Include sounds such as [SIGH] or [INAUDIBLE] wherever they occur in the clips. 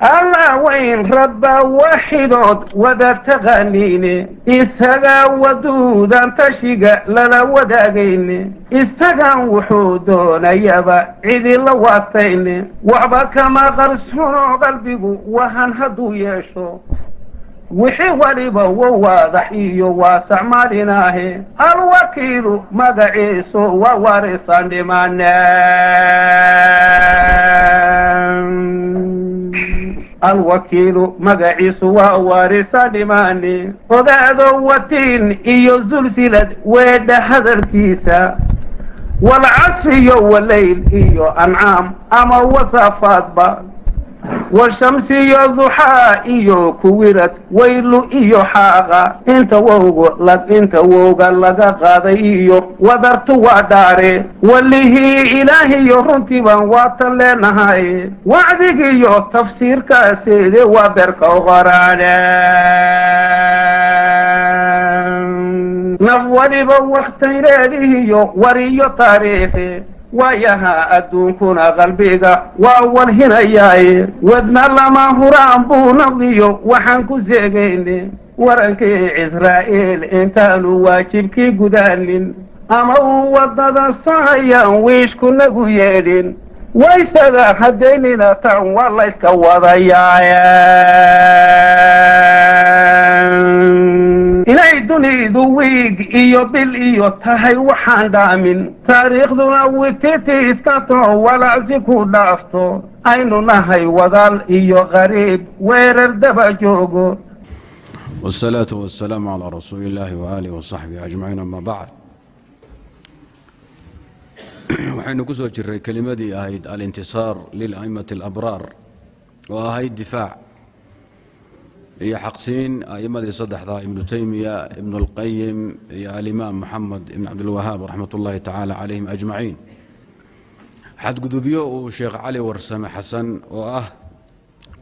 allah weyn rabba waaxidood wada taqaaniine isagaa waduudan tashiga lala wadaagayne. Isagaan wuxuu doonayaba cidila waastayne. Waxba kama qarsono qalbigu wahan hadduu yeesho. Wixii waliba wa waadax iyo waasac maalinaahe. Alwakiilu magaciisu waa warisaan dhimane alwakiilu magaciisu waa waarisa dhimaane ogaado watiin iyo zulsilad weedha hadalkiisa walcasfiyo walayl iyo ancaam ama wasaafaadba washamsiyo duxaa iyo kuwirad waylu iyo xaaqa inta wowgo inta wowga laga qaaday iyo wadartu waa dhaare walihii ilaahiyo runtii baan waatan leenahay wacdigiyo tafsiirkaaseede waa berka qoraane naf waliba waktay leedihiyo wariyo taariikhi waayaha adduunkuna qalbiga waa walhinayaaye wadna lama huraan buu naqdiyo waxaan ku seegayne warankii cisraa'iil intaanu waajibkii gudaanin ama uu waddada sahayaan wiishku nagu yeedhin. Waysaga haddaynina tan waa layska wadayaaye inay dunidu wiig iyo bil iyo tahay waxaan dhaamin taariikhduna wititi iska too walacsi ku dhaafto aynu nahay wadaal iyo qariib weerar daba joogo wالsalaaةu wasalaamu calىa rasuuli اllahi waaalih waصaxbihi ajmaciin ama bacd waxaynu ku soo jiray kelimadii ahayd alintisaar lilaimati اlabraar oo ahayd difaac iyo xaqsiin a'imadii saddexdaa ibnu teymiya ibnu اlqayim iyo alimaam moxamed ibn cabdilwahaab raxmat ullahi tacaala calayhim ajmaciin. Xadgudubyo uu sheekh cali warsame xasan oo ah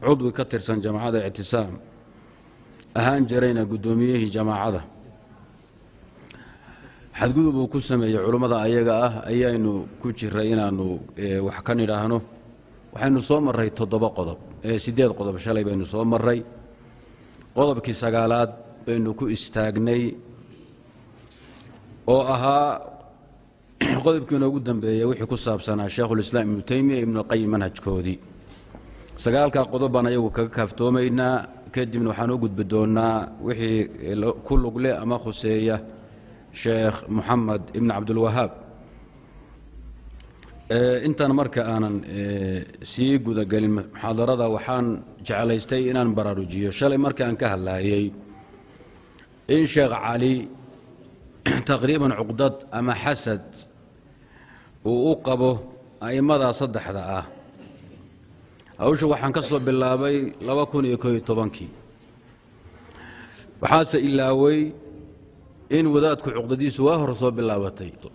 cudwi ka tirsan jamacada ictisaam ahaan jirayna guddoomiyihii jamaacada. Xadgudub uu ku sameeyey culummada ayaga ah ayaynu ku jiray inaanu wax ka nidhaahno. Waxaynu soo maray toddoba qodob siddeed qodob shalay baynu soo maray qodobkii sagaalaad baynu ku istaagnay oo ahaa [CLEARS THROAT] qodobkii inoogu dambeeyey wixii ku saabsanaa sheekhulislaam ibnu teymiya ibnuqayim manhajkoodii. Sagaalkaa qodob baan ayagu kaga kaaftoomaynaa kadibna waxaan u gudbi doonnaa wixii ku lugle ama khuseeya sheekh moxamed ibn cabdulwahaab intaan marka aanan sii gudagelin muxaadarada waxaan jeclaystay inaan baraarujiyo. Shalay markaan ka hadlaayey in sheekh cali [CLEARS THROAT] taqriiban cuqdad ama xasad uu u qabo a'immadaa saddexda ah. Hawsha waxaan ka soo bilaabay laba kun iyo kooiyo tobankii. Waxaase ilaawey in wadaadku cuqdadiisu waa hor soo bilaabatay kun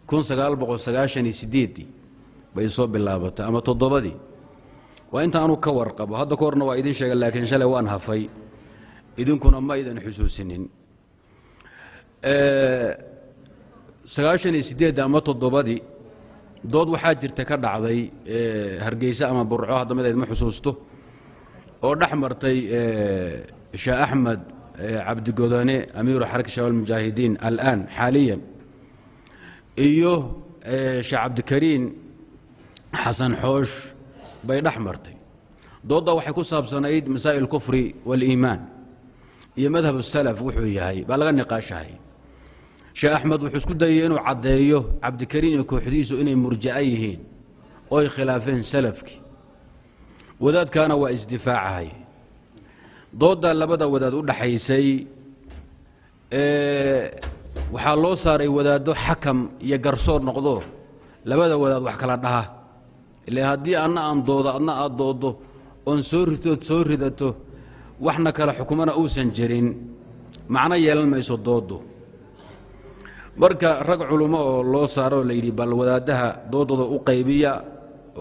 sagaal boqol sagaashan iyo sideeddii bay soo bilaabatay ama toddobadii. Waa intaanu ka warqabo. Hadda ka waa idin sheega laakiin shalay waan hafay. Idinkuna ma idan xusuusinin. Sagaashan iyo sideedda ama toddobadii dood waxaa jirta ka dhacday hargeysa ama burco. Hadda midayd ma xusuusto. Oo dhex martay sheekh axmed cabdigodane amiiru xaraka shabaab almujaahidiin alaan xaaliyan iyo sheekh cabdikariin xasan xoosh bay dhex martay. Doodda waxay ku saabsanayd masaa'il kufri waaliimaan iyo madhab salaf wuxuu yahay baa laga niqaashahay. Sheekh axmed wuxuu isku dayay inuu caddeeyo cabdikariin iyo kooxdiisu inay murja'a yihiin oo ay khilaafeen salafkii. Wadaadkaana waa isdifaacahay. Dooddaa labada wadaad u dhaxaysay waxaa loo saaray wadaaddo xakam iyo garsoor noqdo. Labada wadaad wax kala dhaha. Ile haddii anna aan doodo adna aad dooddo oon soo ritood soo ridato waxna kale xukumana uusan jirin. Macno yeelan mayso dooddu marka rag culummo oo loo saaroo layidhi bal wadaaddaha doodooda u qaybiya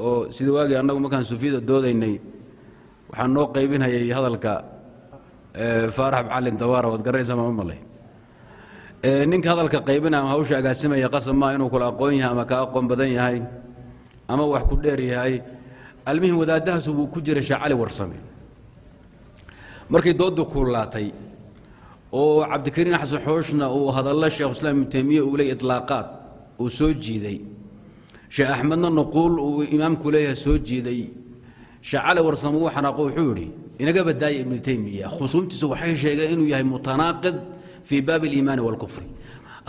oo sida waagii annagu markaan sufiyada doodaynay waxaan noo qaybinhayay hadalka faarax macalin dawaara waad garanaysaa ma malay ninka hadalka qaybina ama hawsha agaasimaya qasab maa inuu kula aqoon yahay ama ka aqoon badan yahay ama wax ku dheer yahay almihim wadaadahaas wuu ku jiray sheekh cali warsame. Markay dooddu kuulaatay oo cabdikariin xasan xooshna uu hadallo sheekh islaam ibnu taymiye uu leeyay itlaaqaad uu soo jiiday sheekh axmedna nuquul uu imaamku leeyahay soo jiiday sheekh warsame uu xanaaqo wuxuu yidhi inaga badaaya ibnu taymiya khusuumtiisu waxay sheegeen inuu yahay mutanaaqid fii baabi aliimaani waalkufri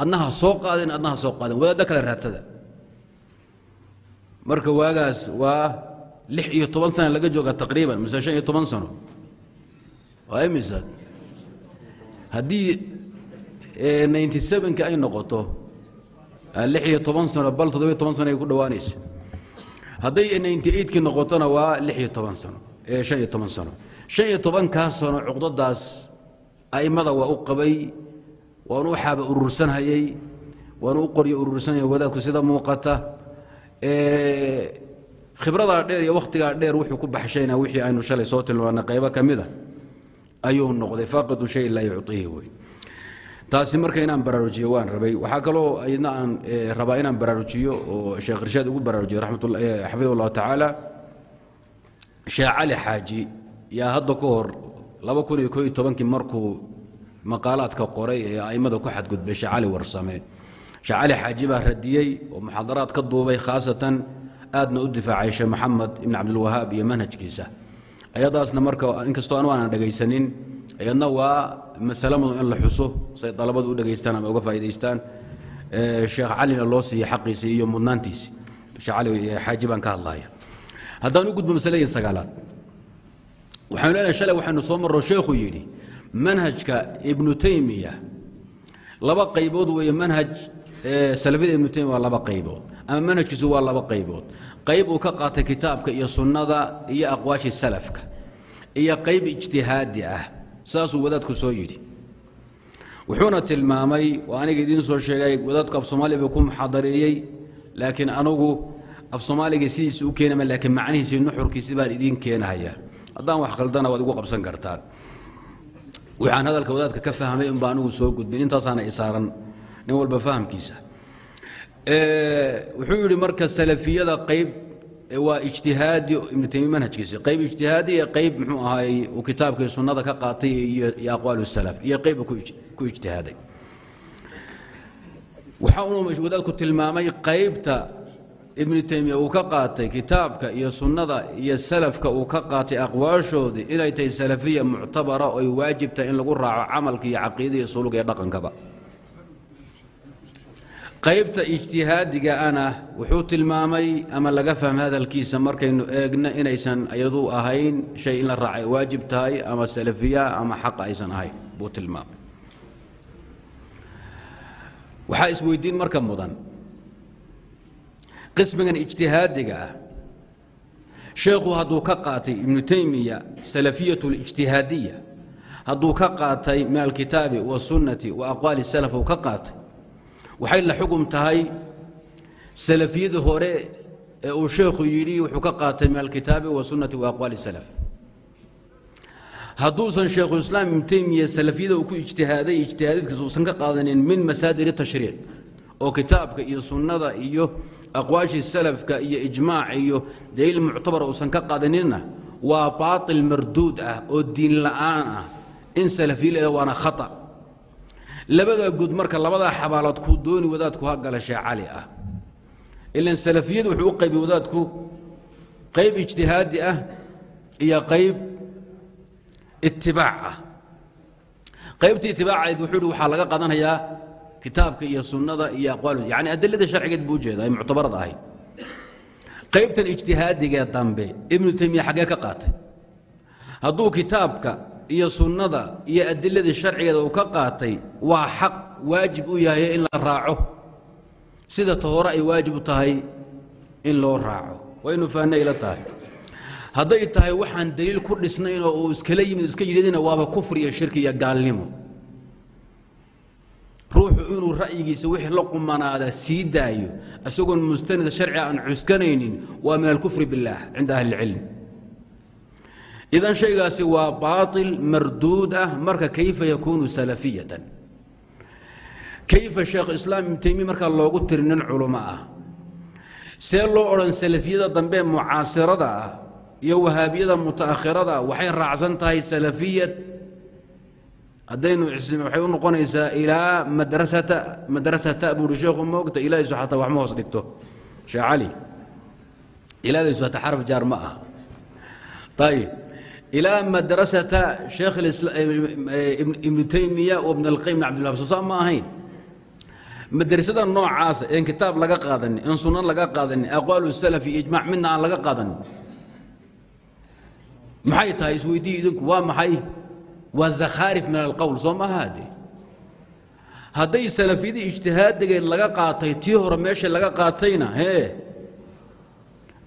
adnaha soo qaadeen adnaha soo qaadeen wadaadda kale raatada marka waagaas waa lix iyo toban sana laga jooga taqriiban mise shan iyo toban sano waa imisa haddii ninety sevenka ay noqoto lix iyo toban sano bal toddobiyo toban sano ay ku dhowaanaysa hadday ninety eightkii noqotona waa lix iyo toban sano shan iyo toban sano shan iyo tobankaas sano cuqdadaas a'immada waa u qabay waanu u xaaba urursanhayey waanu u qoryo urursanhayay wadaadku sida muuqata. Khibradaa dheer iyo wakhtigaa dheer wuxuu ku baxshayna wixii aynu shalay soo tilmaanay qaybo ka mida ayuu noqday faaqidu shay laa yucطihi wey. Taasi marka inaan baraarujiyo waan rabay. Waxaa kaloo ayadna aan rabaa inaan baraarujiyo oo sheekh irshaad ugu baraarujiyo xafidah اllahu tacaala sheekh cali xaaji. Yaa hadda ka hor laba kun iyo ko iyo tobankii markuu maqaalaadka qoray ee a'immada ku xadgudbay sheekh cali warsame. Sheekh cali xaaji baa radiyey oo muxaadaraad ka duubay khaasatan aadna u difaacay sheekh maxamed ibn cabdilwahaab iyo manhajkiisa. Ayadaasna marka inkastoo anu dhegaysanin ayadna waa masalamadu in la xuso say dalabadu u dhegaystaan ama uga faa'idaystaan sheekh calina loo siiyey xaqiisii iyo mudnaantiisii sheekh cali xaaji baan ka hadlaya haddaan u gudbo masaladii sagaalaad waxaanu leenahay shalay waxaynu soo marro sheekhu yidhi manhajka ibnu taymiya laba qaybood weeye manhaj salafiyada ibnu taymiya waa laba qaybood ama manhajkiisu waa laba qaybood. Qayb uu ka qaatay kitaabka iyo sunnada iyo aqwaashii salafka iyo qayb ijtihaadi ah. Saasuu wadaadku soo yidhi. Wuxuuna tilmaamay oo aniga idiin soo sheegay wadaadku af soomaaliya buu ku muxaadareeyey laakiin anugu af soomaaliga sidiisa u keenama laakiin macnihiisi nuxurkiisi baan idiin keenahayaa haddaan wax khaldana waad igu qabsan kartaan. Waxaan hadalka wadaadka ka fahmay unba anigu soo gudbin. Intaasaana isaaran nin walba fahamkiisa. Wuxuu yidhi marka salafiyada qayb waa ijtihaadi ibnu taymiya manhajkiisi qayb ijtihaadi iyo qayb muxuu ahaay uu kitaabkii sunnada ka qaatay iyo aqwaalu salaf iyo qayb ku ijtihaaday. Waxa uu wadaadku tilmaamay qaybta ibnu taymiya uu ka qaatay kitaabka iyo sunnada iyo salafka uu ka qaatay aqwaashoodii inay tahay salafiya muctabara oy waajib tahay in lagu raaco camalka iyo caqiida iyo suluga iyo dhaqankaba. Qaybta ijtihaadiga ana wuxuu tilmaamay ama laga fahmay hadalkiisa markaynu eegno inaysan iyadu ahayn shay in la raacay waajib tahay ama salafiya ama xaqa aysan ahayn buu tilmaamay. Waxaa isweydiin marka mudan qismigan ijtihaadiga ah sheekhu hadduu ka qaatay ibnu taymiya salafiyat اlijtihaadiya hadduu ka qaatay min alkitaabi wasunnati wa aqwaali salaf uu ka qaatay waxay la xugum tahay salafiyadii hore ee uu sheekhu yidhi wuxuu ka qaatay min alkitaabi wasunnati wa aqwaali salaf. Hadduusan sheekhuislaam ibnu taymiya salafiyada uu ku ijtihaaday ijtihaadadkiisa uusan ka qaadanin min masaadiri tashriic oo kitaabka iyo sunnada iyo aqwaashii salafka iyo ijmaac iyo daliil muctabara uusan ka qaadaninna waa baatil marduud ah oo diin la'aan ah in salafiya leeda waana khata labadaa guud marka labadaa xabaalood kuu dooni wadaadku ha gala cali ah ilan salafiyadu wuxuu u qaybiyey wadaadku qayb ijtihaadi ah iyo qayb itibaac ah qaybta itibaacayd wuxuu hi waxaa laga qadanayaa kitaabka iyo sunnada iyo aqwaal yani adilada sharcigeed buu ujeeda ay muctabarad ahayd. Qaybtan ijtihaadigae dambe ibnu taymiya xaggee ka qaatay. Hadduu kitaabka iyo sunnada iyo adiladii sharcigeeda uu ka qaatay waa xaq waajib u yahay in la raaco. Sida ta ay waajib u tahay in loo raaco. Waa inu fahnay ila tahay. Hadday tahay waxaan daliil ku dhisnayn oo uu iskala yimid iska yidhidina waaba kufri iyo shirki iyo gaalnimo ruuxu inuu ra'yigiisa wixii la qumanaada sii daayo isagoon mustanid sharci aan cuskanaynin waa min alkufri biاllaah cinda ahli اlcilm idan shaygaasi waa baaطil marduud ah marka kayfa yakuunu salafiyatan kayfa sheekh islaam ibnu taymiya markaa loogu tiri nin culamo ah see loo odhan salafiyada dambe mucaasirada ah iyo wahaabiyada mutaakhirada waxay raacsan tahay salafiyad haddaynu waxay u noqonaysaa ilaa madrasata madrasata buuri sheekhu moogta ilaadiisu xataa wax ma hoos dhigto. Sheekh cali ilaadaysu hataa xaraf jaar ma ah ayib ilaa madrasata sheekh ibnu taymiya wa alqayim bn abdillah soosaa ma ahayn. Madrasada noocaasa een kitaab laga qaadanin een sunna laga qaadanin aqwaalu salafi ijmac midna aan laga qaadanin maxay tahay isweydii idinku? Waa maxay waa zakhaarif min alqowl soo maaha ade hadday salafiyadii ijtihaadigeed laga qaatay tii hore meesha laga qaatayna hee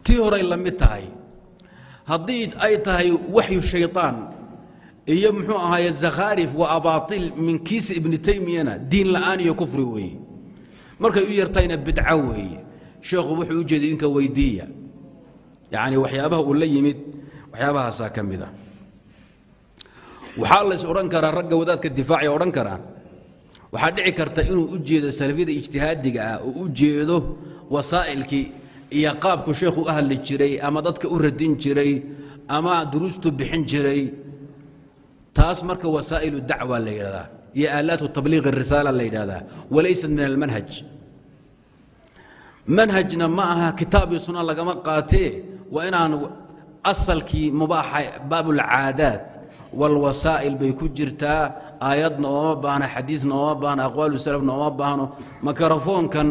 tii horay la mid tahay. Haddii ay tahay waxyu shayطaan iyo muxuu ahaaye zakhaarif wa abaaطil min kiisa ibni taymiyana diin la'aan iyo kufri weeye markay u yartayna bidco weeye sheekhu wuxuu waxaa lays odhan karaa ragga wadaadka difaacay odhan karaan waxaa dhici karta inuu u jeedo salafiyada ijtihaadiga ah oo u jeedo wasaa'ilkii iyo qaabku sheekhu u hadli jiray ama dadka u radin jiray ama duruustu bixin jiray. Taas marka wasaa'ilu dacwa la yidhahdaa iyo aalaatu tabliiq risaala la yidhahdaa walaysat min almanhaj. Manhajna ma aha kitaab iyo sunna lagama qaatee waa inaan asalkii mubaaxa baabulcaadaat walwasaa'il bay ku jirtaa aayadna ooma baahna xadiidna ooma baahno aqwaalu salafna ooma baahno mikrofoonkan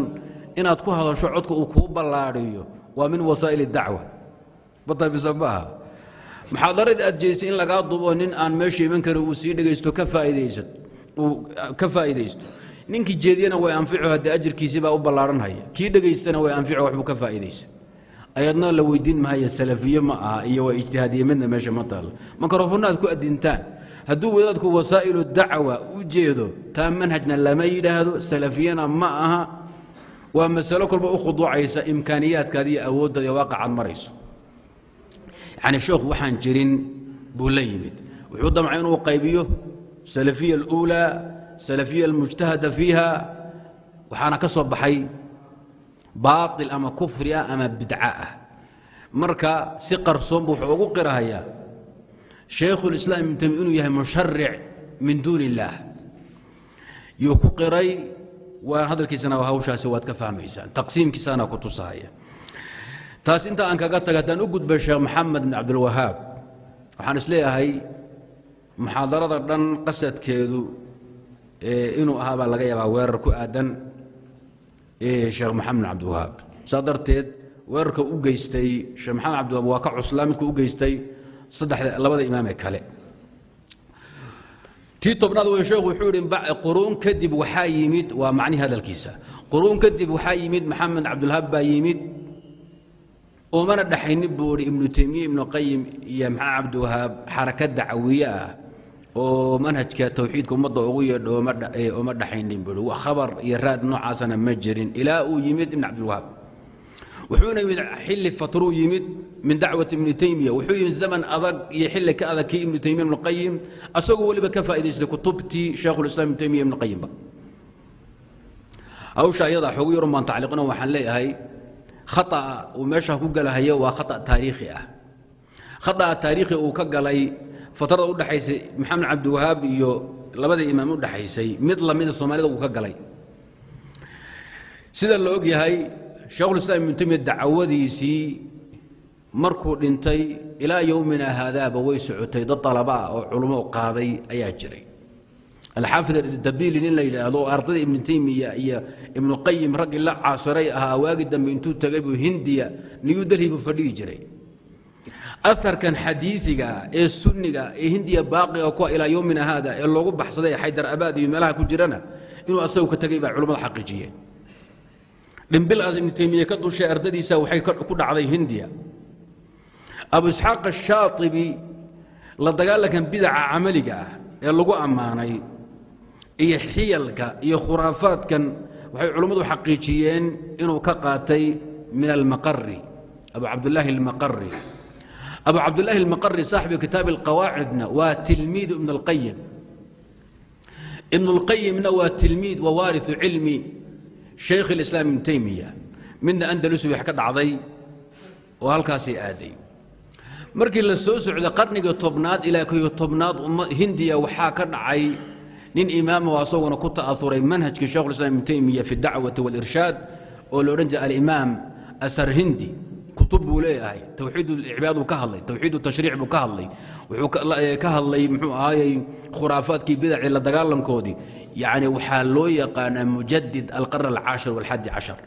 inaad ku hadasho codka uu kuu ballaadhiyo waa min wasaa'il dacwa batabisa maaha muxaadaradii aad jeysay in lagaa dubo nin aan meesha iman karin uu sii dhegaysto ka faa'idaysa uu ka faa'idaysto ninkii jeediyana way anfico haddii ajirkiisii baa u ballaadhanhaya kii dhegaystana way anfico waxbuu ka faa'idaysa ayadna la weydiin mahaya salafiye ma aha iyo waa ijtihaadiye midna meesha ma taalla mikrofonna aad ku adintaan hadduu wadaadku wasaa'ilu dacwa u jeedo taa manhajna lama yidhaahdo salafiyena ma aha. Waa masalo kolba u khuduucaysa imkaaniyaadkaada iyo awooddaada iyo waaqacaad marayso. Yacni sheekhu waxaan jirin buu la yimid. Wuxuu damcay inuu qaybiyo salafiya aluulaa salafiya almujtahada fiiha waxaana ka soo baxay baail ama kufri ah ama bidca ah. Marka si qarsoon buu wuxuu ugu qirahayaa shaykhulislaam ibnu taymiya inuu yahay musharic min duuni illaah yuu ku qiray waa hadalkiisana hawshaasi waad ka fahmaysaan taqsiimkiisaana ku tusahaya taas inta aan kaga taga haddaan u gudbay sheekh maxamed bin cabdilwahaab waxaan is leeyahay muxaadarada dhan qasadkeedu inuu ahaa baa laga yaabaa weerar ku aadan sheekh maxamed cabdiwahaab saa darteed weerarka u geystay sheekh maxamed cabdiwahaab waa ka cuslaa midku u geystay saddexda labada imaamee kale. Tii tobnaad wey sheekhu wuxuu yidhi quruun kadib waxaa yimid waa macnihi hadalkiisa. Quruun kadib waxaa yimid maxamed cabdulhaab baa yimid. Oomana dhaxaynin buu ihi ibnu taymiya ibnu qayim iyo maxamed cabdiwahaab xaraka dacwiye ah oo manhajka tawxiidka ummadda ugu yeedho ooma dhaxaynin buu i khabar iyo raad noocaasana ma jirin. Ilaa uu yimid ibn cabdilwahaab wuxuuna yimid xilli fatruu yimid min dacwati ibni taymiya. Wuxuu yimid zaman adag iyo xilli ka adag kii ibnu taymiya ibnu qayim asagoo weliba ka faa'idaystay kutubtii shaekhulislam ibnu taymiya ibnu qayimba hawsha ayadaa xoogu yarun baan tacliiqino waxaan leeyahay khata'a uu meesha ku galahayo waa khata' taariikhi ah. Khata'a taariikhi uu ka galay fatrada u dhaxaysay maxamed cabdiwahaab iyo labada imaam u dhaxaysay mid lamida soomaalida uu ka galay. Sida la og yahay sheekhulislaam ibnu taymiya dacwadiisii markuu dhintay ilaa yowmina haadaaba way socotay dad dalaba ah oo culummo qaaday ayaa jiray. Alxaafid dabili nin la yidhaahdo ardada ibnu taymiya iyo ibnu qayim raggii la caasiray ahaa waagi dambe intuu tegay buu hindiya new delhi buu fadhihi jiray aarkan xadiiiga ee sunniga ee hindiya baaqiga kuwa ilaa yowmina haada ee loogu baxsaday xaydar abaad iyo meelaha ku jirana inuu asagu ka tegay baa culimmada xaqiijiyeen. Dhimbilaas ibnu taymiye ka dushay ardadiisa waxay ku dhacday hindiya. Abu isxaaq ashaaibi la dagaalankan bidaca camaliga ah ee lagu ammaanay iyo xiyalka iyo khuraafaadkan waxay culimmadu xaqiijiyeen inuu ka qaatay min almaqari abu cabdulaahi almaqari abu cabdulaahi almaqari saaxibu kitaabi alqawaacidna waa tilmiid ibn اlqayim ibn اlqayimna waa tilmiid wa waariu cilmi shaykh اlislaam ibn taymiya midna andalusi wax ka dhacday oo halkaasay aaday markii la soo socday qarnigii tobnaad ilaa koyo tobnaad umma hindiya waxaa ka dhacay nin imaamo asaguna ku ta'auray manhajkii shekhulislam ibnu taymiya fi dacwati walirshaad oo la odhan jiray alimaam asar hindi kutub buu leeyahay. Buu ka hadlay. Towxiid tashriic buu ka hadlay. Wuxuu ka hadlay muxuu ahaayey khuraafaadkii bidacii la dagaalankoodii. Yacni waxaa loo yaqaanaa mujadid alqarn alcaashir walxadi cashar.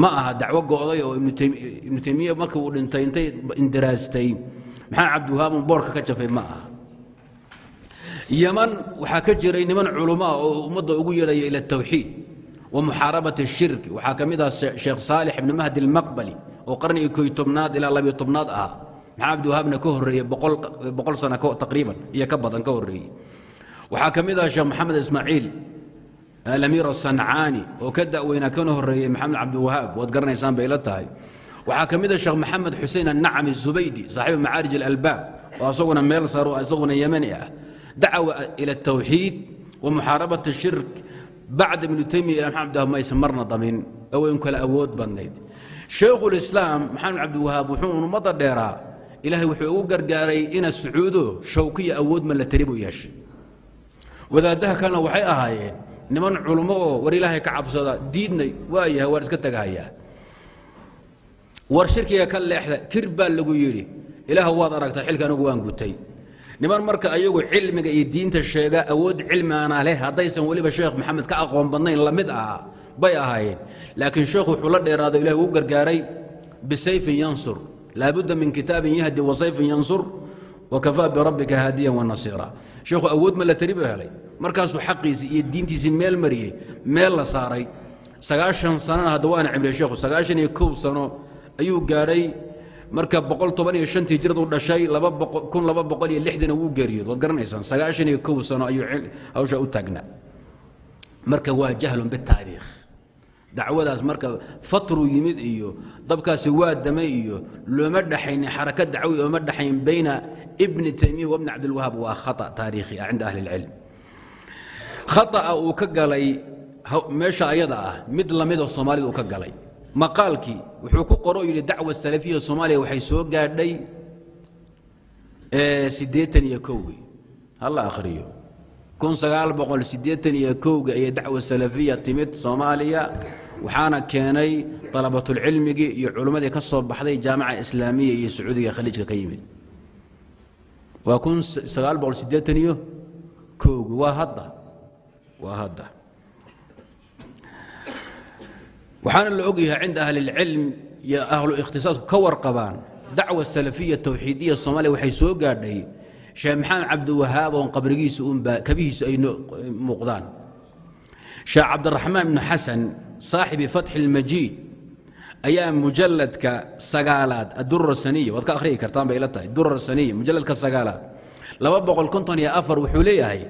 Ma aha dacwo go'day oo ibnu taymiya markii uu dhintay intay indiraastay. Maxaa cabdiwahaabun boorka ka jafay ma aha. Yaman waxaa ka jiray niman culummo ah oo ummadda ugu yeedhaya ila tawxiid wa muxaarabat ashirki waxaa ka mid ah sheekh saalix ibni mahdi almaqbali oo qarnigii koy tobnaad ilaa labiyo tobnaad ah maxaa cabdiwahaabna ka horreeyey boqol sana taqriiban iyo ka badan ka horreeyey. Waxaa ka mid ah sheekh maxamed ismaaciil alamiir asancaani oo ka da'weynaa kana horreeyey maxamed cabdiwahaab waad garanaysaan bay la tahay. Waxaa ka mid ah sheekh maxamed xuseen annacami zubaydi saaxiibu macaarij alalbaab oo asaguna meel saro isaguna yemani ah. Dacwa ila atawxiid wa muxaarabat ashirk bacda ibnu taymiya ila maxamed abdiwahaab maysan marna damin aweyn kale awood badnayd shaykhulislaam maxamed cabdiwahaab wuxuu ummadda dheeraa ilaahay wuxuu ugu gargaaray ina sacuudo shawkiya awood ma la tari buu yeeshay wadaaddaha kalena waxay ahaayeen niman culummo oo war ilaahay ka cabsada diidnay waa yahay waan iska tagahayaa war shirkiga ka leexda kir baa lagu yidhi ilaah waad aragtaa xilka anigu waan gutay niman marka ayagu cilmiga iyo diinta sheega awood cilmiana leh. Haddaysan weliba sheekh maxamed ka aqoon badnayn la mid aha bay ahaayeen. Laakiin sheekhu wuxuu la dheeraaday ilahi uu gargaaray bisayfin yansur. Laabudda min kitaabin yahdi wa sayfin yansur wakafaa birabbika haadiyan wanasiira sheekhu awood ma la tari buu helay. Markaasuu xaqiisii iyo diintiisii meel mariyey meel la saaray. Sagaashan sanona hadda waana cimriyey sheekhu sagaashan iyo kow sano ayuu gaadhay marka boqol toban iyo shantii jirad uu dhashay kun laba boqol iyo lixdana wuu geeriyood. Waad garanaysaan sagaashan iyo kow sano ayuu hawshaa u taagnaa marka waa jahlun bitaariikh dacwadaas marka fatruu yimid iyo dabkaasi waa damay iyo looma dhaxaynin xaraka dacwi ooma dhaxayn bayna ibni taymiya wabni cabdilwahaab waa khata taariikhi ah cinda ahli اlcilm khata'a uu ka galay meesha ayada ah mid lamidoo soomaalida uu ka galay maqaalkii wuxuu ku qoro yidhi dacwa salafiya soomaaliya waxay soo gaadhay siddeetan iyo kowgii hala akhriyo. Kun sagaal boqol siddeetan iyo kowgii ayay dacwa salafiya timid soomaaliya waxaana keenay dalabatulcilmigii iyo culimmadii ka soo baxday jaamica islaamiya iyo sacuudiga khaliijka ka yimid. Waa kun sagaal boqol siddeetan iyo kowgii waa hadda. Waa hadda waxaana la ogyahay cinda ahli اlcilm iyo ahlu ikhtisaasku ka warqabaan dacwa salafiya tawxiidiya soomaaliya waxay soo gaadhay sheekh maxamed cabdiwahaab oon qabrigiisa unba kabihiisu ay muuqdaan. sheekh cabdiraxmaan ibnu xasan saaxibi fatxi اlmajiid ayaa mujaladka sagaalaad adura waad ka akhriyi kartaan bay la tahay dura saniya sagaalaad laba boqol konton iyo afar wuxuu leeyahay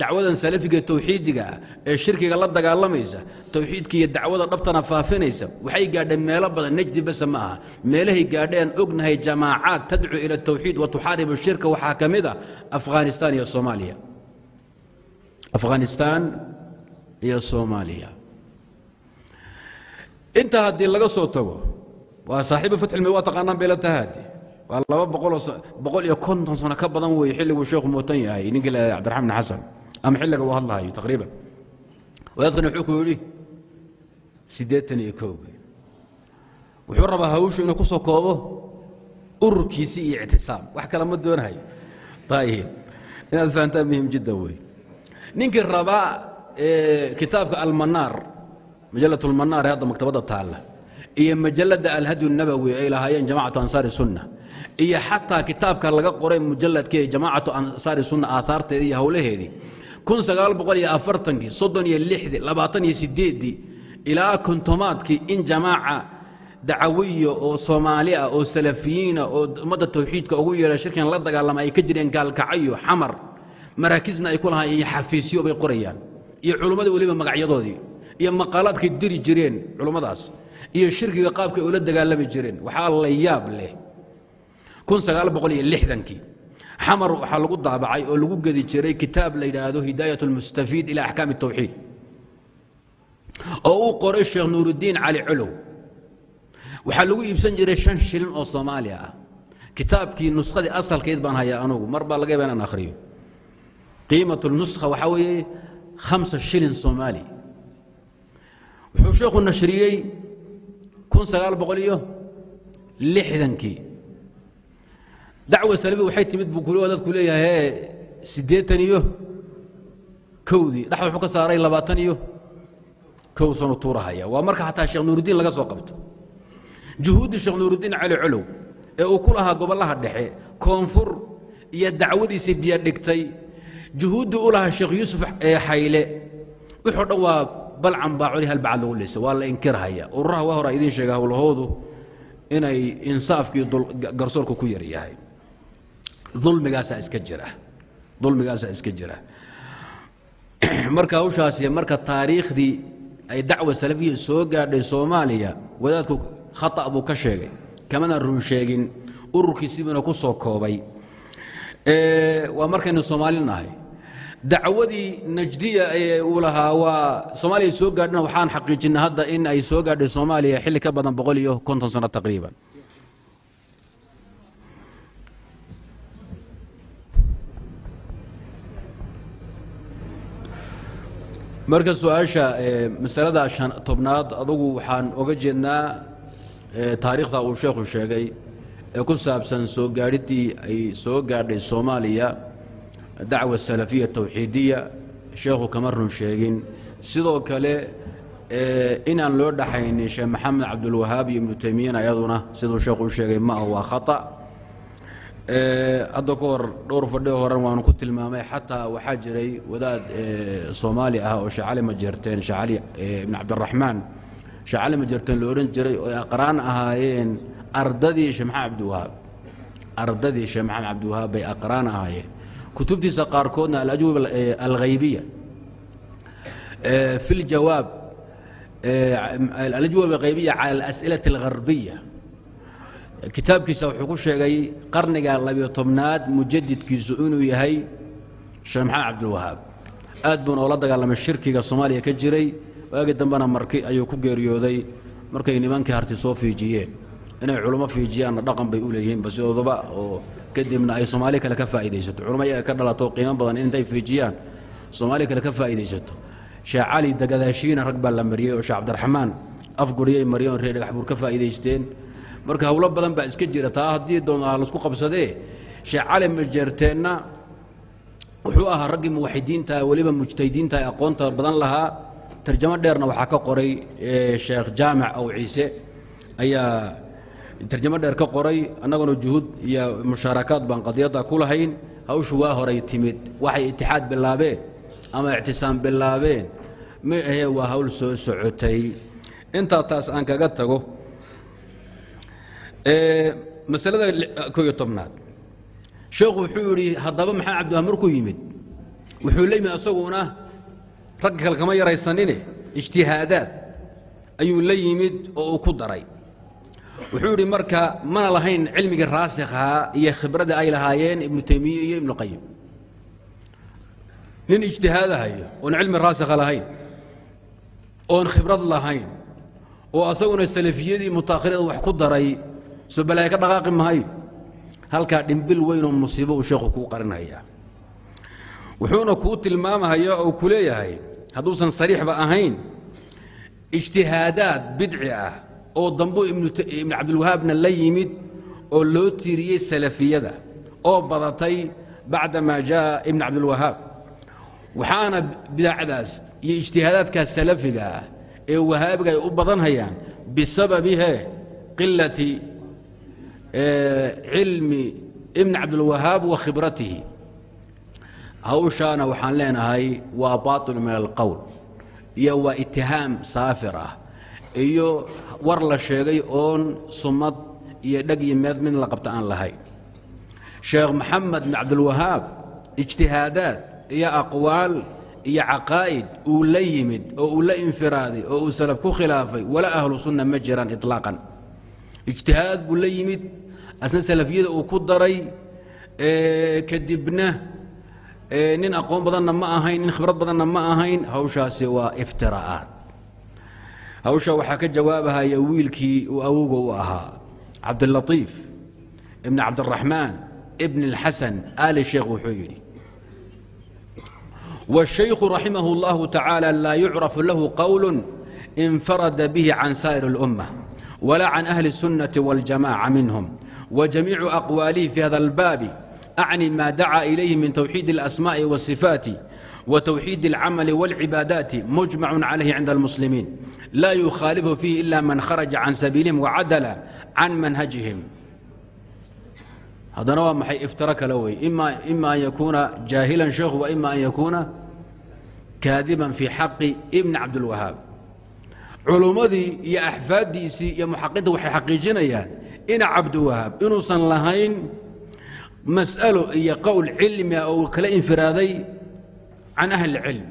dacwadan salafiga tawxiidiga ah ee shirkiga la dagaalamaysa tawxiidka iyo dacwada dhabtana faafinaysa waxay gaadheen meelo badan najdi base ma aha. Meelahay gaadheen ognahay jamaacaad tadcu ila tawxiid wa tuxaaribu shirka waxaa ka mid a afghanistaan iyo soomaaliya. Afghanistaan iyo soomaaliya. Intaa haddii laga soo tago waa saaxiibu fatxilmi waa taqaanaan bay la tahaadi. Waa laba boqol iyo konton sano ka badan weeye xilliguu sheekhu mootan yahay ninkii bin xasan ama xilliga uu hadlahayo taqriiban. Wadaadkani wuxuu ku yidhi siddeetan iyo kowgii wuxuu rabaa hawshu inuu ku soo koobo ururkiisii iyo ictisaam. Wax kale ma doonahayo ayib inaad fahantaan muhiim jiddan wey ninkii rabaa kitaabka almanaar majallat lmanaar ee hadda maktabadda taalla iyo majalladda alhadyu nabowi ay lahaayeen jamacatu ansaari sunna iyo xataa kitaabka laga qoray mujalladkii jamaacatu ansaari sunna aahaarteedii iyo howlaheedii kun sagaal boqol iyo afartankii soddon iyo labaatan iyo sideeddii ilaa kontomaadkii in jamaaca dacawiya oo soomaali ah oo salafiyiina oo ummadda tawxiidka ugu yeedha shirkan la dagaalama ay ka jireen gaalkacyo xamar maraakisna ay ku lahaayeen iyo xafiisyo bay qorayaan iyo culummadii weliba magacyadoodii iyo maqaalaadkay diri jireen culummadaas iyo shirkiga qaabkay ula dagaalami jireen waxaa la yaab leh. kun sagaal boqol iyo lixdankii xamar waxaa lagu daabacay oo lagu gedi jiray kitaab la yidhaahdo hidaayat اlmustafiid ila axkaam الtawxiid oo uu qoray sheekh nuuruddiin cali colow waxaa lagu iibsan jiray shan shilin oo soomaaliya ah kitaabkii nuskadii asalkeed baan hayaa anugu mar baa laga yaba inaan akhriyo qiimat nuskha waxaa weeye hamsa shilin soomaali wuxuu sheekhu nashriyey kun sagaal boqol iyo lixdankii dacwa salabi waxay timid buu kuli dadku leeyahay ee siddeetan iyo kowdii dhexda wuxuu ka saaray labaatan iyo kow sanu tuurahaya. Waa marka xataa sheekh nuurudiin laga soo qabto. Juhuuddii sheekh nuurudiin cali colow ee uu ku lahaa gobollaha dhexe koonfur iyo dacwadiisii biyo dhigtay juhuuddii u lahaa sheekh yuusuf xayle wuxuu dhan waa balcan baacodi halbacad lagu lisa waa la inkirhaya ururaha waa hora idiin sheega howlahoodu inay insaafkii garsoorka ku yar yahay dulmigaasaa iska jira. Dulmigaasaa iska jira. [CLEARS THROAT] Marka hawshaasi marka taariikhdii ay dacwa salafiya soo gaadhay soomaaliya wadaadku khata' buu ka sheegay. Kamana run sheegin ururkiisiibuna ku soo koobay. Waa markaynu soomaali nahay. Dacwadii najdiya ee uu lahaa waa soomaaliya soo gaadhina waxaan xaqiijinay hadda in ay soo gaadhay soomaaliya xilli ka badan boqol iyo konton sano taqriiban marka su'aasha masalada tobnaad adugu waxaan oga jeednaa taariikhda uu sheekhu sheegay ee ku saabsan soo gaadhiddii ay soo gaadhay soomaaliya dacwa salafiya tawxiidiya sheekhu kama run sheegin. Sidoo kale inaan loo dhaxaynin sheekh maxamed cabdulwahaab iyo ibnu taymiyana iyaduna siduu sheekhu u sheegay ma ah waa khata hadda ka hor dhowr fadhio horan waanu ku tilmaamay. Xataa waxaa jiray wadaad soomaali ah oo sheekh cali majeerteen sheekh cali ibn cabdiraxmaan sheekh cali majeerteen lo odhan jiray oo aqraan ahaayeen ardadii sheekh cabdiwahaab ardadii sheekh cabdiwahaab bay aqraan ahaayeen. Kutubtiisa qaarkoodna alajwib alghaybiya fi ljawaab alajwab alghaybiya cala alas'ilati algarbiya kitaabkiisa wuxuu ku sheegay qarniga labiyo tobnaad mujadidkiisu inuu yahay sheekh maxamed cabdilwahaab. Aad buuna oola dagaalamay shirkiga soomaaliya ka jiray waagii dambena marki ayuu ku geeriyooday markay nimankii harti soo fiijiyeen. Inay culummo fiijiyaanna dhaqan bay u leeyihiin basidooduba oo kadibna ay soomaali kale ka faa'iidaysato. Culummo iyaga ka dhalato qiimo badan intay fiijiyaan soomaali kale ka faa'iidaysato. Sheekh cali dagadaashiina rag baa la mariyey oo sheekh cabdiraxmaan afguriyay mariyeen reer dhagaxbuur ka faa'iidaysteen marka hawlo badan baa iska jira taa haddii doona la isku qabsadee sheekh cali majeerteenna wuxuu ahaa raggii muwaxidiinta weliba mujtahidiinta ee aqoonta badan lahaa. Tarjamo dheerna waxaa ka qoray sheekh jaamac aw ciise ayaa tarjamo dheer ka qoray annaguna juhuud iyo mushaarakaad baan qadiyadda ku lahayn. Hawshu waa horay timid waxay itixaad bilaabeen ama ictisaam bilaabeen ma ahee waa hawl soo socotay. Intaa taas aan kaga tago masalada ko iyo tobnaad. Sheekhu wuxuu yidhi haddaba maxamed cabdiwahaab markuu yimid? Wuxuu la yimid asaguna ragga kale kama yaraysanine ijtihaadaad ayuu la yimid oo uu ku daray. Wuxuu yidhi marka mana lahayn cilmigii raasikhaa iyo khibradii ay lahaayeen ibnu taymiye iyo ibnu qayim nin ijtihaadahayo oon cilmi raasikha lahayn oon khibrad lahayn oo asaguna salafiyadii mutaakhirada wax ku daray soo balaayo ka dhaqaaqi mahayo halkaa dhimbil weyn oo musiibo uu sheekhu kuu qarinaya. Wuxuuna kuu tilmaamahaya oo ku leeyahay hadduusan sariixba ahayn ijtihaadaad bidci ah oo dambu ibnu cabdilwahaabna la yimid oo loo tiiriyey salafiyada oo badatay bacdamaa jaa ibn cabdilwahaab. Waxaana bidacdaas iyo ijtihaadaadkaas salafiga ah ee wahaabiga ay u badanhayaan bisababihe qilati cilmi ibn cabdilwahaab wa khibratihi. Hawshaana waxaan leenahay waa baaطil min alqowl iyo waa itihaam saafir ah iyo war la sheegay oon sumad iyo dheg iyo meed mid la qabta aan lahayn sheekh maxamed bin cabdilwahaab ijtihaadaad iyo aqwaal iyo caqaa'id uu la yimid oo uu la infiraaday oo uu salaf ku khilaafay wala ahlu ma jiraan iطlaaqan asna salafiyada uu ku daray kadibna nin aqoon badanna ma ahayn nin khibrad badanna ma ahayn hawshaasi waa iftiraa'aad hawsha waxaa ka jawaabahaya wiilkii uu awowga u ahaa cabdilatiif ibn cabdiraxmaan ibn اlxasan ali sheekh wuxuu yidhi والشhيkh رaحimه الله تaعالى لا يucرف له qول انفرد به عن سائر الأمة ولا عن أهل السنة والجماعة منهم وجميع أقواله في هذا الباب أعني ما دعا إليه من توحيد الأسماء والصفات وتوحيد العمل والعبادات مجمع عليه عند المسلمين لا يخالف فيه إلا من خرج عن سبيلهم وعدل عن منهجهم haddana waa maxay iftiro kale wey ima ima an yakuuna jaahilan sheekhu wa ima an yakuuna kaadiban fii xaqi ibni cabdilwahaab culummadii iyo axfaaddiisii iyo muxaqidda waxay xaqiijinayaan ina cabdiwahaab inuusan lahayn mas'alo iyo qowl cilmi ah oo kala infiraaday can ahli cilm.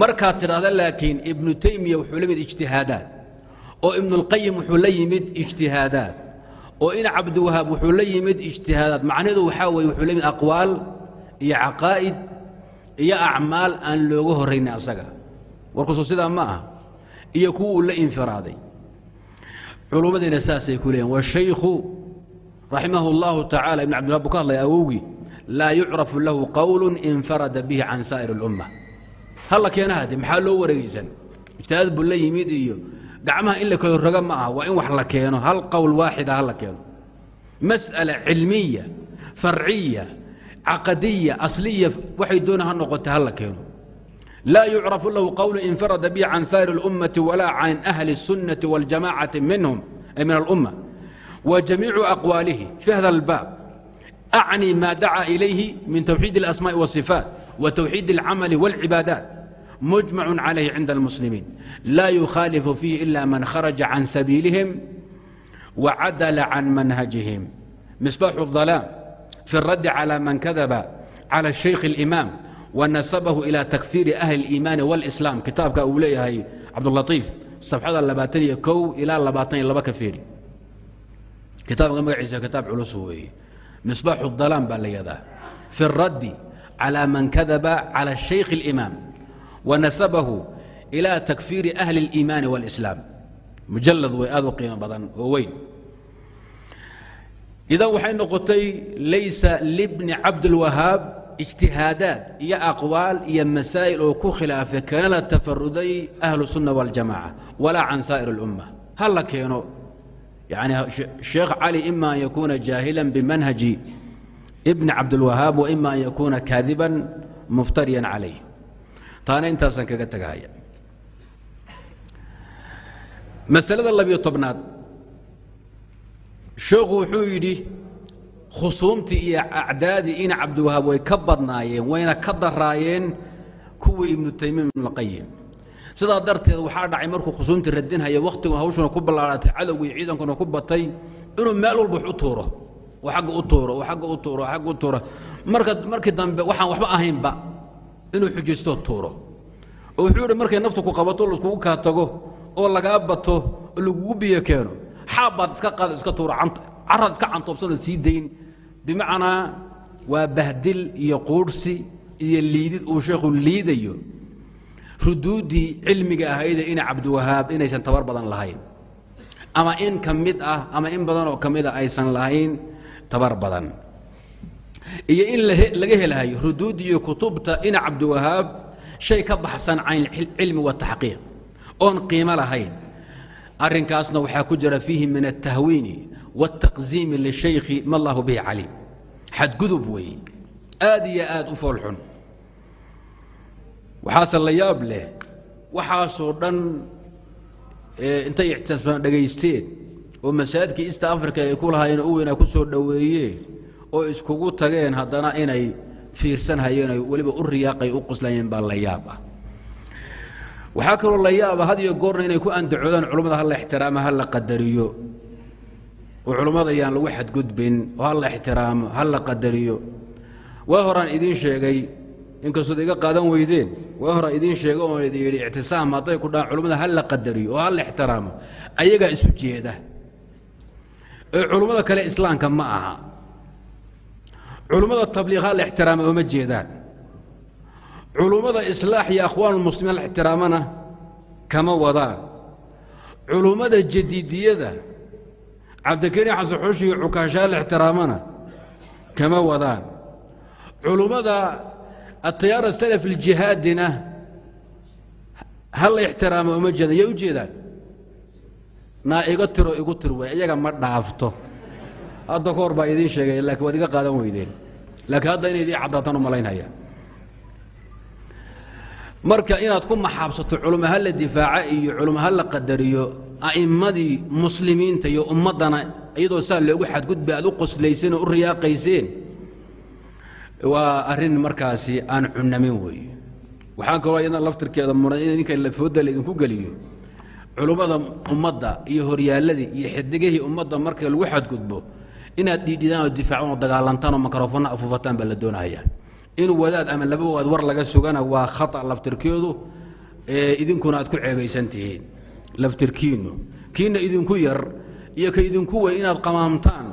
Markaad tidhaahda laakiin ibnu taymiya wuxuu la yimid ijtihaadaad oo ibnulqayim wuxuu la yimid ijtihaadaad oo in cabdiwahaab wuxuu la yimid ijtihaadaad macnaheedu waxaa weye wuxuu la yimid aqwaal iyo caqaa'id iyo acmaal aan looga horraynin asaga. Warkusu sidaa ma aha iyo kuwa uu la infiraaday culummadiina saasay ku leeyihiin washaykhu raximahu اllahu tacala ibn cabdilwahab buu ka hadlaya awowgii laa yucrafu lahu qowlu infarada bihi can saa'ir اlumma halla keena hadi maxaa loo wareegeysan ijtihaad buu la yimid iyo gacmaha in la kala roga ma aha waa in wax la keeno. Hal qowl waaxida ha la keeno. Mas'ala cilmiya farciya caqadiya asliya waxay doona ha noqotay ha la keeno laa yucrafu lahu qowlu infarada bihi can saa'ir اlummati walaa can ahli الsunnati waاljamacati minhum ay min alumma wa jamiicu aqwaalihi fi hada اlbaab acni ma dacaa ilayhi min tawxiid اlasmaءi wالصifaat wa tawxiid اlcamali wاlcibaadaat مجمع عليه عند المسلمين لا يخالف فيه إلا من خرج عن سبيلهم وعدل عن منهجهم مصباح الظلام في الرد على من كذب على الشيخ الإمام ونسبه إلى تكفير أهل الإيمان والإسلام كتابك أوليه عبد اللطيف الصفحة اللباتنية كو إلى اللباتنية لبا كفيري كتاب مقعيسة كتاب علوسه مصباح الظلام بالي في الرد على من كذب على الشيخ الإمام ونسبه إلى تكفير أهل الإيمان والإسلام مجلد وآذو قيمة بدن ووين إذا وحين نقطي ليس لابن عبد ijtihaadaad iyo aqwaal iyo masaa'il oo ku khilaafay kalana tafaruday ahlu sunna waljamaaca walaa can saa'ir اlumma ha la keeno. Yani sheekh cali ima an yakuuna jaahilan bimanhaji ibni cabdilwahaab wa an yakuuna kaadiban muftariyan calayh. Taana intaasaan kaga tegahaya masalada labiyo tobnaad sheekhu wuxuu yidhi khusuumtii iyo acdaadii ina cabdiwahaab way ka badnaayeen wayna ka daraayeen kuwii ibnu taymiim ibnulqayim sidaa darteed waxaa dhacay markuu khusuumtii radinhaya wakhtigu hawshuna ku ballaaratay cadowgii ciidankuna ku batay inuu meel walba wax u tuuro. Oo agga u tuuro oo agga u tuuro agga u tuuro. Marka markii dambe waxaan waxba ahaynba inuu xujaystoo tuuro. Oo wuxuu idhi markay naftu ku qabato laiskugu kaa tago oo lagaa bato oo lagugu biyo keeno xaabbaad iska qaado iska tuuro caraad iska cantoobsanoo sii dayn bimacnaa waa bahdil iyo quudhsi iyo liidid uu sheekhu liidayo ruduuddii cilmiga ahayde ina cabdiwahaab inaysan tabar badan lahayn. Ama in ka mid ah ama in badan oo ka mid a aysan lahayn tabar badan. Iyo in laga helahayo ruduud iyo kutubta ina cabdiwahaab shay ka baxsan can cilmi wataxqiiq oon qiimo lahayn. Arrinkaasna waxaa ku jira fiihi min altahwiini wاtaqziimi lishaykhi ma allahu bihi caliim xadgudub weeye aad iyo aad u foolxun waxaase la yaab leh waxaasoo dhan intay ictisaasbaan dhagaysteen oo masaajidkii east africa ay ku lahaayeen u weynaa oo iskugu tageen haddana inay fiirsan hayeen oy weliba u riyaaqay u quslayeen baa la yaab ah waxaa kaloo la yaaba had iyo goorna inay ku andacoodaan culummada ha la ixtiraamo ha la qadariyo oo culummada lagu xadgudbin oo ha la ixtiraamo ha la qadariyo. Waa horaan idiin sheegay inkastood iga qaadan weydeen waa horaan idiin sheegay oon idin yidhi ictisaam hadday ku dhahaan culummada ha la qadariyo oo ha la ixtiraamo ayagaa isu jeeda. Ee culummada kale islaamka ma aha. Culummada tabliiq ha la ixtiraama ooma jeedaan. Culummada islaax iyo akhwaanulmuslimiin la ixtiraamana kama wadaan. Culummada jadiidiyada cabdikariim xasan xushi iyo cukaashaal ixtiraamana kama wadaan culummada atayaar salaf ljihaadina hal ixtiraama uma jeedan yay u jeedaan naa iga tiro igu tir wey iyaga ma dhaafto hadda ka hor baa idiin sheegay laakiin waad iga qaadan weydeen laakiin hadda inay idiin caddaataan u marka inaad ku maxaabsato culimo ha la difaaca iyo culimo ha la qadariyo a'immadii muslimiinta iyo ummaddana iyadoo saa loogu xadgudbay aad u qoslayseen oo u riyaaqayseen waa arrin markaasi aan cunamin weeye waxaa kaloo iyadna laftirkeeda muran in ninka lafooda laydinku geliyo. Culummada ummadda iyo horyaalladii iyo xidigihii ummadda marka lagu xadgudbo inaad dhiidhidaan oo difaacaan oo dagaalantaan oo makarofonna afuufataan baa la doonaya in wadaad ama laba waad war laga sugana waa khata laftirkeedu ee idinkuna aad ku ceebaysan tihiin laftirkiinnu kiina idinku yar iyo ka idinku wey inaad qamaamtaan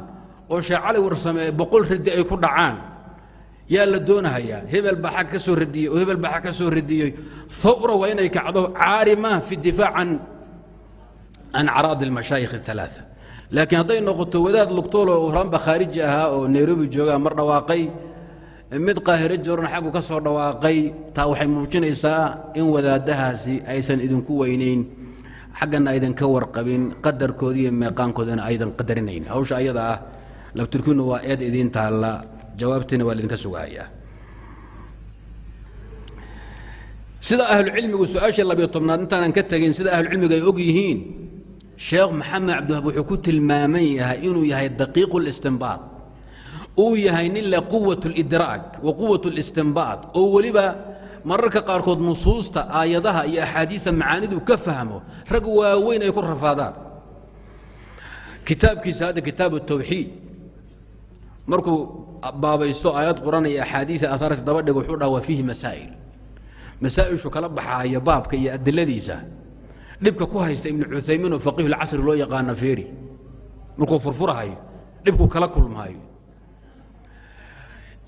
oo sheekh cali warsameeye boqol radi ay ku dhacaan. Yaa la doonahayaa hebel baa xag ka soo radiyey oo hebel baa xag ka soo radiyey hawra waa inay kacdo caarima fi difaac can can caraadi almashaayikh اhalaaa laakiin hadday noqoto wadaad lugtooloo horaanba khaariji ahaa oo nairobi joogaa mar dhawaaqay. Mid qaahiro jooran xaggu ka soo dhawaaqay taa waxay muujinaysaa in wadaaddahaasi aysan idinku weynayn xaggana aydan ka warqabin qadarkooda meeqaankoodana aydan qadarinayn hawsha ayada ah laftirkiinu waa eed idiin taalla. Jawaabtiina waa laydinka sugahayaa sida ahlucilmigu su'aashii labiyo tobnaad intaanan ka tegin sida ahlucilmigu ay og yihiin sheekh maxamed cabdiwahab wuxuu ku tilmaaman yahay inuu yahay daqiiqu listinbaad uu yahay nin le quwat lidraag wa quwat listinbaad oo weliba mararka qaarkood nusuusta aayadaha iyo axaadiida macaanidu ka fahmo rag waaweyn ay ku rafaadaan. Kitaabkiisa hadda kitaabu tawxiid. Markuu baabaysto aayad quran iyo axaadiia ahaarta daba dhig wuxuu dhaha waa fiihi masaa'il. Masaa'ishu kala baxaaya baabka iyo adiladiisa. Dhibka ku haysta ibnu cuthaymiin oo faqiih lcasri loo yaqaana feeri. Markuu furfurahayo dhibku kala kulmaayo.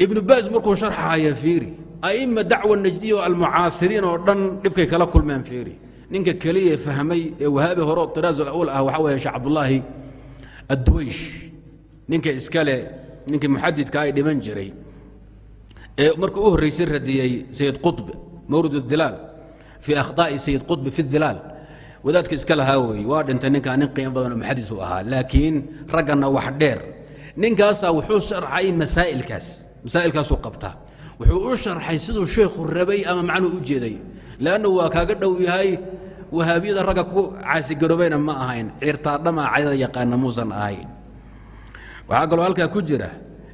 Ibnu baas markuu sharxahayo feeri a'ima dacwa najdiya oo almucaasiriin oo dhan dhibkay kala kulmeen feeri ninka keliya fahmay ee wahaabi hore awal ah waxaa weeye sheekh cabdullaahi adduwaysh. Ninka iskale ninkii muxadidka ay dhiman jiray. Ee markuu u horraysay radiyey sayid qutb mawrid dilaal fii akhdaa'i sayid qutb fi dilaal. Wadaadka iska lahaa weeye waa dhintay ninkaa nin qiimo badan oo muxadis u ahaa laakiin ragganna wax dheer. Ninkaasaa wuxuu sharxay masaa'ilkaas masaa'ilkaasuu qabtaa wuxuu u sharxay siduu sheekhu rabay ama macnuu u jeeday. Leannu waa kaaga dhow yahay wahaabiyada ragga ku caasigaroobayna ma ahayn ciirtaadhamaa caydada yaqaana muusan ahayn. Waxaa kaloo halkaa ku jira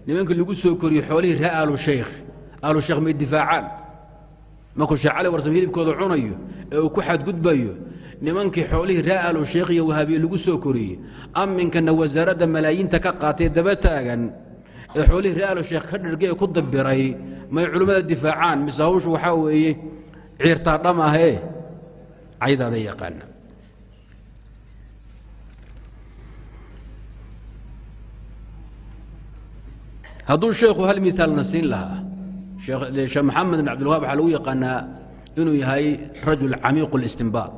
nimankii lagu soo koriyey xoolihii ree aalu shaykh aalu shaykh may difaacaan? Markuu sheekh cali warsame hilibkooda cunayo ee uu ku xadgudbayo nimankii xoolihii ree aalu shaykh iyo wahaabiye lagu soo koriyey? Aminkana wasaaradda malaayiinta ka qaatay daba taagan ee xoolihii ree aalu shaykh ka dhirgay ee ku dabiray may culimmada difaacaan mise hawshu waxaa weeye ciirtaadham ahee caydaada yaqaana hadduu sheekhu hal miaalna siin lahaa sheekh maxamed bin abdilwahab waxaa lagu yaqaanaa inuu yahay rajul camiiq اlistinbaad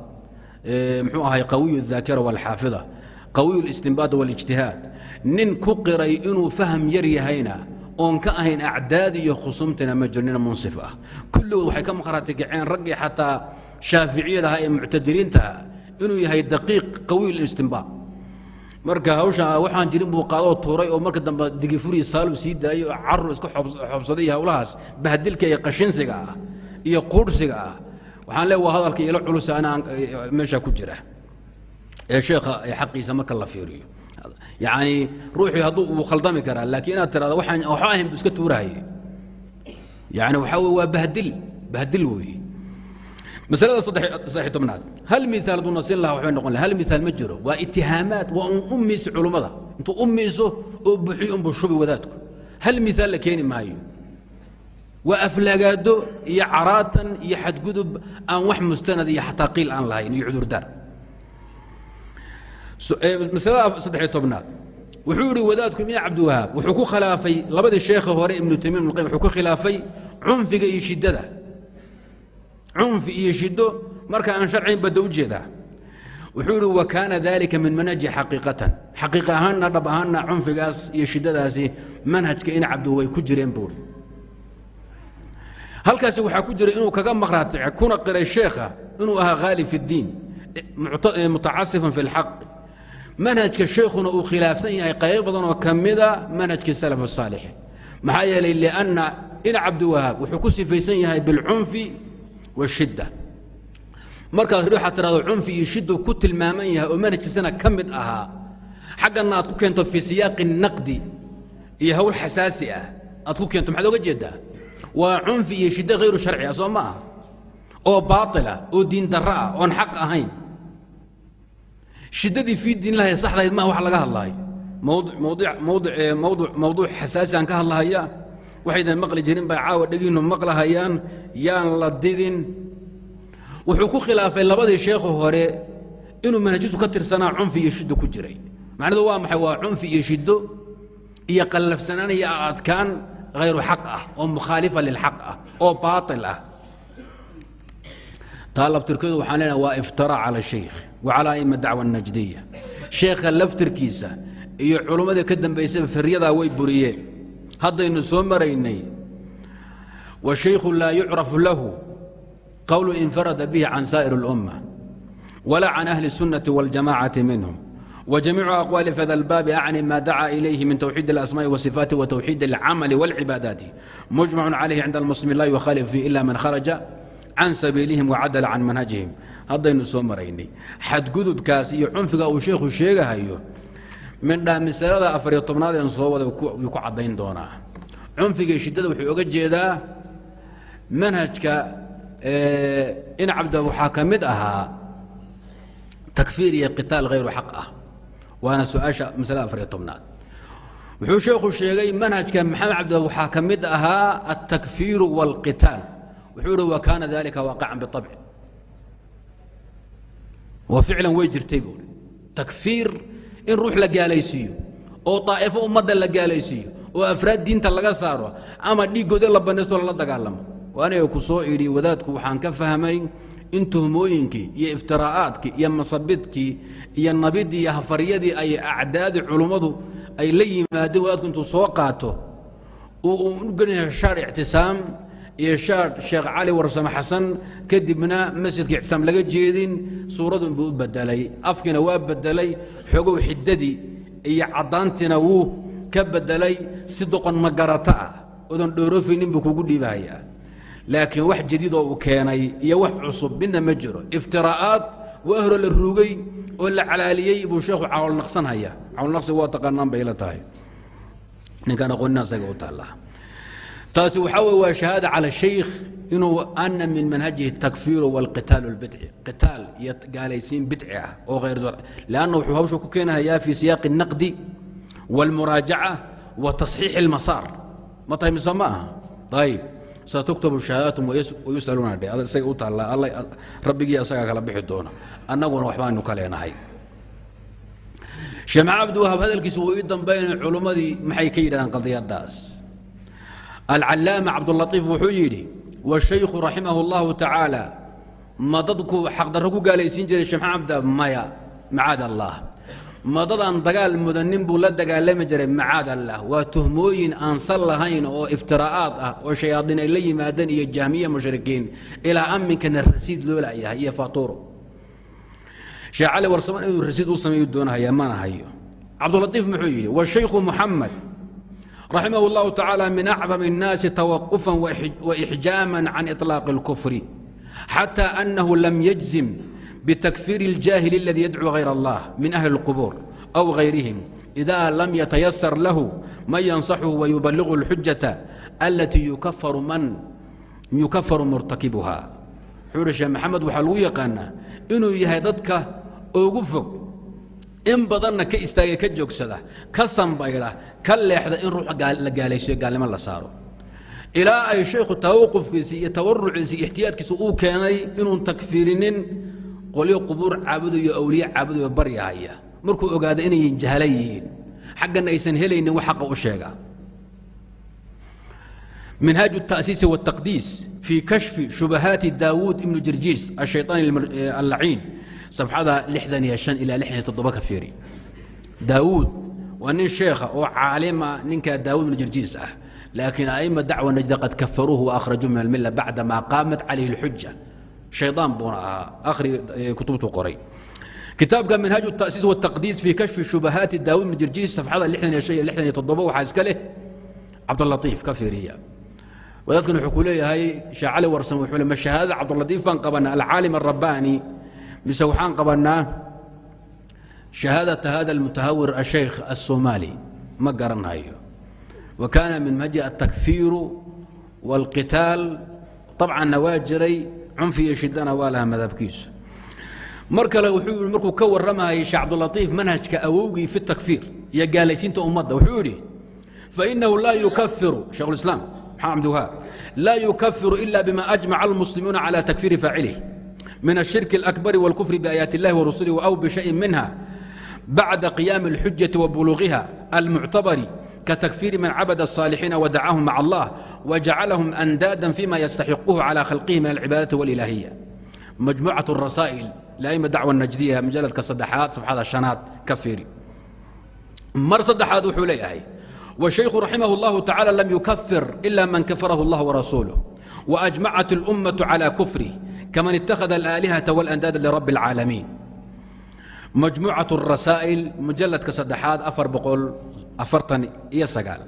muxuu ahay qawiy الdaakira wاlxaafida qawiy اlistinbaad wاlijtihaad nin ku qiray inuu fahm yar yahayna oon ka ahayn acdaad iyo khusumtina ma jiro nina munsif ah. Kulligood waxay ka maqhraati kaceen raggii xataa shaaficiyadaha ee muctadiliintaha inuu yahay daqiiq qawiy اlistinbaad marka hawsha waxaan jirin buu tuuray oo marka dambe digifuriyi saaluu sii daayey oo carur iska xobsaday iyo hawlahaas bahdilka iyo qashinsiga ah iyo quudhsiga ah. Waxaan leey waa hadalka ilo culus ana meesha ku jira. Ee sheekha xaqiisa marka la fiiriyo yacni ruuxii hadduu uu khaldami karaa laakiin inaad tirahdo waxaan waxba ahayn buu iska tuurahaye yani waxaa weye waa bahdil bahdil weeye masalada saddex tobnaad hal miaal hadduu nasin laha waxbay noqon laha hal miaal ma jiro waa itihaamaad waa un u miisi culummada intuu u miiso oo buxiyo unbuu shubi wadaadku hal miaal la keeni maayo waa aflagaado iyo caraatan iyo xadgudub aan wax mustanad iyo xataa qiil aan lahayn iyo cudurdaar masalada saddex tobnaad. Wuxuu yihi wadaadku ibn cabdiwahaab wuxuu ku khilaafay labadii sheekha hore ibnu taymiya ibn wuxuu ku khilaafay cunfiga iyo shiddada. Cunfi iyo shiddo marka aan sharciin badda u jeedaa. Wuxuu ihi wa kaana dalika min manhaji xaqiiqatan. Xaqiiqa ahaanna dhab ahaanna cunfigaas iyo shiddadaasi manhajka in cabdu ku jireen buuri halkaasi waxaa ku jira inuu kaga maqraatice kuna qiray sheekha inuu ahaa haali fi اddiin mutacasifan fi اlxaq manhajka sheekuna uu khilaafsan yahay qayb badanoo ka mida manhajkii salaf saalix maxaa yeelay lianna in cabdiwahaab wuxuu ku sifaysan yahay bilcunfi washidda markaad ruuxa tidhahdo cunfi iyo shiddu ku tilmaaman yahay oo manhajkiisana ka mid ahaa xagganna aad ku keento fii siyaaqi naqdi iyo hawl xasaasi ah aad ku keento maxaad oga jeedaa? Waa cunfi iyo shiddo hayru sharciga ah, soo ma aha? Oo baailah oo diin darro ah oon xaq ahayn shiddadii fii diinlahay saxdahayd maha wax laga hadlahay mawduuc xasaasi aan ka hadlahaya waxaydan maqli jirin bay caawa dhegiinu maqlahayaan. Yaan la didin. Wuxuu ku khilaafay labadii sheekhu hore inuu manhajintu ka tirsanaa cunfi iyo shiddo ku jiray. Macnadu waa maxay? Waa cunfi iyo shiddo iyo qallafsanaan iyo adkaan hayru xaq ah oo mukhaalifa lilxaq ah oo baail ah taa laftirkeedu waxaan leenaha waa iftiraac cala shaykh wa cala aima dacwa najdiya sheekha laftirkiisa iyo culummadii ka dambaysaba firyadaa way buriyeen haddaynu soo maraynay wa shaykhu laa yucrafu lahu qwl infarada bih can saa'ir اlأumة wla can ahli الsunaةi wاljamacati minhum وجamيicu أqwali fi hada اlbaabi acni ma dacaa ilayhi min twxiid الأsmاءi والصifaati وتwxiid الcamل والcibaadaati mujmac calayhi cinda اlmuslimiin la yukhalif fii ila man kharaja can sabiilihim wacadala can manhajihim haddaynu soo maraynay xadgudubkaas iyo cunfiga uu sheekhu sheegahayo mindhaa masalada afariyo tobnaad een soo wada wuu ku caddayn doonaa cunfiga shiddada wuxuu oga jeedaa manhajka in cabda waxaa ka mid ahaa takfiir iyo qitaal hayru xaq ah waana su'aasha masalada afariyo tobnaad wuxuu sheekhu sheegay manhajka maxamed cabdi waxaa ka mid ahaa altakfiiru wاlqitaal wuxuu ihi wa kaana dalika waaqacan biطabci wa ficlan way jirtay buui takfiir in ruux la gaalaysiiyo oo daa'ifo ummadda la gaalaysiiyo oo afraad diinta laga saaro ama dhiiggooda la banaysto lala dagaalamo. Aniga ku soo idhi wadaadku waxaan ka fahmay in tuhmooyinkii iyo iftiraa'aadkii iyo masabidkii iyo nabidii iyo hafaryadii ay acdaadii culummadu ay la yimaadeen wadaadku intuu soo qaato uu u gelinayo shaar ictisaam iyo sheekh cali warsame xasan kadibna masjidka ictisaam laga jeedin suuradun buu u bedelay afkiina waa bedelay xoogow xiddadii iyo caddaantiina wuu ka bedelay si doqon magarata ah. Odan dhoorofaynin buu kugu dhiibahayaa laakiin wax jadiidoo uu keenay iyo wax cusub midna ma jiro. Iftiraa'aad waa hore la ruugay oo la calaaliyey buu sheekhu cawlnaqsanhaya cawlnaqsi waa taqaanaan bay la tahay. Ninkaan aqoonina asaga u taallaa taasi waxaa wey waa shahaada cala shaykh inuu ana min manhajihi takfiiru wاlqitaal اlbidci qitaal iyo gaalaysiin bidci ah oo hayr lanna wuxuu hawsha ku keenahayaa fi siyaaqi الnaqdi wاlmuraajaca wa tasxiixi اlmasaar ma tahay mise ma aha ayb satuktabu shahaadatum wayus'aluuna dhe ada isaga u taallaa alla rabbigii asagaa kala bixi doona annaguna waxbaanu ka leenahay sheekh maxamed abdiwahaab hadalkiisu wuu ii dambaynay culummadii maxay ka yidhahdaan qadiyadaas alcallaama cabdulaiif wuxuu yidhi washaykhu raximah اllahu tacaala ma dadku xaqdarro ku gaalaysiin jiray sheekh maxamed abdiwahaab maya macaad allah ma dadaan dagaal mudanin buu la dagaalami jiray macaad allah waa tuhmooyin aan sal lahayn oo iftiraa'aad ah oo shayaadiin ay la yimaadeen iyo jahmiya mushrikiin ilaa aminkana rasiid loo layahay iyo faturo sheekh cali warsaman inuu rasiid u sameeyu doonahaya mana hayo cabdulaiif raximah اllahu tacaala min acdam الnaasi tawaqufan waixjaama can iطlaaqi اlkufri xatى anahu lam yajzim بتكفير الجاهل الذي يدعو غير الله من أهل القبور أو غيرهم إذا لم يتيسر له من ينصحه ويبلغ الحجة التي يكفر من يكفر مرتكبها حور الشيخ محمد waxaa lagu yaqaanaa inuu yahay dadka ugu fog in badanna ka istaaga ka joogsada ka sambayda ka leexda in ruux la gaalaysiyo gaalnimo la saaro ilaa ay sheekhu tawaqufkiisi iyo tawaruciisi iyo ixtiyaadkiisa uu keenay inuun takfiirinin qolyo qubuur caabudayo awliye caabudayo baryahaya markuu ogaada inay jahla yihiin xaggana aysan helaynin wax xaqa u sheega minhaaj التأsiisi والتaqdiis fii kashfi shubahaati daawuud ibnu jirjiis الشhayطaan allaciin sabxada lixdan iyo shan ilaa lixdan iyo toddoba ka fiiri daawuud waa nin sheekha oo caalima ninkaa daawuud bnu jirjiis ah laakiin aima dacwa najda qad kafaruuhu waakhrajuu min almilla bacda maa qaamat calayhi اlxuja shaydaan buuna ahaa akhri kutubtu qoray kitaabka minhaaj التأsiis والتaqdiis fi kashfi shubahaati daawud bn jirjiis safxada lixdan iyo shan iyo lixdan iyo toddoba waxaa iska leh cabdالlatiif ka fiiriya wadaadkan wuxuu ku leeyahay sheekh cali warsan wuxuu le ma shahaadada cabdالlatiif baan qabanaa alcaalim الrabbaani mise waxaan qabanaa shahaadata hada almutahawir الshaykh الsomaali ma garanhayo wa kaana min manhaji الtakfiiru والqitaal طabcanna waa jiray cunfi iyo shidana waa lahaa madhabkiisu mar kale wuxuu yidhi markuu ka warramayay sheekh cabdulatiif manhajka awowgii fi takfiir iyo gaalaysiinta ummadda wuxuu yidhi fainahu laa yukafiru shekhulislaam maxamed cabdiwahaab laa yukafiru ila bima ajmaca almuslimuuna cala takfiiri faacilih min ashirki alakbari wاlkufri biaayaati اllahi warasulihi aw bishayin minha bacda qiyaami اlxujati wa buluugiha almuctabari katakfiiri man cabada الصaalixiina wadacahum maca allah wajacalahum andaadan fima yastaxiquhu cala khalqihi min alcibaadati wاlilaahiya majmucaة الrasaa'il لأئمة dacوة النجدية majaladka saddexaad صفxada شhanaad ka fiiri mar saddexaad wuxuu leeyahay والشhaykhu رaحimه الlaه taعالى lm يukفir إلا man kaفرh الlah وrasuuله وأجمعت الأمة عlى كفره kaman اتakhذ الآلهة والأndاad لرب العاalمين majmucaة الرasaa'ل majaladka saddexaad afar boqol afartan iyo sagaal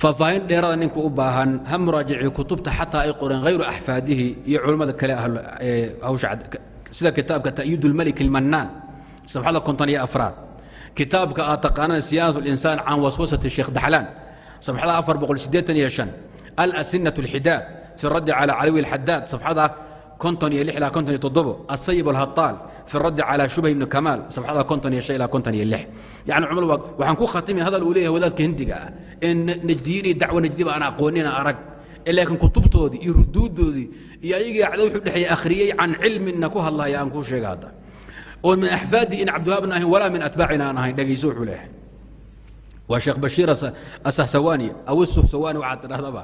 faahfaahin dheerada ninka u baahan ha muraajaciyo kutubta xataa ay qoreen hayru axfaadihi iyo culammada kale hawsha sida kitaabka ta'yiid اlmelik اlmanaan safxada konton iyo afraad kitaabka aad taqaanaan siyaanat اlinsaan can waswasati sheekh daxlaan safxada afar boqol siddeetan iyo shan alasinat اlxidaad fi raddi calى calawi اlxadaad safxada konton iyo lix ilaa konton iyo toddobo asayib alhataal fi raddi calى shubh ibni kamaal safxada konton iyo shan ilaa konton iyo lix yani cumar waxaan ku khatimi hadal uu leeyahay wadaadka hindiga ah ee najdiyiin iyo dacwo najdiba aan aqoonina arag ee laakiin kutubtoodii iyo ruduuddoodii iyo ayagii acda wuxuu dhexeeyey akhriyey can cilmina ku hadlaya aan kuu sheega hadda oo min axfaadi in cabdiwahaabna ahayn walaa min atbaacina aan ahayn dhegayso wuxuu leeyahay waa sheekh bashiir asahsawani aw suhsawani waxaad tidhahdaba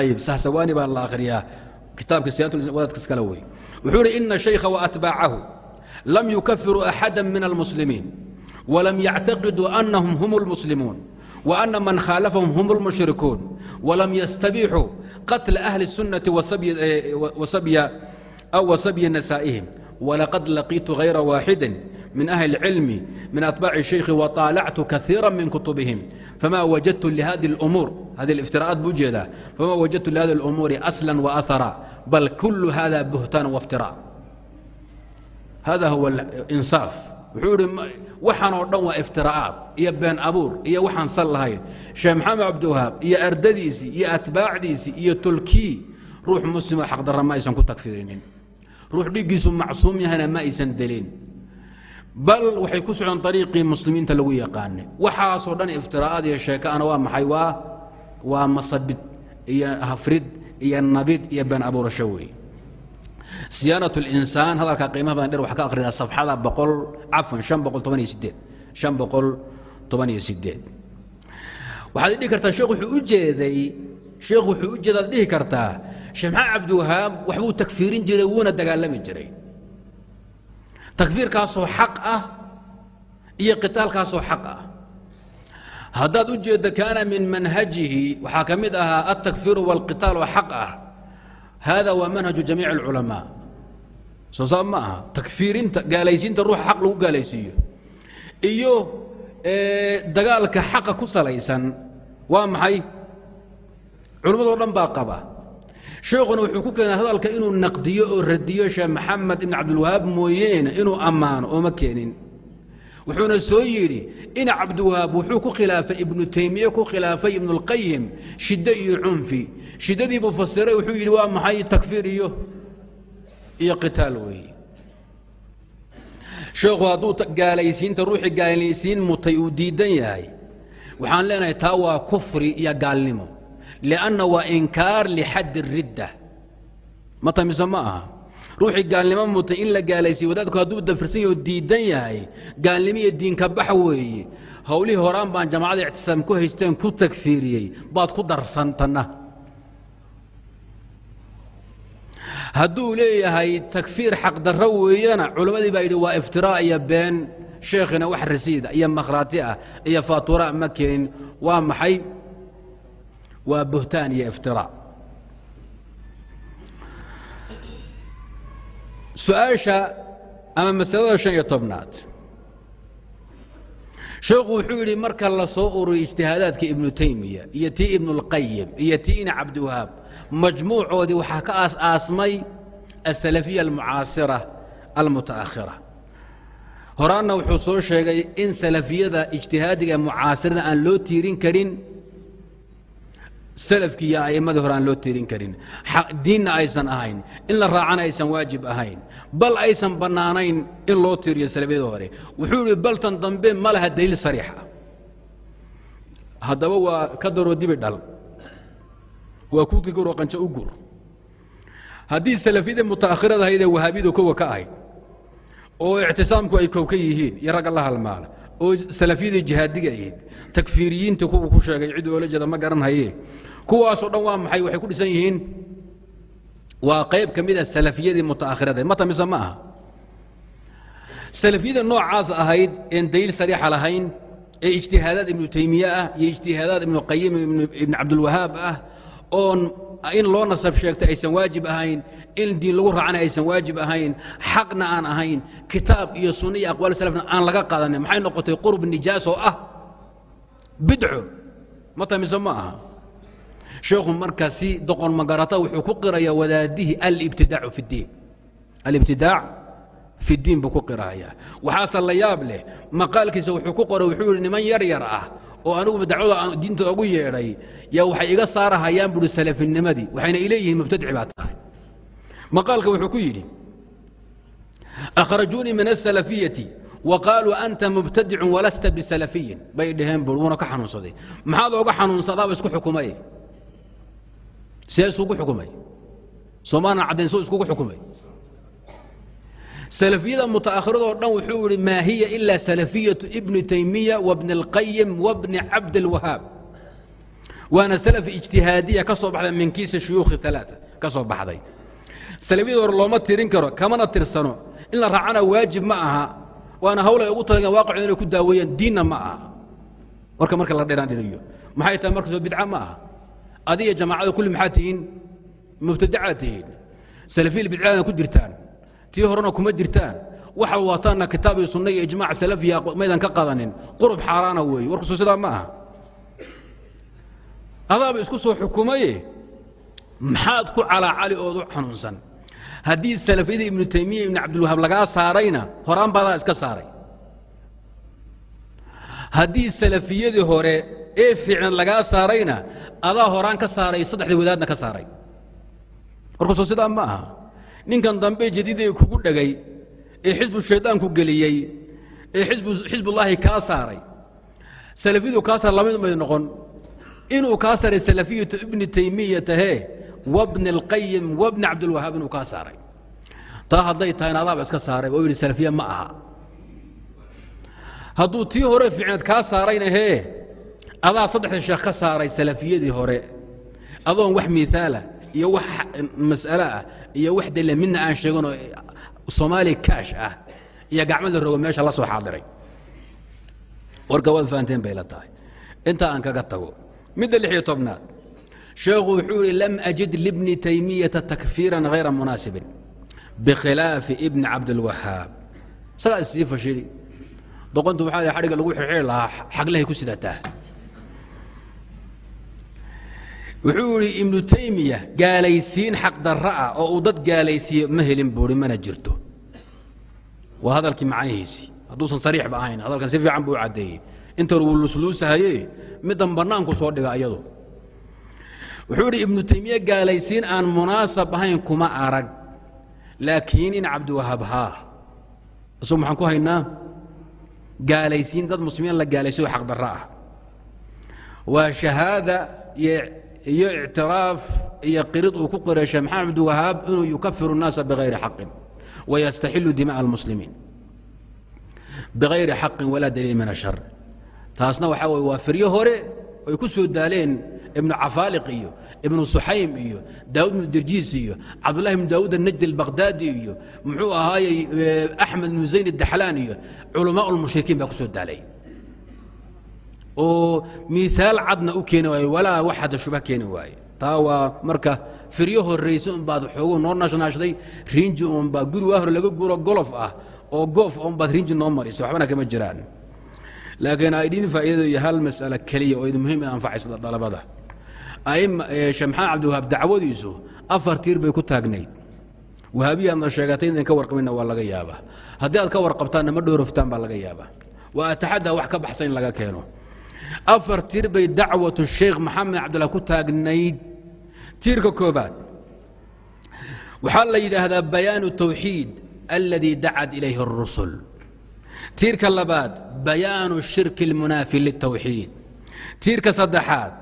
ayib sahsawani baa la akhriyaa kitaabka siyaanwadaadka iskale wey wuxuu ihi ina shaykha waatbaacahu lam yukafiruu axada min almuslimiin ولم يعتقدوا أنهم هم المسلمون وأن من خالفهم هم المشركون ولم يستبيحوا قتل أهل السنة وصبي, وصبي أو وصبي نسائهم ولقد لقيت غير واحد من أهل العلم من أتباع الشيخ وطالعت كثيرا من كتبهم فما وجدت لهذه الأمور هذه الافتراءات بوجدة فما وجدت لهذه الأمور أصلا وأثرا بل كل هذا بهتان وافتراء هذا هو الإنصاف wuxuu ihi waxaan oo dhan waa iftiraa'aad iyo been abuur iyo waxaan sal lahayn sheekh maxamed cabdiwahaab iyo ardadiisii iyo atbaacdiisii iyo tolkii ruux muslimo xaqdarra ma aysan ku tagfirinin ruux dhiggiisu macsuum yahana ma aysan delin bal waxay ku socon ariiqii muslimiinta lagu yaqaanay waxaasoo dhan iftiraa'ad iyo sheekaana waa maxay? Waa waa masabid iyo hafrid iyo nabid iyo been abuurasho weeye siyaanat linsaan hadalkaa qiimaha badan dher waxaa ka akhridaa safxada boqol cafwan an boqol toban iyo sideed an boqol toban iyo sideed waxaad idhihi kartaa sheekh wuxuu u jeeday sheekh wuxuu u jeedaad dhihi kartaa sheekh cabdiwahaab waxbuu tagfiirin jiray wuuna dagaalami jiray takfiirkaasoo xaq ah iyo qitaalkaasoo xaq ah. Haddaad u jeeddo kaana min manhajihi waxaa ka mid ahaa altakfiiru wاlqitaal oo xaq ah. Hada waa manhaju jamiic اlculamaa soo saab ma aha takfiirinta gaalaysiinta ruuxa xaq lagu gaalaysiiyo. Iyo dagaalka xaqa ku salaysan waa maxay? Culimmadoo dhan baa qaba sheekhuna wuxuu ku keenay hadalka inuu naqdiyo oo radiyo sheekh maxamed ibn cabdilwahaab mooyeene inuu ammaano ooma keenin. Wuxuuna soo yidhi ina cabdiwahaab wuxuu ku khilaafay ibnu taymiye ku khilaafay ibnu اlqayim shiddo iyo cunfi. Shiddadii buu fasiray wuxuu yidhi waa maxay takfiir iyo iyo qitaal weeye sheekhu hadduu gaalaysiinta ruuxii gaalaysiin mutay uu diidan yahay. Waxaan leenahay taa waa kufri iyo gaalnimo lianna waa inkaar lixaddi ridda ma tamise ma aha ruuxii gaalnimo mutay in la gaalaysiiye wadaadku hadduu dafirsan yaho diidan yahay gaalnimo iyo diinka bax weeye howlihii horaan baan jamacada ictisaam ku haysteen ku tagfiiriyey baad ku darsantanna hadduu leeyahay takfiir xaqdarro weeyana culammadii baa yidhi waa iftiraa iyo been sheekhina wax rasiida iyo makhraati ah iyo faaturaa ma keenin waa maxay waa buhtaan iyo iftiraa su'aasha ama masalada shan iyo tobnaad. Sheekhu wuxuu yidhi marka la ururiyo ijtihaadaadka ibnu taymiya iyo tii ibnuاlqayim iyo tii ina cabdiwahaab majmuucoodii waxaa ka aas-aasmay asalafiya almucaasira almuta'akhira horaanna wuxuu soo sheegay in salafiyada ijtihaadiga mucaasirada aan loo tiirin karin salafkii iyo a'immadii hore aan loo tiirin karin. Diinna aysan ahayn in la raacana aysan waajib ahayn. Bal aysan bannaanayn in loo tiiriyo salafiyada hore. Wuxuu yidhi baltan dambe ma laha daliil sariix ah. Haddaba waa ka daroo dibi dhal. Waa kuudka guroo qanjo u gur. Haddii salafiyadii muta'akhirada ahayd ee wahaabiyadu kowa ka ahayd oo ictisaamku ay kow ka yihiin iyo ragga la halmaala oo salafiyadii jihaadiga ahayd takfiiriyiinta kuwa ku sheegay cid oola jeeda ma garanhaye kuwaasoo dhan waa maxay? Waxay ku dhisan yihiin waa qayb ka mid a salafiyadii muta'akhirada mata mise ma aha? Salafiyada noocaas ahayd een daliil sariixa lahayn ee ijtihaadaad ibnu taymiye ah iyo ijtihaadaad ibnu qayim ibnu cabdulwahaab ah oon in loo nasab sheegto aysan waajib ahayn in diin lagu raacana aysan waajib ahayn xaqna aan ahayn kitaab iyo sunna iyo aqwaal salafna aan laga qaadanin maxay noqotay qurb nijaas oo ah? Bidco mata mise ma aha. Sheekhu marka si doqon magarata wuxuu ku qirayaa wadaadihii alibtidaacu fi اdiin alibtidaac fi diin buu ku qirahayaa waxaase la yaab leh maqaalkiisa wuxuu ku qoray wuxuu yidhi niman yar yar ah oo aniguba dacwada aan diinta ugu yeedhay yaa waxay iga saarahayaan buhi salafinimadii waxayna ileeyihiin mubtadici baa tahay. Maqaalka wuxuu ku yidhi akhrajuunii min asalafiyati wa anta mubtadicun walasta bisalafiyin bay dhaheen bui wuuna ka xanuunsaday. Maxaad ooga xanuunsadaaba isku xukumay? See iskugu xukumay? Soomaanan caddayn soo iskugu xukumay salafiyada muta'akhiradoo dhan wuxuu yidhi maa hiya ilaa salafiyatu ibni taymiya wabni اlqayim wabni cabdilwahaab waana salafi ijtihaadiya ka soo baxday min kiisa shuyuukhi alaaa ka soo baxday. Salafiyada hore looma tirin karo kamana tirsano. In la raacana waajib ma aha. Waana hawlay ugu tagan waaqicooda inay ku daaweeyaan diinna ma aha. Warka marka la dheraan dhiriyo maxay tahay marka soo bidca ma aha? Adiga jamaacada kulli maxaad tihiin? Mubtadacaad tihiin. Salafiyada bidcadana ku jirtaan tii horena kuma jirtaan. Waxa wataanna kitaab iyo sunna iyo ijmaac salafiya maydan ka qadanin qurub xaaraana weeye warkusu sidaa ma aha. Adaaba isku soo xukumaye maxaad ku calaacali ood u xanuunsan. Haddii salafiyadii ibnu taymiya ibnu cabdilwahaab lagaa saarayna horaan baadaa iska saaray. Haddii salafiyadii hore ee fiicnad lagaa saarayna adaa horaan ka saaray saddexdii wadaadna ka saaray. Warkusu sidaa ma aha ninkan dambe jadiiday kugu dhegay ee xisbu shaydaanku geliyey ee xisbullaahi kaa saaray. Salafiyadu kaa saar la mid may noqon. Inuu kaa saaray salafiyatu ibni taymiyatahe wabni اlqayim wabni cabdilwahaab inuu kaa saaray. Taa hadday tahayna adaaba iska saaray oo yidhi salafiya ma aha. Hadduu tii hore fiicneed kaa saarayna hee adaa saddexda sheekh ka saaray salafiyadii hore adoon wax miaala iyo wax mas'ale ah iyo wax daliila midna aan sheeganoo soomaali kaash ah iyo gacmo la rogo meesha la soo xaadiray. Warka waad fahanteen bay la tahay. Intaa aan kaga tago midda lix iyo tobnaad sheekhu wuxuu yihi lam ajid libni taymiyata takfiiran hayra munaasibin bikhilaafi ibni cabdilwahaab isagaa issii fashili doqontu waxaa xadhigga lagu xirxiri lahaa xaglahay ku sidataa wuxuu idhi ibnu taymiya gaalaysiin xaqdarra ah oo uu dad gaalaysiiye ma helin buuri mana jirto. Waa hadalkii macnihiisii. Hadduusan sariixba ahayn hadalkan si fiican buu caddeeyey. Intan wuu lusluusahaye middan bannaanku soo dhiga iyadu. Wuxuu idhi ibnu taymiye gaalaysiin aan munaasab ahayn kuma arag laakiin in cabdiwahaab haa. Isagu maxaan ku haynaa? Gaalaysiin dad muslimiin la gaalaysiyo xaqdarra ah. Waa shahaada iyo ictiraaf iyo qirid uu ku qiray sheekh maxamed abdiwahaab inuu yukafiru الnaasa bغayri xaqin wayastaxilu dimaء اlmuslimiin bغayri xaqin walaa daliil min الshar taasna waxaa weye waa firyo hore ay ku soo daaleen ibnu cafaaliq iyo ibnu suxaym iyo daawud ibnu dirjiis iyo cabdullahi ibnu daawud anajdi albaqdaadi iyo muxuu ahaayey axmed ibnu zayn addaxlaan iyo culamaa lmushrikiin baa ku soo daalay oo miisaal cadna u keeni waaye walaa wax hadda shubha keeni waaye taa waa marka firyo horraysa unbaad xoogu noo naashnaashday riinji unbaa guri waa laga guro golof ah oo goof unbaad riinji noo marisa waxbana kama jiraan. Laakiin ay idin faa'iidado iyo hal mas'ale keliya oo idin muhiim anfacaysa dhalabada. Aima cabdiwahaab dacwadiisu afar tiir bay ku taagnayd. Wahaabiyaadna sheegatay inaan ka warqabinna waa laga yaabaa. Haddii aad ka warqabtaanna ma dhooroftaan baa laga yaabaa. Waa ataxaddaa wax ka baxsan in laga keeno afar tiir bay dacwatu sheekh maxamed cabdillah ku taagnayd tiirka koobaad waxaa la yidhaahdaa bayaanu tawxiid aladii dacat ilayhi اrusul tiirka labaad bayaanu shirki اlmunaafi litawxiid tiirka saddexaad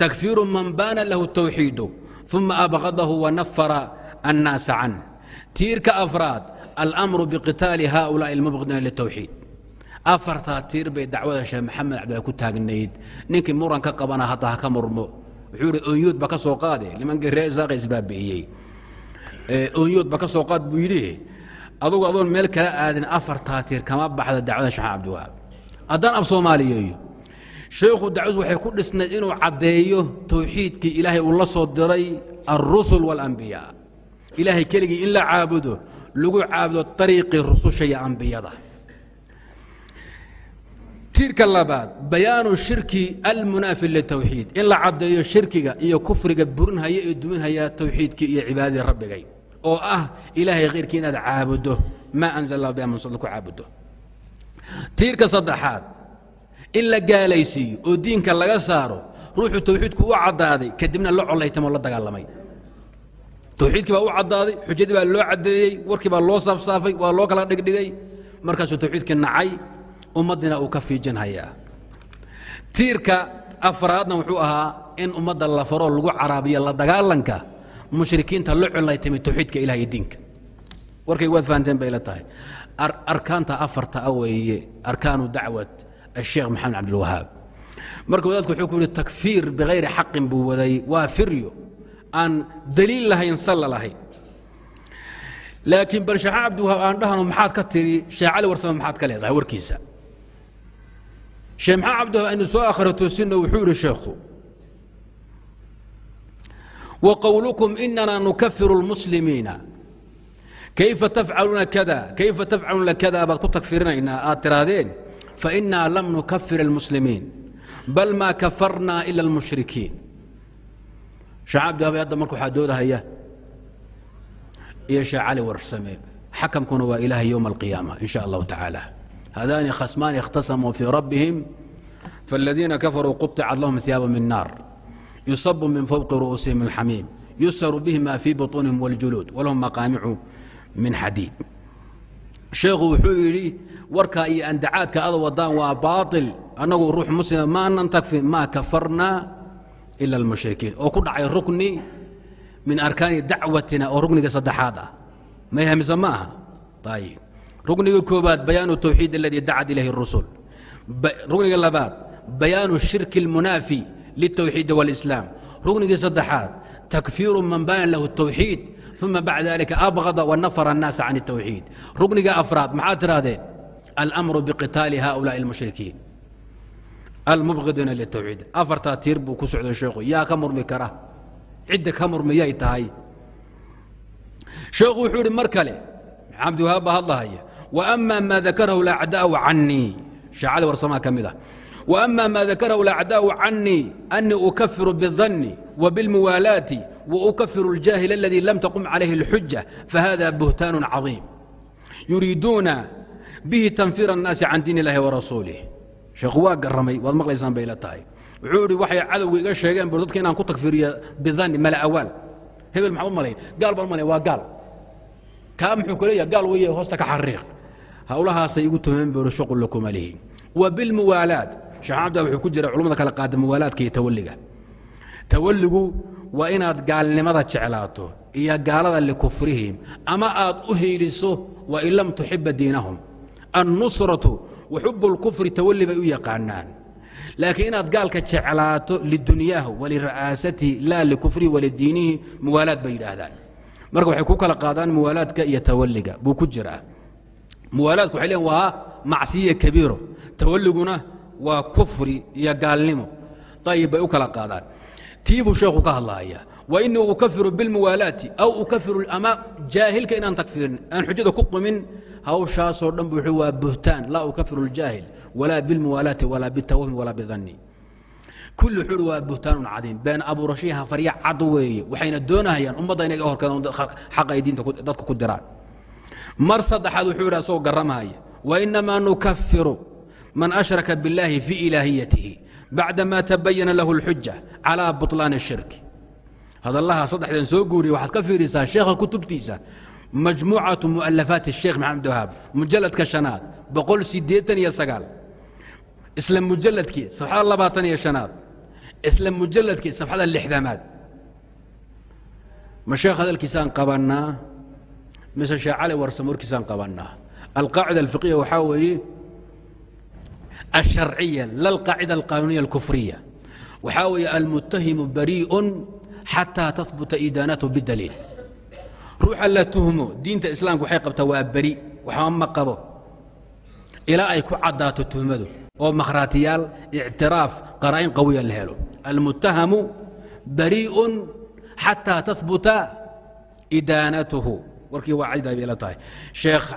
takfiiru man baana lahu tawxiidu uma abqadahu wanafara annaasa canh tiirka afraad almru biqitaali haؤulaaءi اlmubqidina litawxiid afartaa tiir bay dacwada sheekh maxamed cabdilla ku taagnayd. Ninkii muran ka qabana hadda ha ka murmo. Wuxuu ihi onyood ba ka soo qaade. Nimankii ree isaaqa isbaabi'iyey onyood ba ka soo qaad buu yidhi. Adugu adoon meel kala aadin afartaa tiir kama baxda dacwada sheekh cabdiwahaab haddaan af soomaaliyeeyo sheekhu dacwadu waxay ku dhisnayd inuu caddeeyo tawxiidkii ilaahay uu la soo diray alrusul waalambiyaa ilaahay keligii in la caabudo lagu caabudo ariiqii rususha iyo ambiyada tiirka labaad bayaanu shirki almunaafi litawxiid. In la caddeeyo shirkiga iyo kufriga burinhaya ee duminhaya tawxiidkii iyo cibaadadii rabbigay oo ah ilaahay khayrkii inaad caabudo. Maa anzal allah biha min sultan ku caabudo. Tiirka saddexaad in la gaalaysiiyo oo diinka laga saaro ruuxuu tawxiidku u caddaaday kadibna la collaytamo la dagaalamay. Tawxiidkii baa u caddaaday xujadii baa loo caddeeyey warkii baa loo saafsaafay waa loo kala dhigdhigay. Markaasuu tawxiidkii nacay ummaddina uu ka fiijinhayaa. Tiirka afraadna wuxuu ahaa in ummadda la faroo lagu caraabiyo la dagaalanka mushrikiinta la culnay timi tawxiidka ilah iyo diinka. Warkay waad fahanteen bay la tahay. Arkaanta afarta a weeye arkaanu dacwat asheekh maxamed cabdilwahaab marka wadaadku wuxuu ku yidhi takfiir bihayri xaqin buu waday waa firyo aan daliil lahayn salla lahayn. Laakiin bal sheekh cabdiwahaab aandhahanu maxaad ka tiri sheecali warsame maxaad ka leedahay warkiisa sheekh maxamed cabdiwahab aynu soo akhri tusinno wuxuu ihi sheekhu wa qowlukum inana nukafiru lmuslimiina kayfa tafcaluuna kada kayfa tafcaluuna kada baad ku tagfirinaynaa aad tihaahdeen fainaa lam nukafir almuslimiin bal maa kafarnaa ila almushrikiin sheekh cabdiwahab hadda marka waxaa doodahaya iyo sheekh cali warsame xakamkuna waa ilaahay yowma alqiyaama in sha allahu tacaala hadani khasmaani اkhtasamuu fii rabbihim faاladiina kafaruu quطicat lahum ثiyaaba min naar yusab min fوqi ru'uusihim الxamiim yusru bihima fii buطuunihim wاljuluud walahum maqaamicu min xadiid sheekhu wuxuu yidhi warkaa iyo andacaadka ada wadaan waa baaطil annagu ruux muslima ma nan takfir maa kafarnaa ila اlmushrikiin oo ku dhacay rukni min arkaani dacwatina oo rukniga saddexaad ah may hamse ma aha ayib rukniga koobaad bayaanu tawxiid aladii dacat ilayhi الrusul rukniga labaad bayaanu shirki اlmunaafi lلتwxiid واlإسlاam ruknigii saddexaad takfiiru man baana lahu التwxiid ثuma baعda dalika abغضa wanafr الnaasa can التwxiid rukniga afraad maxaad tirahdeen alأmru bqitaali haؤulaaءi الmushrikiin almubغidiina lلتwxiid afartaa tiir buu ku socday sheekhu yaa ka murmi kara cidda ka murmiyay tahay sheekhu wuxuu ihi mar kale cabdiwahaab baa hadlahaya وأma ma dakarahu الأعdاء canii shee cali warsamaa ka mid ah وأما ما ذكره الأعداء عني أني أكفر بالظن وبالموالاة وأكفر الجاهل الذي لم تقم عليه الحجة فهذا بهتان عظيم يريدون به تنفير الناس عن دين الله ورسوله sheekhu waa garamay waad maqlaysaan bay la tahay wuxuu idhi waxay cadowga iga sheegeen bur dadka inaan ku takfiriyo bidanni mala awaal hebel maxaa u malayn gaal baan u malayn waa gaal kaa muxuu ku leeyahay gaal weeye hoosta ka xariiq hawlahaasay igu tuhmeen buu shuqul lakuma lihi wa bilmuwaalaad sheekh cabda wuxuu ku jira culamada kala qaada muwaalaadka iyo tawalliga. Tawalligu waa inaad gaalnimada jeclaato iyo gaalada likufrihim ama aad u hiiliso wain lam tuxiba diinahum. Annusratu waxubu tawalli bay u yaqaanaan. Laakiin inaad gaalka jeclaato lidunyaahu walira'aasatihi laa likufrihi walidiinihi muwaalaad bay yidhaahdaan. Marka waxay ku kala qaadaan muwaalaadka iyo tawalliga buu ku jiraa muwaalaadku waxay leeyiin waa macsiya kabiiro. Tawalliguna waa kufri iyo gaalnimo. Ayib bay u kala qaadaan. Tii buu sheekhu ka hadlaaya wa inii ukafiru bilmuwaalaati aw ukafiru ama jaahilka inaan takfiirin aan xujada ku qumin hawshaasoo dhan bu waa buhtaan. Laa ukafiru ljaahil walaa bilmuwaalaati walaa bitawahmi walaa bidanni. Kulli xuri waa buhtaanun cadiim. Been abuurashiha farya cad weeye waxayna doonahayaan ummadda inay ga horkadaan xaqa ay diinta dadka ku diraan mar saddexaad wuxuu yidhi asagoo garramahaya wainamaa nukafiru man ashraka biاllahi fii ilaahiyatihi bacdama tabayana lahu اlxuja calى buطlaani الshirki hadallaha saddexdan soo guuriya waxaad ka fiirisaa sheekha kutubtiisa majmuucaةu mualafaati الsheekh maxamed wahaab mujaladka shanaad boqol sideetan iyo sagaal isla mujaladkii safxada labaatan iyo shanaad isla mujaladkii safxada lixdamaad ma sheekh hadalkiisaan qabannaa mise sheekh cali warsamo warkiisaan qabanaa alqaacida alfiqiya waxaa weeye alsharciya la alqaacida alqanuuniya alkufriya waxaa weeye almutahimu bariiun xataa tahbuta idaanatu bidaliil ruuxa la tuhmo diinta islaamka waxay qabtaa waa beri waxba ma qabo. Ilaa ay ku caddaato tuhmadu oo makhraatiyaal ictiraaf qaraa'in qawiya la helo. Almuttahamu bariiun xataa tahbuta idaanatuhu warkii waa cadidaa bay la tahay. Sheekh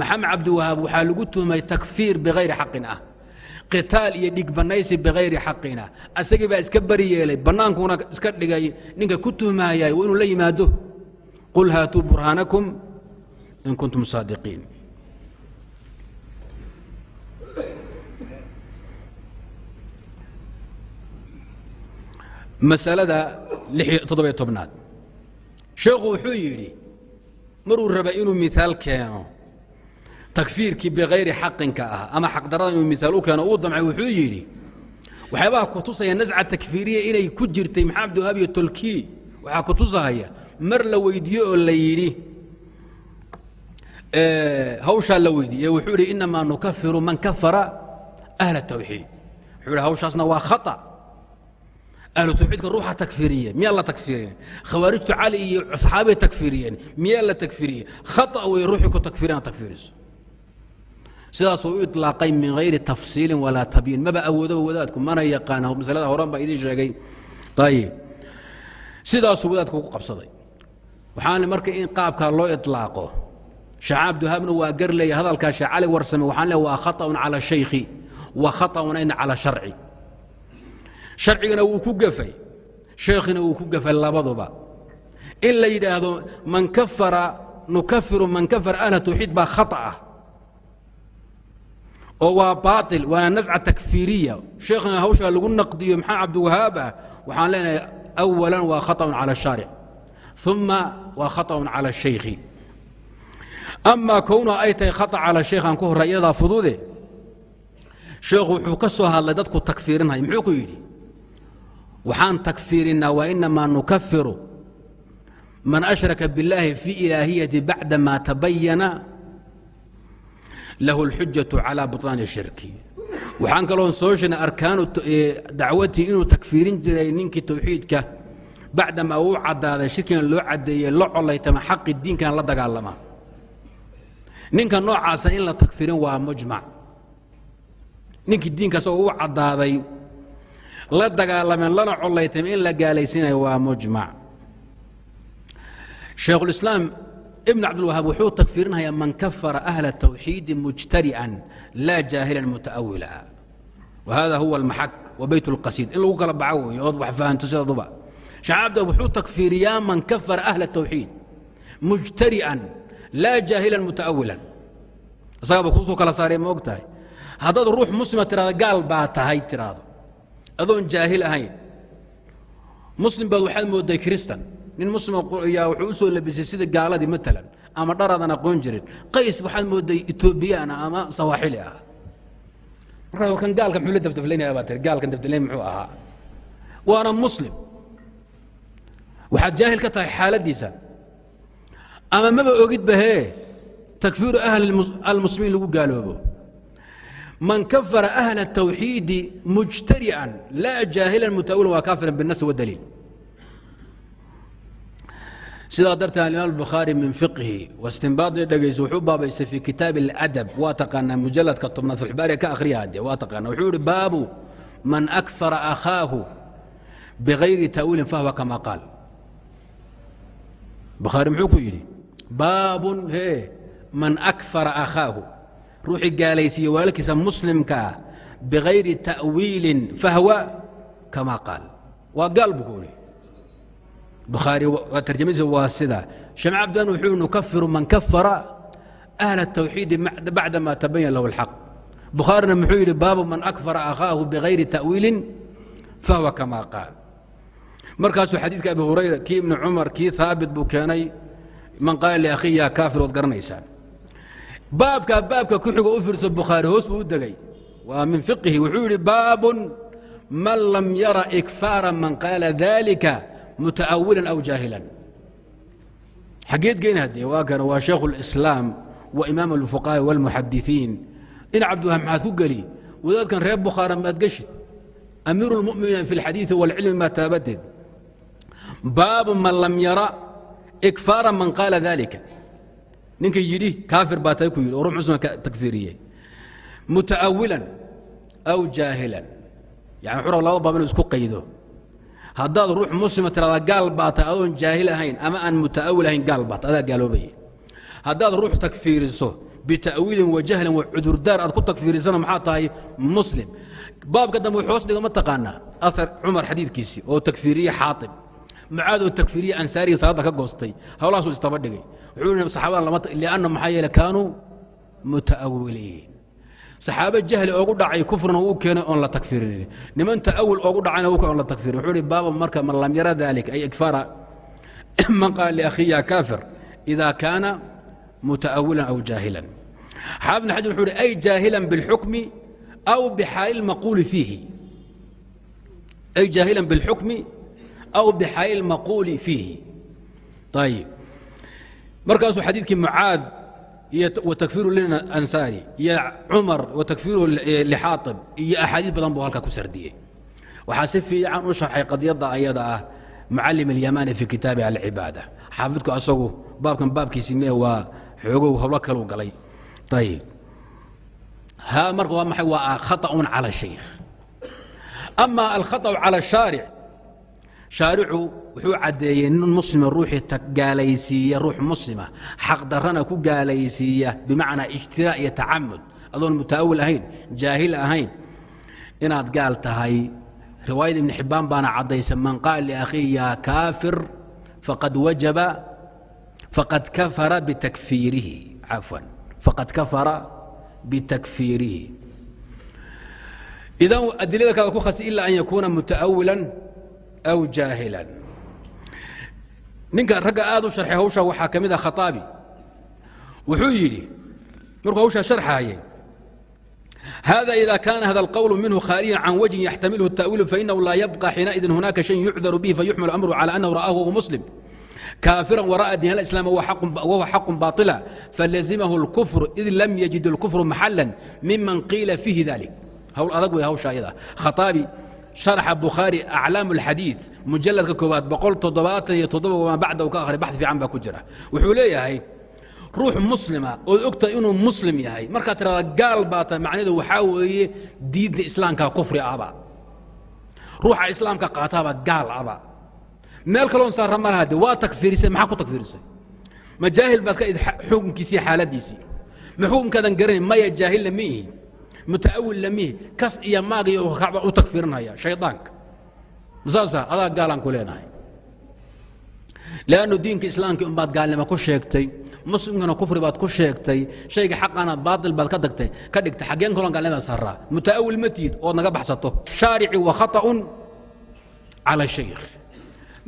maxamed cabdiwahaab waxaa lagu tuhmay takfiir bikayri xaqin ah. Qitaal iyo dhigbanaysi bikayri xaqina asagii baa iska bari yeelay bannaankuna iska dhigay ninka ku tuhmaayay waa inuu la yimaado. Qul haatuu burhaanakum in kuntum saadiqiin. Masalada toddobiyo tobnaad. Sheekhu wuxuu yidhi maruu raba inuu miaal keeno takfiirkii bikayri xaqinka ah ama xaqdarada inuu miaal u keeno uu damcay wuxuu yidhi waxyaabaha kutusaya nasca takfiiriya inay ku jirtay maxaa abdiwahaab tolkii waxaa kutusahaya mar la weydiiye oo la yidhi hawshaa la weydiiye wuxuu idhi inamaa nukafiru man kafara ahla tawxiid. Wuxuu idhi hawshaasna waa khata ahlu tawxiidka ruuxa takfiiriye miyaa la takfiiriyen khawaarijtu cali iyo saxaabay takfiiriyeen miyaa la takfiiriye khata wey ruuxii ku takfiirina takfiiriso sidaasuu u ilaaqay min hayri tafsiilin walaa tabyiin maba awoodaba wadaadku mana yaqaana masalada horan baa idiin sheegay ayib sidaasuu wadaadku ku qabsaday waxaan marka in qaabkaa loo ilaaqo sheekh cabdiwahaabna waa gar leeya hadalkaa sheekh cali warsame waxaan le waa khaطأun cala shaykhi wa khaطأun ayna cala sharci sharcigana wuu ku gafay sheekhina wuu ku gafay labaduba in la yidhaahdo man kafara nukafiru man kafara ahla tawxiid baa khaطأ ah oo waa baaطil waana nasca takfiiriya sheekhina hawshaa lagu naqdiyo maxaa cabdiwahaab ah waxaan leenahay أولا waa khaطأ calى الشhaarع ثuma waa khaطأ calى الشhaykhi أma kownuha ay tahay khaطأ calى shaykh aan ku horray iyadaa fudude sheekhu wuxuu ka soo hadlay dadku takfiirinhay muxuu ku yidhi waxaan takfiirinaa وإنama nukafiru man أشhraka bالlahi في ilaahiyati baعda ma tabayana lahu الxujaة calى buطlaani الshirki waxaan kaloon soo sheegnay arkaanu dacwatii inuu takfiirin jiray ninkii tawxiidka bacdamaa uu caddaaday shirkigan loo caddeeyey la colaytama xaqi diinkan la dagaalama ninka noocaasa in la takfirin waa mujmac ninkii diinka asagoo u caddaaday la dagaalameen lana colaytama in la gaalaysiinayo waa mujmac. Shaekhulislaam ibn cabdilwahaab wuxuu takfiirinhayaa man kafara ahla tawxiidi mujtari'an laa jaahilan muta'awila wahada huwa almaxak wa اlqasiid in lagu kala baco wey ood wax fahanto sidaduba. Cabdi wuxuu takfiiriyaa man kafara ahla tawxiid mujtari'an laa jaahilan muta'awilan isagaba kuusoo kala saaray ma og haddaad ruux muslima tiraado gaal baa tahay tiraado adoon jaahil ahayn. Muslim baad waxaad mooday kristan nin muslima wuxuu u soo labisay sida gaaladii maalan ama dharaadan aqoon jirin. Qays waxaad mooday etoobiyaan ama sawaaxili ah. Markaa kan gaalka muxuu la dabdablaynaya baa tiri gaalkan dabdablayn muxuu ahaa? Waana muslim. Waxaad jaahil ka tahay xaaladdiisa ama maba ogidba hee takfiiru ahli almuslimiin lagu gaaloobo man kafara ahla الtawxiidi mujtari'an laa jaahilan muta'awilan waa kaafiran biالnas wاdaliil sidaa darteed alimaam bukhaari min fiqhi wastinbaadii dhegaysa wuxuu baabaystay fii kitaab اladab waa taqaanaa mujaladka tobnaad filxibaariga ka akhriya hadde waa taqaana wuxuu yihi baabu man akfara akhaahu bigayri ta'wiilin fahwa kama qaal bukhaari muxuu ku yidhi baabun he man akfara akhaahu ruuxii gaalaysiiye walaalkiisa muslimka ah bigayri ta'wiilin fahwa kama qaal waa gaal buu ku ihi bukhaari tarjamadiisa waa sida sham cabdan wuxuu nukafiru man kafara ahla الtawxiidi bacda ma tabayan lahu اlxaq bukhaarina muxuu yidhi baabu man akfara akhaahu bigayri ta'wiilin fahwa kama qaal markaasuu xadiidka abi hurayra kii ibni cumar kii haabit buu keenay man qaala liakhihi yaa kaafir ood garanaysaa baabkaa baabka ku xigo u fiirso bukhaari hoos buu u degay waa min fiqihi wuxuu yidhi baabun man lam yara ikfaara man qaala dalika muta'awilan aw jaahilan xaggeed geyn haddee waa kana waa shaykhu اlislaam wa imaam alfuqahaai wاlmuxadisiin in cabdiwahaab maxaad ku geli wadaadkan reer bukhaara maad geshid amiiru اlmu'miniina fi اlxadiiثi wاlcilmi maa taabadeed baabu man lam yara ikfaara man qaala dalika ninka yidhi kaafir baa tay ku yidhi oo ruux muslima takfiiriyey. Muta'awilan aw jaahilan. Yani raba laba baab inuu isku qaydo. Haddaad ruux muslima tiradaa gaal baa adoon jaahil ahayn ama aan muta'awil ahayn gaal baa adaa gaaloobaya haddaad ruux takfiiriso bita'wiilin wa jahlin wa cudurdaar aad ku takfiirisana maxaa tahay muslim? Baabka dambe hoos dhiga ma taqaanaa? Ahar cumar xadiidkiisii oo takfiiriye xaatib mucaad oo takfiiriye ansaariga salaadda ka goostay. Howlahaasuu istaba dhigay. Wuxuu saxaabadan lianna maxaa yeele kaanuu muta'awiliin saxaabe jahli oogu dhacay kufrina uu keenay oon la takfirin niman ta'awul oogu dhacayna uu oon la takfirin wuxuu ihi baaba marka man lam yara dalik ay ikfara [CLEARS THROAT] man qaala liakhiya kaafir ida kaana muta'awilan aw jaahilan. Xaafid bn xajar wuxuu ihi ay jaahilan bilxukmi aw bixaali lmaquuli fiihi. Ay jaahilan bilxukmi aw bixaali lmaquuli fiihi ayib markaasuu xadiidkii mucaad وتكفير للأنساري iyo cمر وتكفير لxاaطب iyo أxاadiiث badan buu halkaa ku sardiyey waxaa si fiican u شharxay qadyada ayada ah معalim اليamani في kitaabi العibaadة xaafidku asagu baabkan baabkiisi me waa xoogow howlo kalu galay ayb ha marka waa maay waa khaطأ calى الشhaykh أma الkhaطأ calى الشhaarع shaaricu wuxuu caddeeyey nin muslima ruuxii gaalaysiiya ruux muslima xaqdarrana ku gaalaysiiya bimacnaa ijtiraac iyo tacamud adoon mutaawil ahayn jaahil ahayn inaad gaal tahay. Riwaayada ibni xibbaan baana caddaysa man qaala liakhiihi yaa kaafir faqad wajaba faqad kafara bitakfiirihi cafwan. Faqad kafara bitakfiirihi idan adilada kaada ku khasi ila an yakuuna muta'awilan aw jaahilan ninka ragga aad u sharxay hawshaa waxaa ka mid ah khaaabi wuxuu yidhi markuu hawshaa sharxaayay hada إida kana hada الqwl minhu khاaliya can wجهi yaxtamilhu التأwiil fainahu laa yabقى xinaئidi hunaaka شhay yucdaru bihi fayuxmil أmru calى أnahu ra'ahu huwa muslim كافرا وراء دين الإسلام وهو حق باطلا فلزمه الكفر إذ لم يجد الكفر محلا ممن قيل فيه ذلك هول أدق هو شايدة خطابي شharxa bukhaari aclaam اlxadiid mujaladka koowaad boqol toddobaatan iyo toddoba wamaa bacda uu ka akhriy baxd fiican baa ku jira wuxuu leeyahay ruux muslima ood ogtahay inuu muslim yahay markaad tiraada gaal baa tahay macnaheedu waxaa weeye diinta islaamka kufri aba ruuxa islaamka qaataaba gaal aba meel kaloon saarra malaha de waa takfiirisay maxaa ku takfiirisay ma jaahil baad ka id xukunkiisii xaaladiisii ma xukunkaadaan garanayn maya jaahilla ma ihi muta'awil lama ihi kas iyo maag iyo kacba u takfiirinaya shaydaanka masaasa adaa gaalaan ku leenahay leannu diinka islaamkii unbaad gaalnimo ku sheegtay muslimkana kufri baad ku sheegtay shayga xaqana baatil baad ka dagtay ka dhigtay xaggeen kaloon gaalnimada sarraa muta'awil ma tihid ood naga baxsato shaarici wa khata'un cala shaykh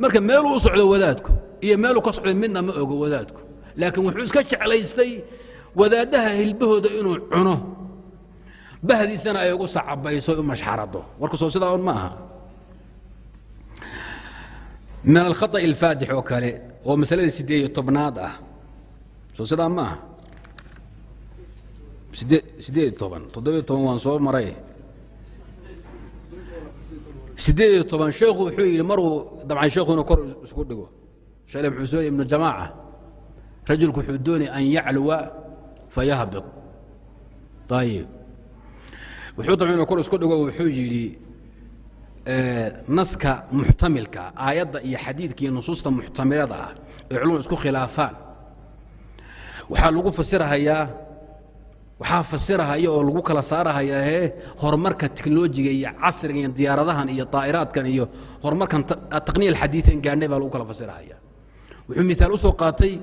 marka meeluu u socdo wadaadku iyo meeluu ka socdo midna ma ogo wadaadku laakiin wuxuu iska jeclaystay wadaaddaha hilbahooda inuu cuno bahdiisana ay ugu sacabayso u mashxarado. Warku sidaa un ma aha min alkhata'i alfaadix oo kale oo masaladii siddeed iyo tobnaad ah. Soo sidaa ma aha siddeed iyo toban. Toddobiyo toban waan soo maray. Siddeed iyo toban. Sheekhu wuxuu yidhi maruu dabcan sheekhu kor isku dhigo. Shale muxuu soo ibnu jamaaca rajulku wuxuu doonaya an yacluwa fayahbit ayib wuxuu dabcan inuu kor isku dhigo wuxuu yidhi naska muxtamilka aayadda iyo xadiidka iyo nusuusta muxtamilada ah ee culumadu isku khilaafaan. Waxaa lagu fasirahayaa waxaa fasirahaya oo lagu kala saarahayaa hee horumarka teknolojiga iyo casriga iyo diyaaradahan iyo daa'iraadkan iyo horumarkan taqniya alxadiidan gaadhnay baa lagu kala fasirahaya wuxuu misaal u soo qaatay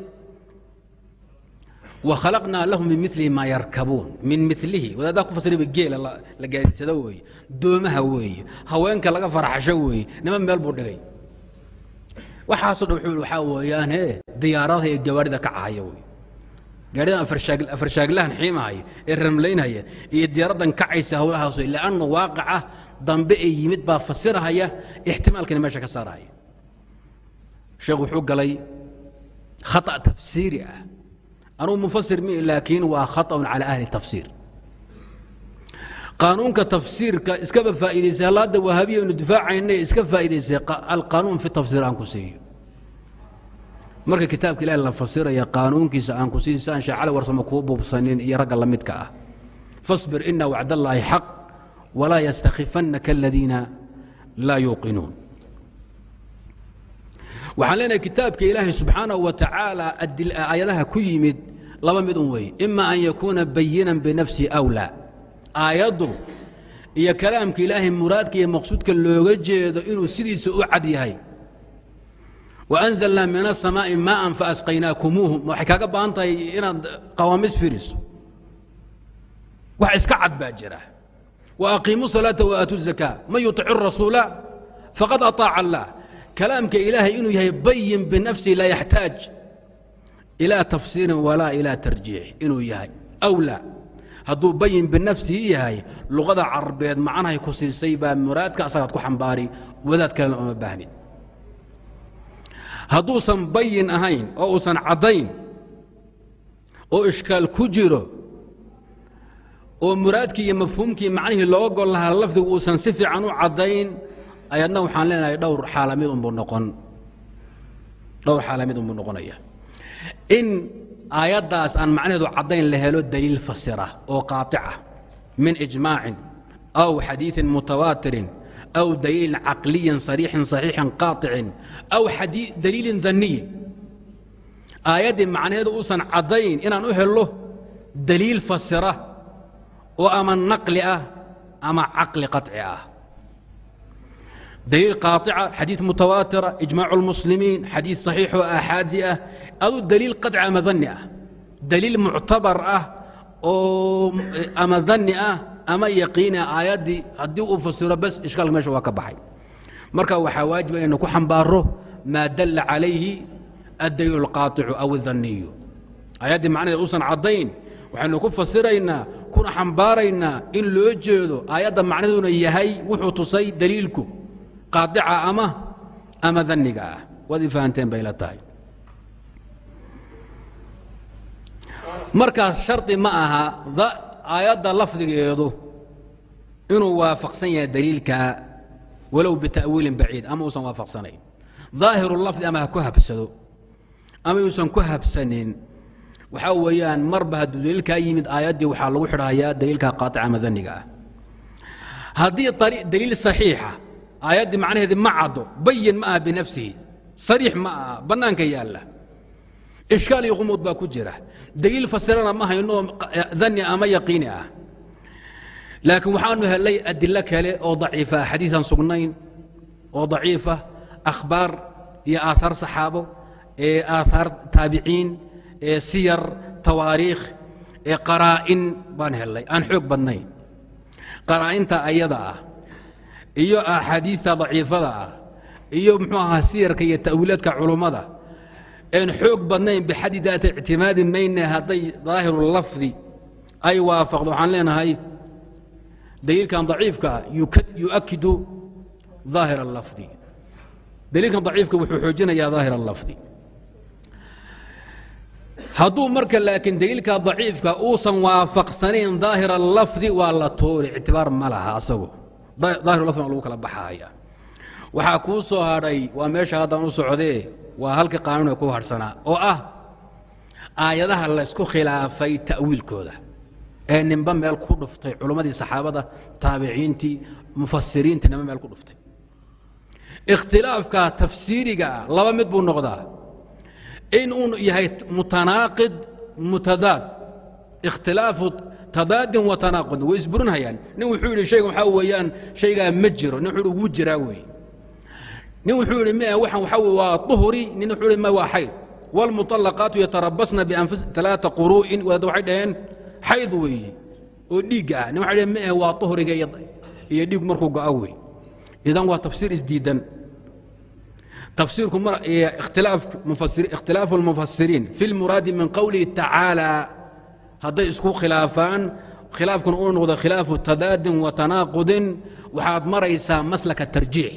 wakhalaqnaa lahum min milihi maa yarkabuun min milihi wadaaddaa ku fasirayba geela la gaadidsado weeye doomaha weeye haweenka laga farxasho weeye niman meel buu dhigay waxaasoo dhan waxaa weeyaan hee diyaaradaha iyo gawaarida ka cahaya wey gaadhidan afarshaaglahan xiimahaya ee ramlaynhaya iyo diyaaraddan kacaysa hawlahaas wey lianna waaqaca dambe ee yimid baa fasirahaya ixtimaalkani meesha ka saarahaya sheekh wuxuu galay khata tafsiiri ah anugu mufasir mi laakiin waa khaطأun calى ahli tafsiir qaanuunka tafsiirka iskaba faa'idaysay halaadda wahaabiya inu difaacayna iska faa'idaysay alqaanuun fi tafsiir aan ku siiyo marka kitaabka ilahi la fasiraya qaanuunkiisa aan ku siiyo si aan shaacala warsamo kuu buubsanin iyo ragga la midka ah faصbir ina wacd اllaahi xaq walaa ystakifannaka aladiina laa yuuqinuun waxaan leenahay kitaabka ilaahay subxaanahu wa tacaala aayadaha ku yimid laba mid un weeye ima an yakuuna bayinan binafsihi awlaa. Aayaddu iyo kalaamka ilaahay muraadka iyo maqsuudka looga jeedo inuu sidiisa u cad yahay. Waanzalnaa min asamaa'i maaan faasqaynaakumuuhu waxay kaaga baahan tahay inaad qawaamis firiso? Wax iska cad baa jira. Waaqiimuu salaata waaatu zakaa man yuطicu rasuula? Faqad aطaaca allah kalaamka ilaahay inuu yahay bayin binafsihi laa yaxtaaj. Ilaa tafsiirin walaa ilaa tarjiix. Inuu yahay. Awlaa hadduu bayin binafsihi yahay luqada carabeed macnahay ku siisay baa muraadka asagaad ku xambaari wadaad kalena uma baahnin hadduusan bayin ahayn oo uusan caddayn oo ishkaal ku jiro oo muraadkii iyo mafhuumkii macnihii looga gol lahaa lafdigu uusan si fiican u caddayn ayadna waxaan leenahay dhowr xaala mid unbuu noqon dhowr xaala mid unbuu noqonaya in aayaddaas aan macnaheedu caddayn la helo daliil fasira oo qaaطica min ijmaacin aw xadiiثin mutawaatirin aw daliilin caqliyin صariixin صaxiixin qaaطicin aw daliilin daniyin aayaddii macnaheedu uusan caddayn inaan u helo daliil fasira oo ama naqli ah ama caqli qaطci ah dliil qaaطica xadiiث mutawaatira ijmaac اlmuslimiin xadiiث صaxiix oo aaxaadi ah adu daliil qaطci ama dani ah daliil muctabar ah oo ama dani ah ama yaqiina aayaddii haddii uu fasiro bas ishkaalka meesha waa ka baxay marka waxaa waajiba inaynu ku xambaaro maa dalla calayhi addaliil اlqaaطicu aw اdaniyu aayaddii macnaheed uusan caddayn waxaynu ku fasiraynaa kuna xambaaraynaa in loo jeedo aayadda macnaheeduna yahay wuxuu tusay daliilku qaadica ama ama daniga ah. Waad i fahanteen bay la tahay. Markaas shardi ma aha aayadda lafdigeedu inuu waafaqsan yahay daliilka walow bita'wiilin baciid ama uusan waafaqsanayn. Daahiru lafdi ama ha ku habsado ama yuusan ku habsanin waxaa weeyaan marba hadduu daliilkaa yimid aayaddii waxaa lagu xidhahayaa daliilka qaaica ama daniga ah. Haddii daliil saxiixa aayaddii macnaheedi ma caddo. Bayin ma aha binafsihi. Sariix ma aha. Bannaanka yaalla. Ishkaal iyo qumuud baa ku jira. Daliil fasirana ma haynoo dani ama yaqiini ah. Laakiin waxaanu helay adilo kale oo daciifa. Xadiisan sugnayn oo daciifa. Akhbaar iyo aahaar saxaabo aahaar taabiciin siyar tawaariikh qaraa'in baan helay. Aan xoog badnayn. Qaraa'inta ayada ah iyo axaadiista daciifada ah iyo muxuu ahaa siyarka iyo ta'wiilaadka culummada een xoog badnayn bixaddi daata ictimaadi mayne hadday daahiru lafdi ay waafaqdo waxaan leenahay daliilkan daciifkaa yu'akidu daahir اlafdi daliilkan daciifka wuxuu xoojinayaa daahir اlafdi hadduu marka laakiin daliilka daciifka uusan waafaqsanayn daahir alafdi waa la tuuri ictibaar ma laha asagu daahir lafdi lagu kala baxaaya. Waxaa kuu soo hadhay waa meesha haddaan u socdee waa halkii qaanuun ku hadhsanaa oo ah aayadaha laysku khilaafay ta'wiilkooda. Ee ninba meel ku dhuftay culimmadii saxaabada taabiciintii mufasiriintii ninba meel ku dhuftay. Ikhtilaafka tafsiiriga ah laba mid buu noqdaa. In uu yahay mutanaaqid mutadaad. Ikhtilaafu tadaadin wa tanaaqudin way isburinhayaan nin wuxuu yidhi shayga waxaa weeyaan shaygaa ma jiro nin wuxuu yidhi wuu jiraa weeye nin wuxuu yidhi ma waxaan waxaa weye waa duhri nin wuxuu yidhi ma waa xayd wاlmuطalaqaatu yatarabasna bianfus ثalaaثa quru'in wadaad waxay dhaheen xayd weeye oo dhiigga ah nin waxay dhaheen ma waa duhriga iyo dhiig markuu go'o wey idan waa tafsiir isdiidan tafsiirku ikhtilaafu اlmufasiriin fi اlmuraadi min qowlihi tacaalى hadday isku khilaafaan khilaafkuna uu noqdo khilaafu tadaadin wa tanaaqudin waxaad maraysaa maslaka tarjiix.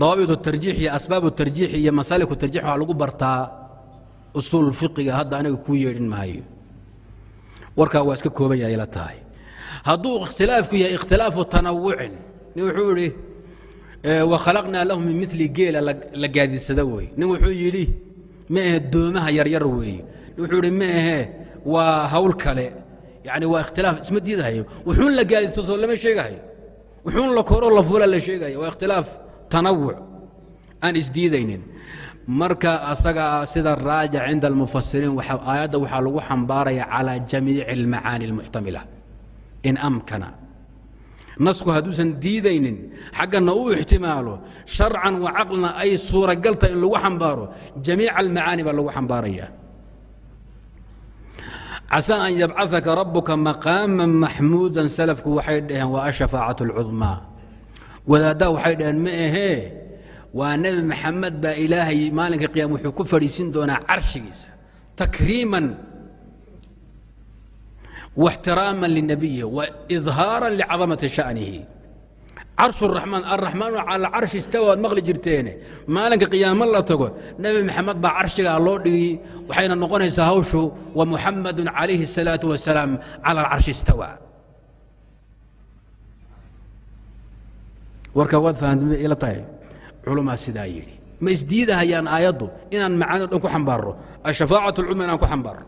Dawaabit tarjiix iyo asbaab tarjiix iyo masaalik tarjix waxaa lagu bartaa usuul fiqiga hadda aniga kuu yeedhin maayo. Warkaa waa iska kooban yahay la tahay. Hadduu ikhtilaafku yahay ikhtilaafu tanawucin nin wuxuu idhi wakhalaqnaa lahu min mili geela la gaadidsada wey nin wuxuu yidhi ma ahe doomaha yaryar weeye wuxuu idhi ma ahe waa hawl kale. Yani waa ikhtilaaf. Isma diidahayo. Wuxuun la gaadidsado lama sheegahayo. Wuxuun la koroo la fula la sheegayo waa ikhtilaaf tanawuc. Aan isdiidaynin marka asaga sida raajic cinda almufasiriin aayadda waxaa lagu xambaaraya calaa jamiici almacaani almuxtamila. In amkana. Nasku hadduusan diidaynin xaggana u ixtimaalo sharcan wa caqlina ay suuragaltahay in lagu xambaaro. Jamiica almacaani baa lagu xambaaraya casaa an yabcثaka rabuka maqaama maxmuudan salafku waxay dhaheen waa ashafaacaة اlcudmaa wadaaddaa waxay dhaheen ma ahee waa nebi maxamed baa ilaahay maalinka qiyama wuxuu ku fadhiisin doonaa carshigiisa takriiman واxtiraaman linabiyihi waidhaara licadamati sha'nihi carsh الraxmaan alraxmaanu cala carshi istawa waad maqli jirteene maalinka qiyaamo la tago nebi maxamed baa carshigaa loo dhigi waxayna noqonaysaa hawshu wa muxamadu calayhi الsalaaةu wasalaam cala alcarshi istawa warka waad fahamtay ila tahay culamaa sidaa yidhi ma isdiidahayaan aayaddu inaan macaanio dhan ku xambaarro ashafaacaة اlcuma inaan ku xambaarro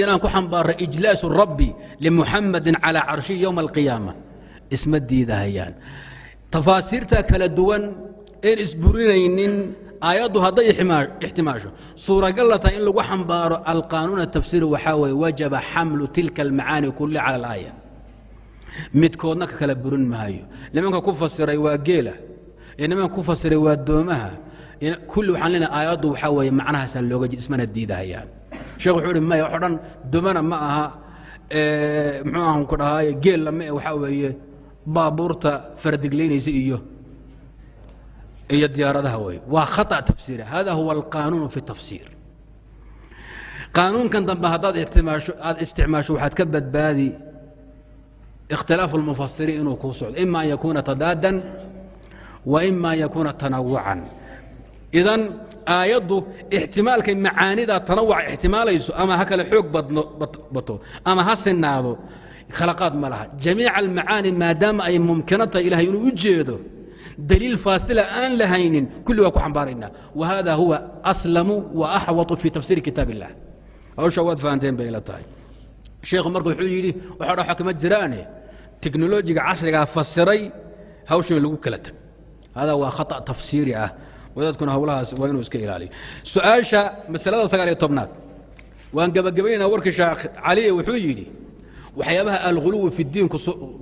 inaan ku xambaarro ijlaasu rabbi limuxamadin calىa carshihi yowma alqiyaama isma diidahayaan. Tafaasiirta kala duwan een isburinaynin aayaddu hadday ixtimaasho suuragalna tahay in lagu xambaaro alqaanuun atafsiiri waxaa weeye wajaba xamlu tilka almacaani kulli cala alaaya. Midkoodna ka kala burin maayo. Nimanka ku fasiray waa geela iyo nimanka ku fasiray waa doomaha. Kulli waxaan leenahay aayaddu waxaa weeye macnahaasaa looga jid ismana diidahayaan. Sheekh wuxuu ihi maya waxo dhan domana ma aha muxuu ahan ku dhahaaye geella ma waxaa weeye baabuurta faradiglaynaysa iyo iyo diyaaradaha wey waa khata tafsiiri hada huwa alqaanuun fi tafsiir. Qaanuunkan dambe haddaad itimaasho aada isticmaasho waxaad ka badbaadi ikhtilaafu اlmufasiriin inuu kuu socdo. Ima an yakuuna tadaadan wa ima an yakuuna tanawucan. Idan aayaddu ixtimaalkay macaanida tanawuca ixtimaalayso ama ha kale xoog bato ama ha sinaado khalaqaad ma laha jamiica almacaani maadaama ay mumkino tahay ilahay inuu u jeedo daliil faasila aan lahaynin kulli waa ku xambaaraynaa wa hada huwa aslamu wa axwatu fi tafsiiri kitaab illah hawsha waad fahanteen bay ila tahay sheekhu marka wuxuu yidhi waxa dha kama jiraane teknolojiga casrigaa fasiray hawshan lagu kala tag hada waa khata tafsiiri ah wadaadkuna hawlahaas waa inuu iska ilaaliyo su'aasha masalada sagaal iyo tobnaad waan gebagabaynaa warkii sheekh caliye wuxuu yidhi waxyaabaha alguluwi fi diin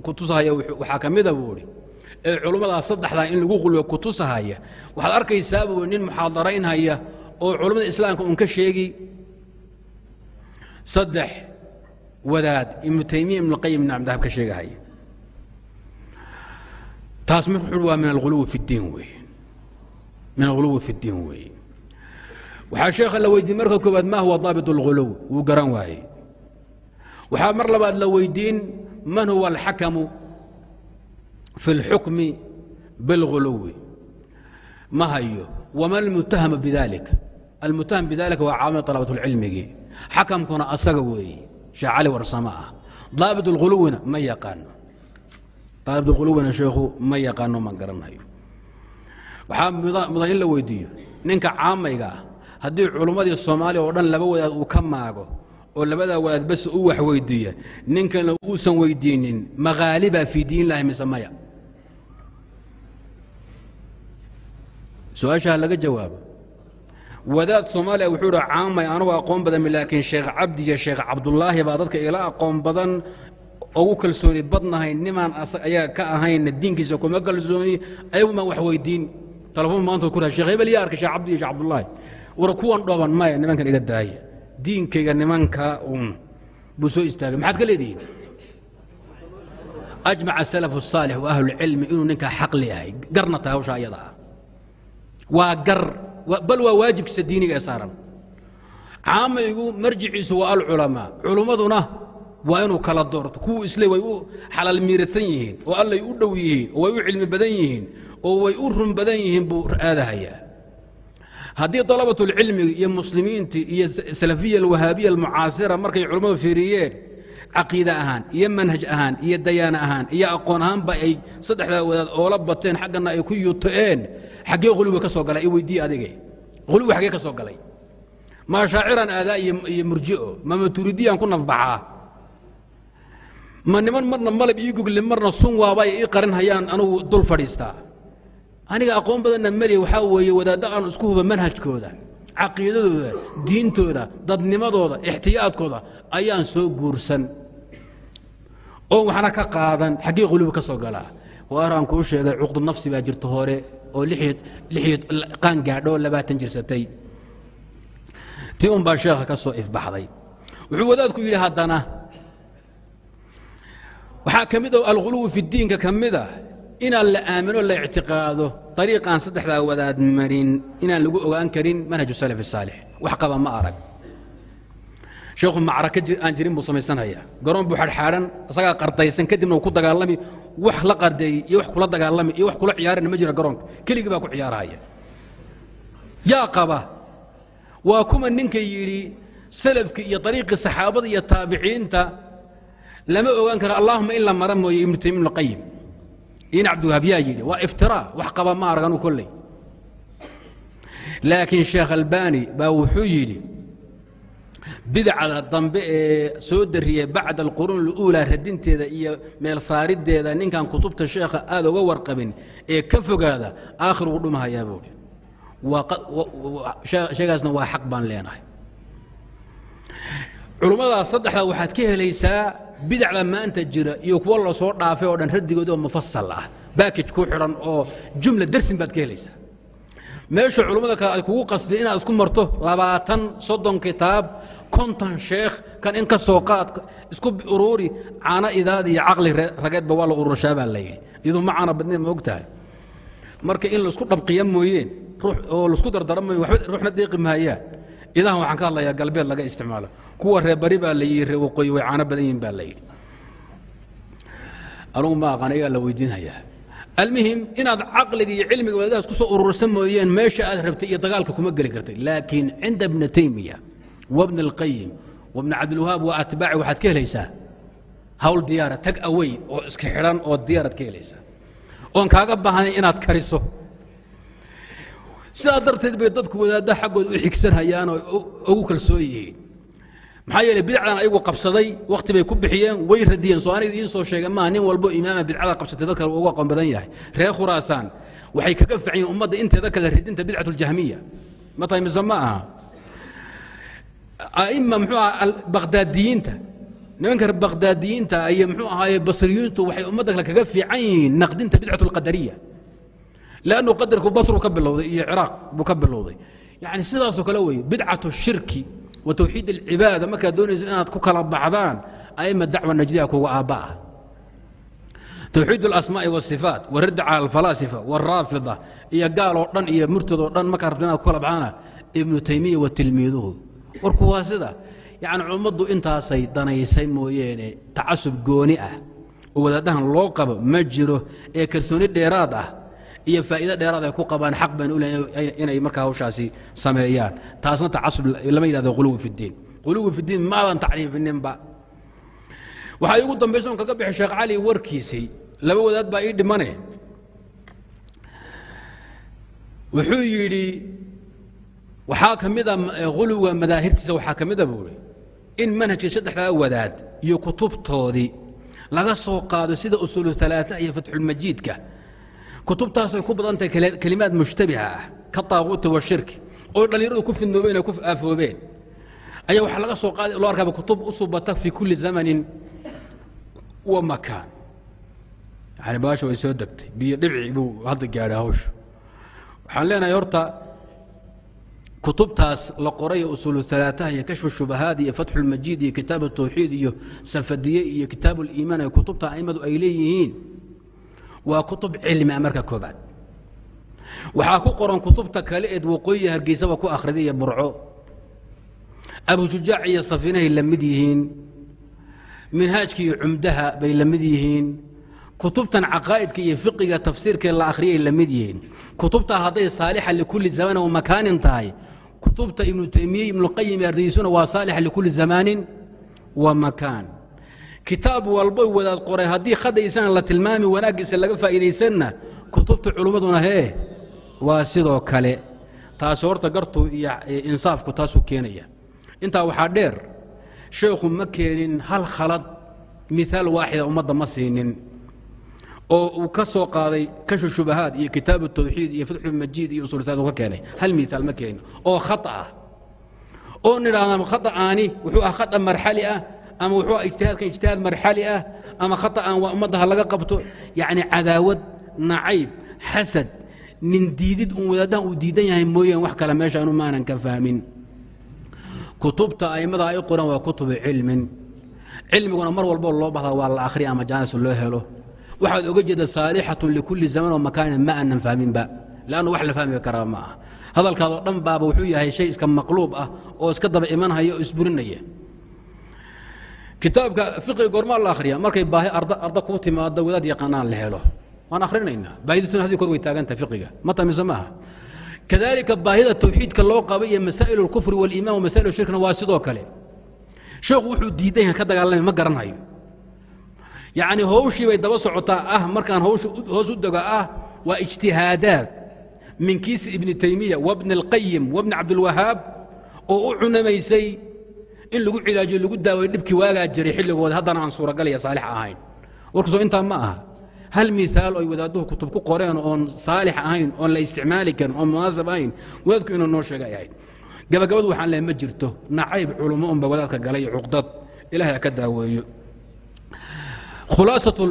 kutusahaya waxaa ka mida buu idhi ee culimmadaa saddexdaa in lagu qulwa kutusahaya waxaad arkaysaa buu nin muxaadaraynhaya oo culammada islaamka un ka sheegi. Saddex wadaad ibnu taymiya ibnuqayim ibn cabdahab ka sheegahaya. Taas maruu waa min aluluwi fi diin wey min alguluwi fi ddiin weeye waxaa sheekha la weydiiyey marka koobaad ma huwa daabit alguluw wuu garan waayey waxaa mar labaad la weydiin man huwa alxakamu fi اlxukmi biاlghuluwi ma hayo wama almutahamu bidalik almutaham bidalika waa caamil talabatulcilmigii xakamkuna asaga weeye sheekh cali warsama ah daabit اlghuluwina ma yaqaano daabit اlghuluwina sheekhu ma yaqaano ma garanayo waxaa mudan in la weydiiyo ninka caamayga ah haddii culummadii soomaaliya oo dhan laba wadaad uu ka maago oo labadaa wadaad u wax weydiiya ninkana uusan weydiinin makhaaliba fii diin illahi mise maya? Su'aashaha laga jawaabo. Wadaad soomaaliya wuxuu idhi caamay anugu aqoon badan laakiin sheekh cabdi iyo sheekh cabdulaahi baa dadka ila aqoon badan ugu kalsooni badnahay. Nimaan ayaga ka ahayna diinkiisa kuma kalsooni ayagu maan wax weydiin. Telefoon maantood ku raha shekh hebel yaa sheekh cabdi iyo sheekh cabdulaahi war kuwan dhooban maya nimankan iga daaya diinkayga nimanka un buu soo istaagay. Maxaad ka leedihiin? Ajmaca salaf الsaalix wa ahlulcilmi inuu ninkaa xaqli yahay garna tahay hawsha ayada ah. Waa gar bal waa waajibkiisa diiniga ee saaran. Caamaygu marjiciisu waa alculamaa. Culummaduna waa inuu kala doorto. Kuwu isle way u xalaal miiratan yihiin oo allay u dhow yihiin oo way u cilmi badan yihiin oo way u run badan yihiin buu aadahayaa haddii dalabatulcilmiga iyo muslimiintii iyo salafiya alwahaabiya almucaasira markay culummadu fiiriyeen caqiide ahaan iyo manhaj ahaan iyo dayaane ahaan iyo aqoon ahaanba ay saddexdaa wadaad oola bateen xaggana ay ku yuto'een xaggee huluwi ka soo galay i weydii adige. Huluwi xaggee ka soo galay. Ma shaaciran aadaa iyo murji'o ma maturiidiyaan ku nafbaxaa ma niman marna malab ii gugli marna sun waaba ay ii qarin hayaan anugu dul fadhiistaa aniga aqoon badanna meliya waxaa weeye wadaadda isku huba manhajkooda caqiidadooda diintooda dadnimadooda ixtiyaadkooda ayaan soo guursan. Oo waxna ka qaadan xaggee qulubi ka soo galaa waaraan kuu sheegay cuqdu nafsi baa jirta hore oo lixiyo qaan gaadho oo labaatan jirsatay. Tii un baa sheekha ka soo ifbaxday. Wuxuu wadaadku yidhi haddana waxaa ka mid o alghuluwi fi diinka ka mid a inaan la aamino la ictiqaado ariiqaan saddexdaa wadaad marin inaan lagu ogaan karin manhaju salaf saalix. Wax qaba ma arag. Sheekhu macraka aan jirin buu samaysanhayaa garoon buu xadxaadhan isagaa qardaysan kadibna uu ku dagaalami wax la qardeeyey iyo wax kula dagaalami iyo wax kula ciyaarana ma jira garoonka. Keligii baa ku ciyaarahaya yaa qaba waa kuma ninka yidhi salafkii iyo ariiqii saxaabada iyo taabiciinta lama ogaan karo allahuma in la mara mooye ibnu taymiya ibnu qayim in cabdiwahaab yaa yidhi waa iftiraa wax qaba ma arag anuu kolley laakiin sheekh albani baa wuxuu yidhi bidcada dambe ee soo dariyey bacda alquruun اluulaa radinteeda iyo meel saariddeeda ninkan kutubta sheekha aad uga warqabin ee ka fogaada aakhir wuu dhumahayaa buuhi sheegaasna waa xaq baan leenahay culummadaas saddexdaa waxaad ka helaysaa bidacda maanta jira iyo kuwo la soo dhaafay oo dhan raddigoodi oo mufasal ah baakij ku xidhan oo jumla dersin baad ka helaysaa. Meesha culummada kale ay kugu qasbay inaad isku marto labaatan soddon kitaab konton sheekh kan in ka soo qaad isku uruuri caano idaad iyo caqli rageedba waa la ururshaa baa layidhi iyadoo ma caana badneen ma og tahay. Marka in la isku dhabqiya mooyeen oo la isku dardara mooye waba ruuxna deeqi maayaan idahan waxaan ka hadlayaa galbeed laga isticmaalo. Kuwa reer bari baa la yidhi reer way caano badan yihiin baa la yidhi. Anugu ma aqaan ayaa la weydiinhayaa almuhim inaad caqliga iyo cilmiga wadaadaas ku urursan mooyeen meesha aad rabtay iyo dagaalka kuma geli kartay laakiin cinda ibna taymiya wabna alqayim wabna cabdilwahaab wa atbaaci waxaad ka helaysaa. Hawl diyaara tag awey oo iska xidhan oo diyaaraad ka helaysaa. Oon kaaga baahnay inaad kariso sidaa darteed bay dadku wadaadda xaggooda u xigsanhayaan oo ugu kalsoon yihiin maxaa yeele bidacdan ayagu qabsaday wakhti bay ku bixiyeen way radiyeen soo aniga idiin soo sheega maaha nin walbo imaama bidcada qabsatay dadka ugu aqoon badan yahay. Reer khuraasaan waxay kaga faciyen ummadda inteeda kale ridinta bidcatu ljahmiya ma tahay mise ma aha? A'ima muxuu aha bakhdaadiyiinta nimanka bakhdaadiyiinta iyo muxuu ahaaye basriyiintu waxay ummadda kale kaga fiican yihiin naqdinta bidcatu alqadariya lannu qadarku basru ka bilowday iyo ciraaq buu ka bilowday yani sidaasoo kale wey bidcatu shirki wa tawxiid alcibaada markaad doonaysa inaad ku kala baxdaan aima dacwa najdiya kuga aabba'a tawxiid alasmaa'i wasifaat waradda cala alfalaasifa waraafida iyo gaal oo dhan iyo murtad oo dhan markaa rabta inaad ku kala baxdaana ibnu taymiya wa tilmiiduhu warku waa sida yani ummaddu intaasay danaysay mooyeene tacasub gooni ah oo wadaadahan loo qabo ma jiro ee kalsooni dheeraad ah iyo faa'iido dheeraad ay ku qabaan xaq bayna u leeyihiin inay markaa hawshaasi sameeyaan. Taasna tacasub lama yidhahdo quluwi fi ddiin. Quluwi fi ddiin maadan tacriifininba waxaa iigu dambaysa on kaga bixi sheekh cali warkiisii laba wadaad baa ii dhimane. Wuxuu yidhi waxaa ka mida quluwiga madaahirtiisa waxaa ka mida buu ihi in manhajkii saddexdaa wadaad iyo kutubtoodii laga soo qaado sida usuulu alaaa iyo fatxulmajiidka kutubtaasay ku badan tahay kelimaad mushtabiha ah ka taaquuti washirki oo dhallinyaradu ku fidnoobeen oo ku aafoobeen. Ayaa waxaa laga soo qaada loo arkaaba kutub u subata fii kulli zamanin wa makaan. Yani baasha way soo degtay biyo dhibci buu hadda gaadhay hawsha waxaan leenahay horta kutubtaas la qoray usuulu alaataha iyo kashfu shubahaad iyo fatxu lmajiid iyo kitaab tawxiid iyo safadiye iyo kitaab liimaan ee kutubta aimadu ay leeyihiin waa kutub cilmia marka koobaad. Waxaa ku qoran kutubta kale eed waqooyiya hargeysaba ku akhriday iyo burco abujujaac iyo safiinahay la mid yihiin. Minhaajka iyo cumdaha bay la mid yihiin. Kutubtan caqaa'idka iyo fiqiga tafsiirkee la akhriyay la mid yihiin. Kutubtaa hadday saalixa likulli zamanin wa makaanin tahay. Kutubta ibnu taymiye ibnuqayim ardaysuna waa saalixa likulli zamaanin wa makaan kitaab walbo wadaad qoray haddii khadaysaan la tilmaami wanaaggiisa laga faa'iidaysanna kutubta culummaduna hee waa sidoo kale. Taasi horta gartu iyo insaafku taasuu keenaya. Intaa waxaa dheer sheekhu ma keenin hal khalad miaal waaxida ummadda ma siinin. Oo uu ka soo qaaday kashfu shubahaad iyo kitaabu tawxiid iyo fatxulmajiid iyo usul ka keenay. Hal miaal ma keenin. Oo khata ah. Oo nidhaahda khata'aani wuxuu ah khata marxali ah ama wuxuu ah ijtihaadkan ijtihaad marxali ah ama khata'an waa ummadda ha laga qabto yacni cadaawad nacayb xasad nin diidid un wadaadahan uu diidan yahay mooyaan wax kale meesha maanan ka fahmin. Kutubta a'immada ay qoran waa kutubu cilmin. Cilmiguna mar walboo loo bahda waa la akhriya ama jaanis loo helo. Waxaad oga jeeda saalixatun likulli zaman oo makaanin ma aanan fahminba. Leannu wax la fahmi karaa ma aha hadalkaadoo dhan baaba wuxuu yahay shay iska maqluub ah oo iska daba imanhaya oo isburinaya kitaabka fiqiga goormaa la akhriya markay baahi arda arda kuu timaado wadaad yaqaanaan la helo. Waan akhrinaynaa baahidisuna haddii kor way taagantah iqiga ma tamise maaha? Kadaalika baahida tawxiidka loo qaba iyo masaa'il اlkufri waliman wa shirkna waa sidoo kale. Sheekhu wuxuu diidan ka dagaalamay ma garanhayo yacnii howshii bay daba socotaa ah markaan howsha hoos u doga ah waa ijtihaadaad min kiisi ibni taymiya wabni اlqayim wabni cabdilwahaab oo u cunamaysay in lagu cilaajiyo lagu daawayo dhibkii waagaa jiray xilligooda haddana aan suuragalaya saalix ahayn. Warkaasoo intaa ma aha. Hal miaal oy wadaadduhu kutub ku qoreen oon saalix ahayn oon la isticmaali karin oon munaasab ahayn wadaadku inuu noo sheega ay ahayd. Gabagabadu waxaan lehay ma jirto. Nacayb culummo unba wadaadka galay cuqdad ilahay ha ka daaweeyo. Khulaasatu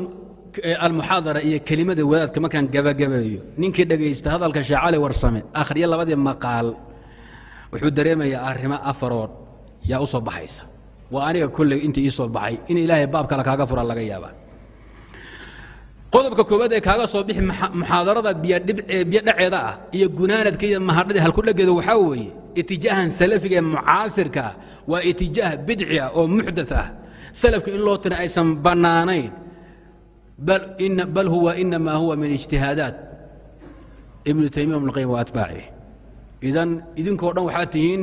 almuxaadara iyo kelimada wadaadka markaan gabagabeeyo. Ninkii dhegaysta hadalka sheekh cali warsame akhriye labadii maqaal wuxuu dareemayaa arrimo afarood yaa u soo baxaysa. Waa aniga kolley intii ii soo baxay in ilaahay baab kale kaaga fura laga yaabaa. Qodobka koowaad ee kaaga soo bixi muxaadarada biyodhaceeda ah iyo gunaanadka iyo mahadhada halkudhageeda waxaa weeye itijaahan salafiga ee mucaasirka ah waa itijaah bidci ah oo muxdat ah. Salafka in loo tira aysan bannaanayn bal huwa inamaa huwa min ijtihaadaat. Ibnu taymiya ibn qayim wa atbaacih idan idinkoo dhan waxaad tihiin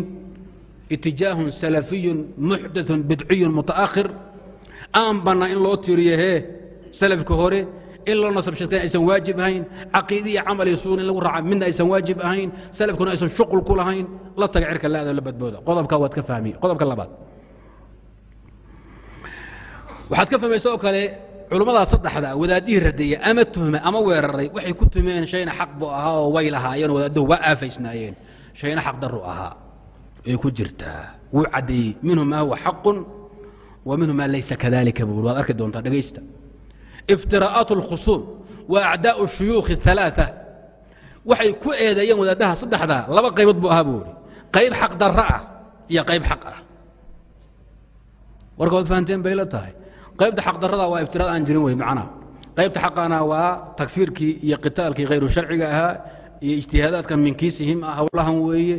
itijaahun salafiyun muxdaثun bidciyun mutaakhir. Aan bannaan in loo tiriyo hee salafka hore in loo nasab sheegtay aysan waajib ahayn. Caqiidi iyo camal iyo suun in lagu raaca midna aysan waajib ahayn. Salafkuna aysan shuqul ku lahayn. La taga cirka laada la badbooda qodobka waad ka fahmi. Qodobka labaad. Waxaad ka fahmaysa oo kale culummadaas saddexda wadaadihii radeeya ama tuhma ama weeraray waxay ku tumeen shayna xaq buu ahaa oo way lahaayeen wadaadduhu waa aafaysnaayeen. Shayna xaq daru ahaa ay ku jirtaa wuu caddeeyey minhu maa huwa xaqun wa minhu maa laysa kadalika buu waad arki doontaa dhegaysta iftiraa'aat اlkhusuum wa acdaa'u shuyuukhi الثalaaثa waxay ku eedeeyeen wadaadaha saddexdaa laba qaybood buu ahaa buu ihi qayb xaq darro ah iyo qayb xaq ah warka waad fahanteen bay la tahay qaybta xaq darrada waa iftiraad aan jirin wey macnaha qaybta xaqana waa takfiirkii iyo qitaalkii hayru sharciga ahaa iyo ijtihaadaadkan min kiisihim ah howlahan weeye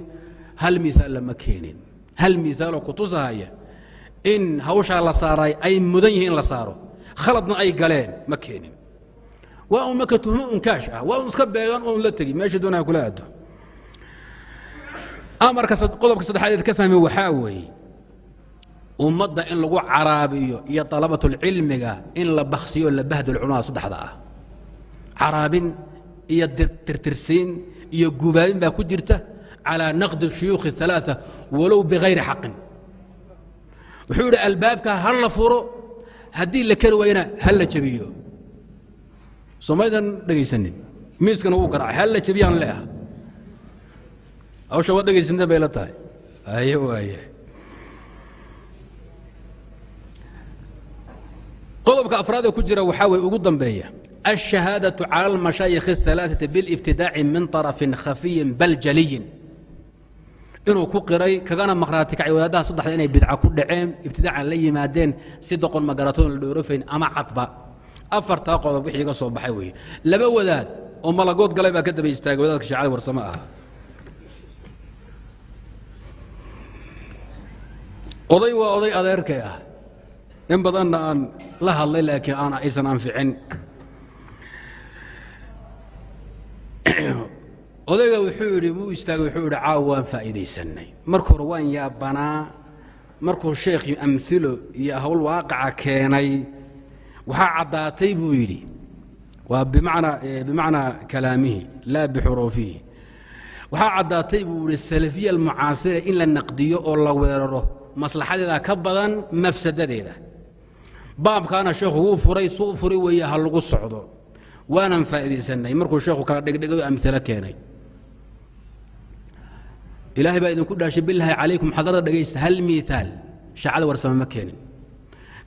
hal miaal lama keenin. Hal miaaloo kutusahaya in hawshaa la saaray ay mudan yihiin in la saaro. Khaladna ay galeen ma keenin. Waa un marka tuhmo un kaash ah. Waa un iska beegan oon la tegi. Meesha doonaya kula aado. Amarka qodobka saddexaadeed ka fahmi waxaa weeye ummadda in lagu caraabiyo iyo dalabatulcilmiga in la baksiyo la bahdilo culamada saddexda ah. Caraabin iyo tirtirsiin iyo gubaabin baa ku jirta calىa naqdi shuyuukhi الثalaaثة walow bigayri xaqin wuxuu idhi albaabka ha la furo haddii la keri waayana ha la jebiyo somaydan dhegaysanin miiskana wuu garacay ha la jebiyaan leah hawsha waad dhegaysanteen bay la tahay aye waaye qodobka afraadee ku jira waxaa weye ugu dambeeya الشhahaadaة calى الmashaayikh الثalaaثaةi bاlاbtidaaci min طarفin khafiyin bal jaliyin inuu ku qiray kagana maqhraati kacay wadaadaha saddexda inay bidca ku dhaceen ibtidaacan la yimaadeen si doqon magaratoon la dhowrafayn ama cadba. Afartaa qodob wixii iga soo baxay weeye. Laba wadaad oo malagood galay baa ka daba istaagay wadaadka shaacada warsamo ah oday waa oday adeerkay ah. In badanna aan la hadlay laakiin aan aysan anficin odayga wuxuu yidhi wuu istaagay wuxuu yidhi caawa waan faa'iidaysanay marka hore waan yaabanaa markuu sheekhii amhilo iyo hawl waaqaca keenay waxaa caddaatay buu yidhi waa bimacnaa bimacnaa kalaamihi laa bixuruufihi waxaa caddaatay buu yidhi salafiya almucaasira in la naqdiyo oo la weeraro maslaxadeeda ka badan mafsadadeeda. Baabkaana sheekhu wuu furay suu furay weeye ha lagu socdo. Waanan faa'iidaysanay markuu sheekhu kala dhegdhegay oo amhilo keenay ilaahay baa idinku dhaashay bilaahi calaykum xadarada dhegaysta hal miiaal shaacada warsame ma keenin.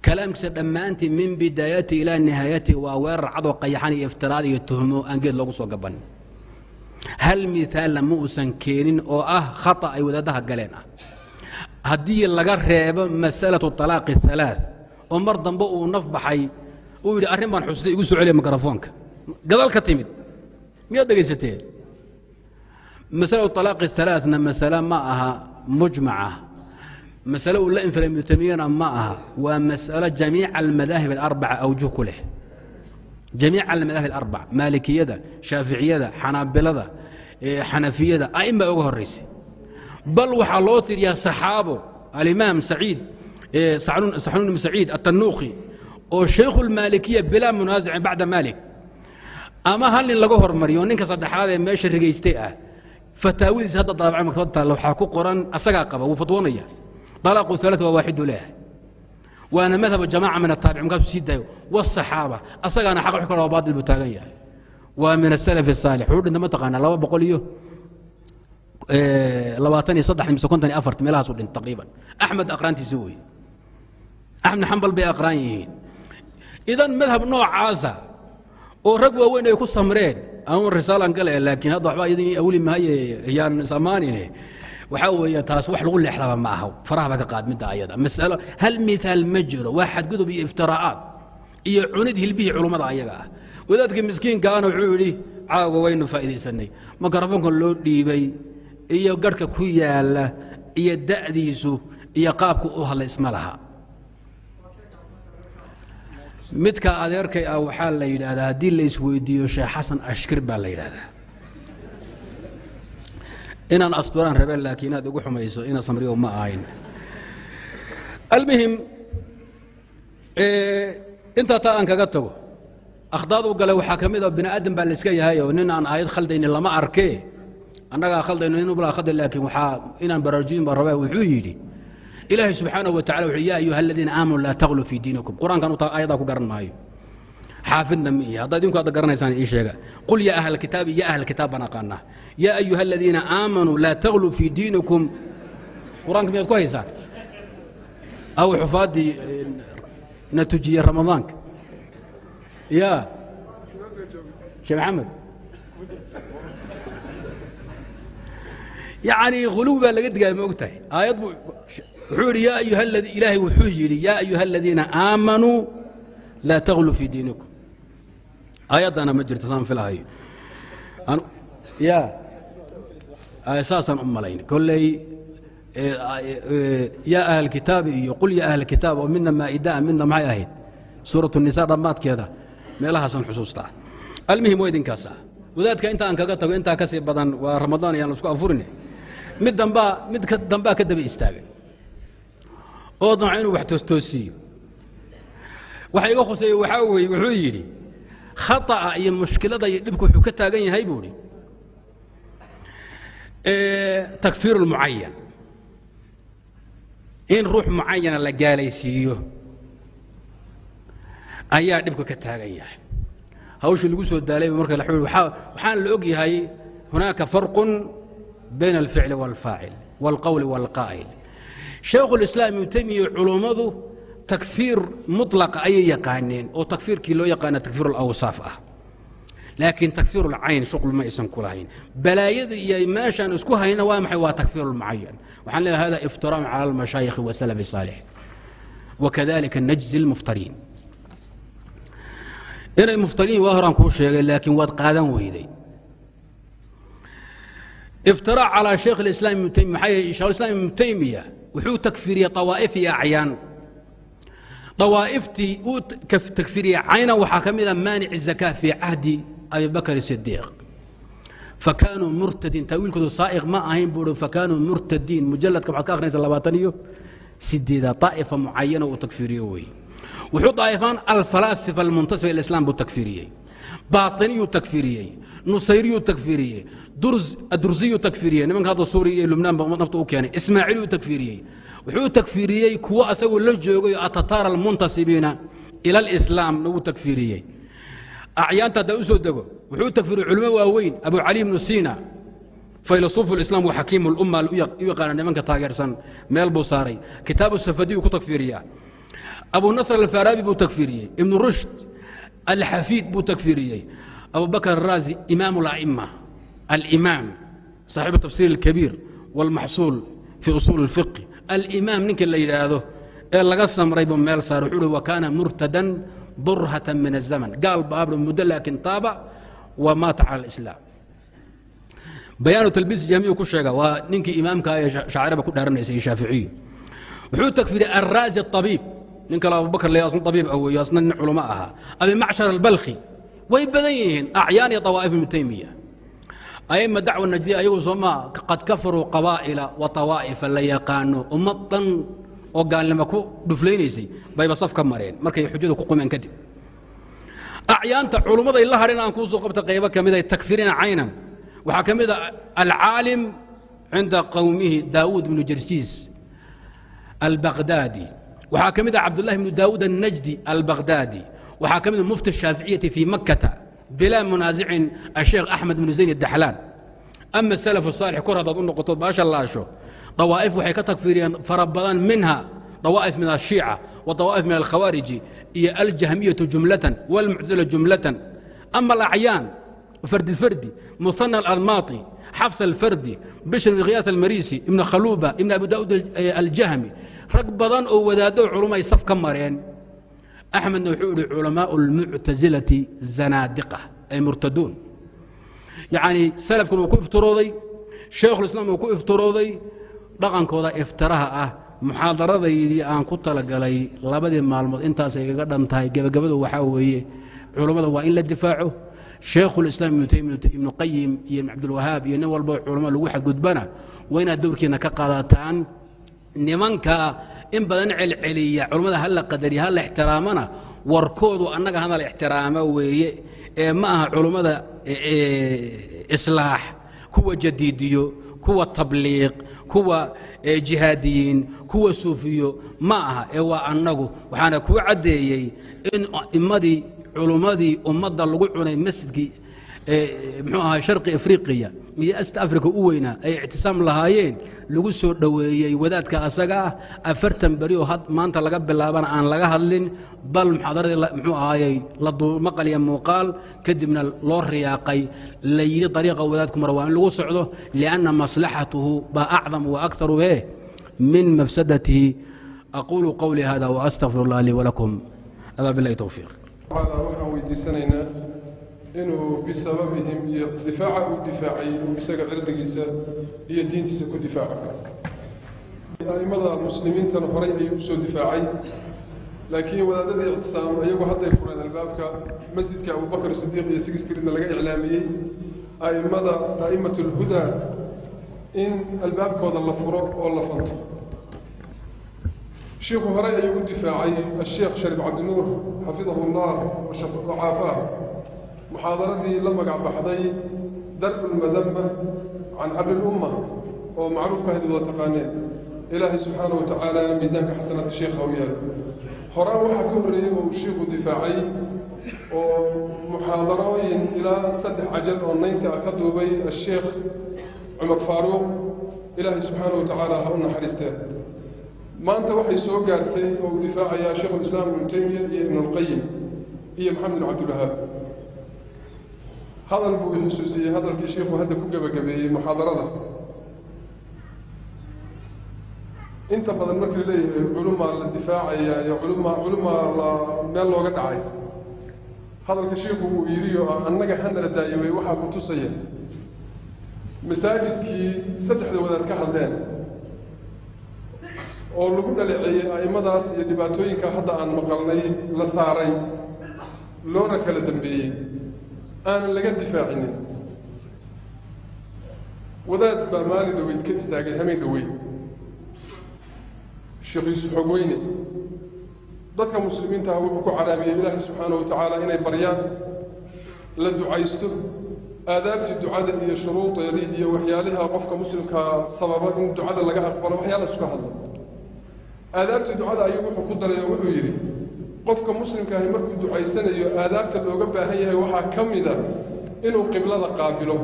Kalaamkiisa dhammaantii min bidaayati ilaa nihaayati waa weerar cadoo qayaxan iyo iftiraad iyo tuhmo aan geed loogu soo gaban. Hal miaalna ma uusan keenin oo ah khata ay wadaadaha galeen ah. Haddii laga reebo masalatu talaaqi alaa oo mar dambe uu naf baxay uu yidhi arrin baan xusustay igu soo celiya mikrofoonka. Gadaal ka timid. Miyaad dhegaysateen masaa'ilu alaaqi alaaثna masale ma aha mujmaca. Masale uu la infiray ibnu temiyana ma aha. Waa mas'alo jamiica almadaahib alarbaca awjuh ku leh. Jamiica almadaahib alarbaca maalikiyada shaaficiyada xanaabilada xanafiyada a'ima uga horraysay bal waxaa loo tiriyaa saxaabo alimaam saciid saxnuun ibnu saciid atannuuqi oo shaykhu lmaalikiya bilaa munaasicin bacda maalik. Ama hal nin laga hormariyo ninka saddexaad ee meesha rigaystay ah fataawadiis hadda daabaca maktabad taal waxaa ku qoran asagaa qaba wuu fatwoonaya alaaqu alaa waa waaxidu lah waana madhaba jamaaca min ataabici markaasuu sii daayo wsaxaaba asagaana xaq wx ka baadil buu taagan yahay. Waa min asalaf asaalix uu dhinta ma laba boqol iyo labaatan iyo saddex mise kontan iyo afart meelahaasu dhint taqriiban. Axmed aqraantiisa wey axmed xambal bay aqraan yihiin. Idan madhab noocaasa oo rag waaweyn ay ku samreen anuun risaalan gale laakiin hadda waxba idin awli maaye yaan is-ammaanine waxaa weeye taas wax lagu leexdaba ma aha. Farahaba ka qaad midda ayada. Masalo hal miaal ma jiro? Waa xadgudub iyo iftiraa'aad iyo cunid hilbihii culummada ayaga ah. Wadaadkii miskiinkaana wuxuu yidhi caawa waynu faa'iidaysanay makarafoonkan loo dhiibay iyo garhka ku yaalla iyo da'diisu iyo qaabku u hadla isma laha midka adeerkay ah waxaa la yidhaahdaa haddii la isweydiiyo sheekh xasan ashkir baa la yidhaahdaa. Inaan asturaan rabeen laakiin inaad igu xumayso ina samriyo ma ahayn. Almuhim intaa taa aan kaga tago akhdaad u gale waxaa ka mid a bini aadam baa la iska yahay oo nin aan aayad khaldayni lama arkee annagaa khaldayno nin ubla khalday laakiin waxaa inaan baraarujin baa rabaa wuxuu yidhi ilaahay subxaanaه wa tacala wuxuu ya ayuha aladiina aamanuu laa taqluu fii diinikum qur'aankan ayadaa ku garan maayo xaafidna ma ihi haddaa idinku hadda garanaysaan ii sheega qul ya ahla kitaabi ya ahla kitaab baan aqaanaa yaa ayuha aladiina aamanuu laa taqluu fii diinikum qur'aanka miyaad ku haysaan aw xufaaddii na tujiyey ramadaanka ya sheekh maxamed yacni khuluw baa laga digaaya ma og tahay aayad buu wuxuu ayuha ilaahay wuxuu yidhi yaa ayuha aladiina aamanuu laa tagluu fii diinikum. Aayaddana ma jirto saan filahayo ya saasaan u malayn. Kolley yaa ahla kitaabi iyo qul yaa ahla kitaab oo midna maa'idaa midna maxay ahayd? Suuratu nisa dhammaadkeeda. Meelahaasaan xusuustaa. Almuhim waa idinkaas ah. Wadaadka intaan kaga tago intaa ka badan waa ramadaan ayaan la isku afurin mid dambaa mid dambaa ka istaagay oo damca inuu wax toostoosiiyo waxa iga khuseeye waxaa weeye wuxuu yidhi khata'a iyo mushkilada iyo dhibku wuxuu ka taagan yahay buu idhi takfiir اlmucayan in ruux mucayana la gaalaysiiyo ayaa dhibka ka taagan yahay hawshii lagu soo daalayba marka la waxaan la og yahay hunaaka farqu bayna alficli wاlfaacil wاlqowli wاlqaa'il shaekhulislaam ibnu temiye culummadu takfiir mulaqa ayay yaqaaneen oo takfiirkii loo yaqaana takfiir alawsaaf ah. Laakiin takfiir alcayn shuql ma aysan ku balaayada iyo meeshaan isku hayna waa maxay? Waa takfiir lmucayan waxaan leeyahay hada iftiraam cala almashaayikhi wasalaf saalix wakadalika najzi lmuftariin inay muftariin waa horaan kuu sheegay laakiin waad qaadan weyday. Iftiraac calaa shaykh اlislaam ibnu temiya maxaa yeey sheekhulislaam ibnu teymiya wuxuu takfiriyey awaa'if acyaan awaa'iftii uu takfiriyey caynan waxaa ka mid ah a maanic zakaa fii cahdi abibakr sidiiq fakaanuu murtadiin taawiilkoodu saa'iq ma ahayn buu fakaanuu murtadiin mujaladka waxaad ka akrinaysa labaatan iyo sideeda daa'ifa mucayana uu takfiriyo wey wuxuu daa'ifaan alfalaasifa almuntasiba ila buu takfiriyey baatiniyuu takfiriyey nusayriyuu takfiriyey. Dursiyuu takfiriyey. Nimanka hadda suuriya iyo lubnaan ba nafta u keenay. Ismaaciiliyuu takfiriyey. Wuxuu takfiriyey kuwo asagoo la joogay atataar almuntasibiina ila alislaamna wuu takfiriyey. Acyaanta haddaa u dego wuxuu takfiriyey culimo waaweyn abu cali ibnu sina faylasuufu lislam wa lumma u yaqaana nimanka taageersan meel buu saaray. Kitaabu safadiyuu ku takfiriyaa abu nasr alfaraabi buu takfiriyey. Ibnu rushd alxafiid buu takfiriyey abu bakr araazi imaam اla'ima alimaam saaxibu tafsir اlkabiir wاlmaxsuul fii usuul اlfiqi alimaam ninka la yidhaahdo ee laga samray buu meel saar wuxuu uhi wa kaana murtadan burhatan min الzaman gaal baabr muddo laakin taaba wa maata cala اlislaam bayaanu talbiis jahmiyu ku sheega waa ninkii imaamka ee shaaciraba ku dhaaranaysay iyo shaaficiyu wuxuu takfiriyey araazi الطabiib nin kale abubakr le asna abiib ah weeyo asna nin culamo ahaa abi macshar albalkhi way badan yihiin acyaan iyo awaaif ibnu taymiya. Ama dacwa najdiya ayagu sooma qad kafaruu qabaa'ila wa awaa'ifa la yaqaano ummad dhan oo gaalnimo ku dhuflaynaysay bayba saf mareen markay xujadu ku qumeen kadib. Acyaanta culummaday la hadheen aan kuusoo qabta qaybo ka miday ah, takfiriina caynan. Waxaa ka mid a alcaalim cinda qowmihi daawuud bnu jarsiis albaqdaadi waxaa ka mid a cabdullahi bnu daawuud annajdi albaqdaadi waxaa ka mid ah mufti shaaficiyati fii makkata bilaa munaasicin asheekh axmed bnu zayn daxlaan ama salafu saalix kor haddaad u noqotood baasha laasho dawaa'if waxay ka tagfiiriyeen fara badan minha dawaa'if min ashiica wa dawaa'if min alkhawaariji iyo aljahmiyatu jumlatan walmuctila jumlatan. Ama alacyaan fardi fardi musana aladmaati xafs alfardi bishr ibn khiyaas almarisi ibna khaluuba ibna abu daa'uud aljahmi rag badan oo wadaaddo culumay saf ka mareen axmedna wuxuu ihi culamaau اlmuctasilati zanaadiqa ay murtaduun yacnii salafkun wuu ku iftirooday shaykhulislaam wuu ku iftirooday dhaqankooda iftiraha ah muxaadaradaydi aan ku talagalay labadii maalmood intaasay igaga dhan tahay gebagabadu waxaa weeye culummada waa in la difaaco shaykhulislaam ibnu qayim iyo cabdilwahaab iyo nin walbo culamo lagu xadgudbana waa inaad dowrkiina ka qaadataan nimanka in badan celceliya culummada ha la qadariya ha la ixtiraamana warkoodu annaga la ixtiraamo weeye ee ma aha culummada islaax kuwa jadiidiyo kuwa tabliiq kuwa jihaadiyiin kuwa suufiyo ma aha ee waa annagu. Waxaana kuu caddeeyey in immadii culummadii ummadda lagu cunay masjidkii muxuu ahaa sharqi afriqiya iyo est africa u weynaa ay ictisaam lahaayeen lagu soo dhoweeyey wadaadka asaga ah afartan beri oo maanta laga bilaabana aan laga hadlin bal muxaadaradii muxuu ahaayey la maqal iyo muuqaal kadibna loo riyaaqay la yidhi dariiqa wadaadku mara waa in lagu socdo lianna maslaxatuhu baa acdam wa akharu he min mafsadatihi. Aquulu qowlii hada waastaqfir allah lii walakum adaa bilahi towfiiq inuu bisababihim iyo difaaca uu difaacay uu isaga cirdigiisa iyo diintiisa ku difaaco. A'immada muslimiintana horay ayuu u soo difaacay laakiin wadaadadii ictisaam iyagu hadday fureen albaabka masjidka abubakar sidiiq iyo sigstridna laga iclaamiyey a'immada a'immat alhudaa in albaabkooda la furo oo la fanto. Shiikhu horey ayuu u difaacay asheekh shariif cabdinuur xafidahu llah wacaafaah muxaadaradii la magac baxday darbu lmadama can cabri lumma oo macruufka hayd wada taqaaneen. Ilaahay subxaana wa tacaala miisaanka xasanaadka sheekha u yaalo horaan waxaa ka horreeyey oo uu shiikhu difaacay oo muxaadarooyin ilaa saddex cajal oo naynta ah ka duubay asheekh cumar faaruuq ilaahay subxaana wa tacaala ha u naxariisteen maanta waxay soo gaartay oo uu difaacayaa sheikhulislaam ibnu taymiya iyo ibnulqayim iyo maxamed bin cabdilwahaab hadal buu i xusuusiyey hadalkii sheikhu hadda ku gebagabeeyey muxaadarada. Inta badan markii la leeyahay culumaa la difaacaya iyo culuma culumaa la meel looga dhacay. Hadalka shiiku uu yidhi oo annaga hanala daayowey waxaa ku tusaya masaajidkii saddexda wadaad ka hadleen oo lagu dhaleeceeyey a'immadaas iyo dhibaatooyinka hadda aan maqalnay la saaray loona kala dambeeyey aanan laga difaacinin. Wadaad baa maalin dhaweyd ka istaagay hameen dhaweyd sheekh yuusuf xogweyne dadka muslimiintaha wuxuu ku caraabiyey ilaahay subxaana wa tacaala inay baryaan la ducaysto aadaabtii ducada iyo shuruudeedii iyo waxyaaliha qofka muslimkaa sababa in ducada laga aqbalo waxyaala iska hadla aadaabtii ducada ayuu wuxuu ku daray oo wuxuu yidhi qofka muslimkaahi markuu ducaysanayo aadaabta looga baahan yahay waxaa ka mida inuu qiblada qaabilo.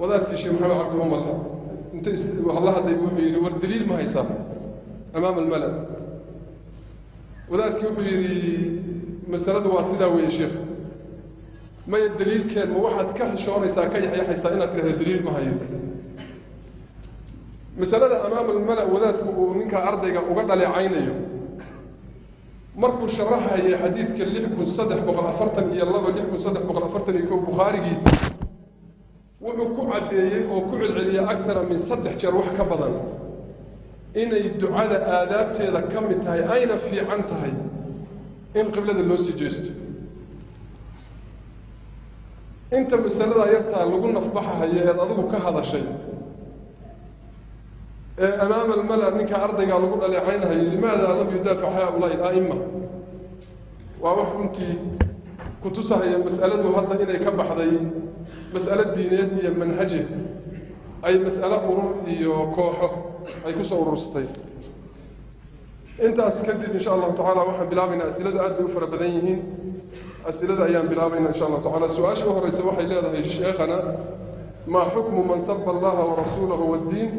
Wadaadkii sheekh maxamed cabdiumal inta la hadlay wuxuu yidhi war daliil ma haysaa amaama almala wadaadkii wuxuu yidhi masaladu waa sidaa weeye sheekh maya daliilkeen ma waxaad ka xishoonaysaa ka yaxyaxaysaa inaad tidhahda daliil ma hayo. Masalada amaama almala wadaadku uu ninka ardayga uga dhaleecaynayo markuu sharaxayay xadiidka lix kun saddex boqol afartan iyo laba lix kun saddex boqol afartan iyo kow bukhaarigiisa wuxuu ku caddeeyey oo ku celceliyay agara min saddex jeer wax ka badan. Inay ducada aadaabteeda ka mid tahay ayna fiican tahay in qiblada loo sii jeesto inta masalada yartaa lagu nafbaxahayo eed adigu ka hadashay amaama almala ninka ardaygaa lagu dhaleecaynahayo limaada lam yudaafic haulaai aa'ima waa wax runtii kutusahaya mas'aladu hadda inay ka baxday mas'alo diineed iyo manhaje ay mas'alo urur iyo kooxo ay ku soo urursatay intaas kadib insha allahu tacaala waxaan bilaabaynaa asilada aad bay u fara badan yihiin. Asilada ayaan bilaabayna insha allahu tacala su'aasha u horeysa waxay leedahay sheekhana maa xukmu man saba allaha warasuulahu waddiin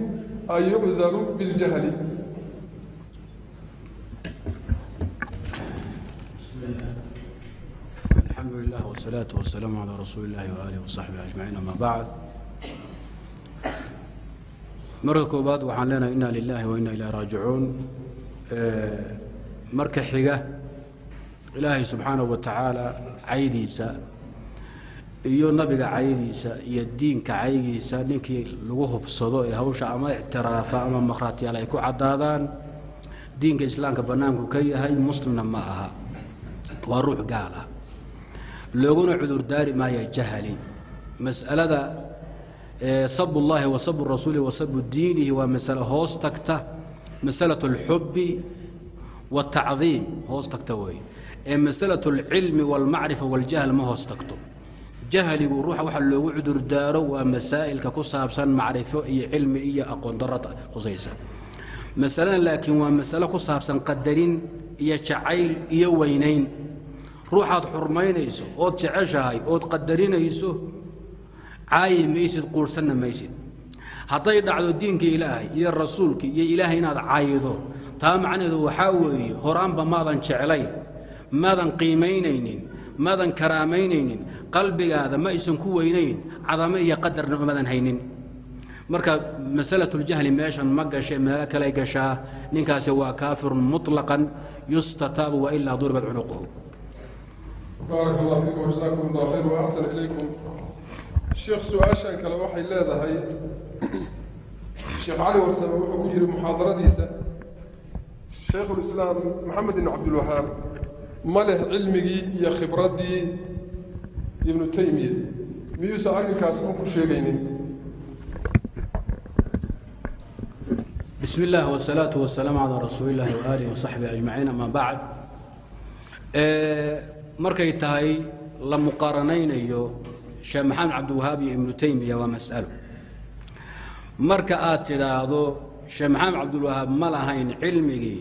an yucdaru biاljahli alxamdu lilah wsalaatu wasalaamu calaa rasuuli illahi waaalih wasaxbihi ajmaciin ama bacd marka koobaad waxaan leenahay inna lilahi wa inna ilah raajicuun marka xiga ilaahay subxaanahu wa tacaala caydiisa iyo nabiga caydiisa iyo diinka caygiisa ninkii lagu hubsado ee hawsha ama ictiraafa ama makhraatiyaal ay ku caddaadaan diinka islaamka bannaanku ka yahay muslimna ma aha waa ruux gaal ah looguna cudurdaari maayo jahli mas'alada sabu اllahi wa sabu rasuuli wa sabu diinihi waa masale hoos tagta masalaة اlxubi wالtacdiim hoos tagta weeye ee masalaة اlcilmi wاlmacrifa wاljahl ma hoos tagto jahligu ruuxa waxa loogu cudurdaaro waa masaa'ilka ku saabsan macrifo iyo cilmi iyo aqoon darada khusaysa. Masaladan laakiin waa masalo ku saabsan qadarin iyo jacayl iyo weynayn. Ruuxaad xurmaynayso ood jeceshahay ood qadarinayso caayi maysid quurhsanna maysid. Hadday dhacdo diinka ilaahay iyo rasuulkii iyo ilaahay inaad caydo taa macnaheedu waxaa weeye horaanba maadan jeclayn maadan qiimaynaynin maadan karaamaynaynin qalbigaada ma aysan ku weynayn cadamo iyo qadarna umadan haynin. Marka masalatuljahli meeshan ma gashe meelo kale gashaa ninkaasi waa kaafirun muطlaqan yustataabu wailaa duribat cunuquhu. Sheekh su'aashan kale waxay leedahay sheekh cali warsame wuxuu ku yidhi muxaadaradiisa shaykhulislaam maxamed ibn cabdilwahaab ma leh cilmigii iyo khibraddii ibnu taymiya miyuusan arrinkaas un sheegaynin bismi illah wsalaatu wasalaamu calaa rasuuli illahi wasaxbihi ajmaciin ama bacd markay tahay la muqaaranaynayo sheekh maxamed cabdiwahaab iyo ibnu taymiya waa mas'alo marka aad tidhaahdo sheekh maxamed cabdilwahaab ma lahayn cilmigii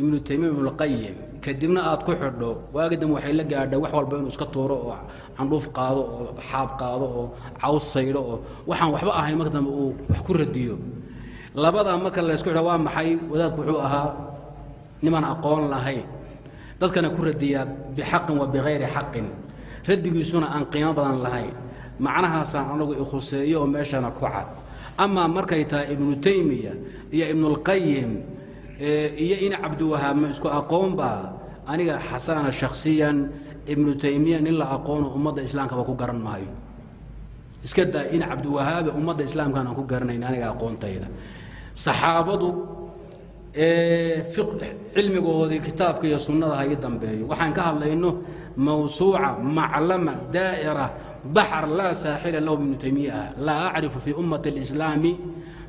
ibnu taymiya ibnulqayim kadibna aad ku xidho waagi dambe waxay la gaadhay wax walba inuu iska tuuro oo candhuuf qaado oo xaab qaado oo caws saydho oo waxaan waxba ahayn marka dambe uu wax ku radiyo. Labadaa marka laysku xidho waa maxay? Wadaadku wuxuu ahaa nimaan aqoon lahayn. Dadkana ku radiyaa bixaqin wa bikayri xaqin. Radigiisuna aan qiimo badan lahayn. Macnahaasaan anagu ikhuseeyo oo meeshana ku cad. Amaa markay tahay ibnu taymiya iyo ibnulqayim iyo in cabdiwahaab ma isku aqoonba aniga xasana shaksiyan ibnu taymiya nin la aqoono ummadda islaamkaba ku garan maayo iska daa in cabdiwahaabe ummadda islaamkaan aan ku garanayn aniga aqoontayda. Saxaabadu cilmigoodii kitaabka iyo sunnada ha ii dambeeyo. Waxaan ka hadlayno mawsuuca maclama daa'ira baxr laa saaxila lahu ibnu taymiya. Ah laa acrifu fii ummati اlislaami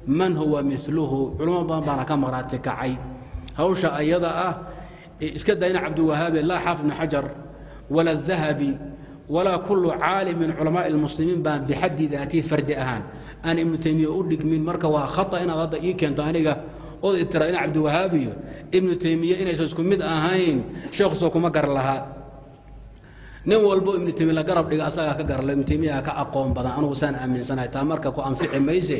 man huwa miluhu culamo badan baana ka maqraati kacay. Hawsha ayada ah iska in cabdiwahaabe laa xaafid ibn xajar wala dahabi walaa kullu caalimin culamaai اlmuslimiin baan bixaddi daatii fardi ahaan. Aan ibnu taymiya u dhigmin marka waa khata inaad hadda ii keento aniga ood itira in cabdiwahaabiyo ibnu taymiye inaysan isku mid ahayn sheekhusoo kuma gar lahaa. Nin walbo ibnu taymiya la garab dhiga asagaa ka garla ibnu taymiya ka aqoon badan anugu saan aaminsanahay taa marka ku anfici mayse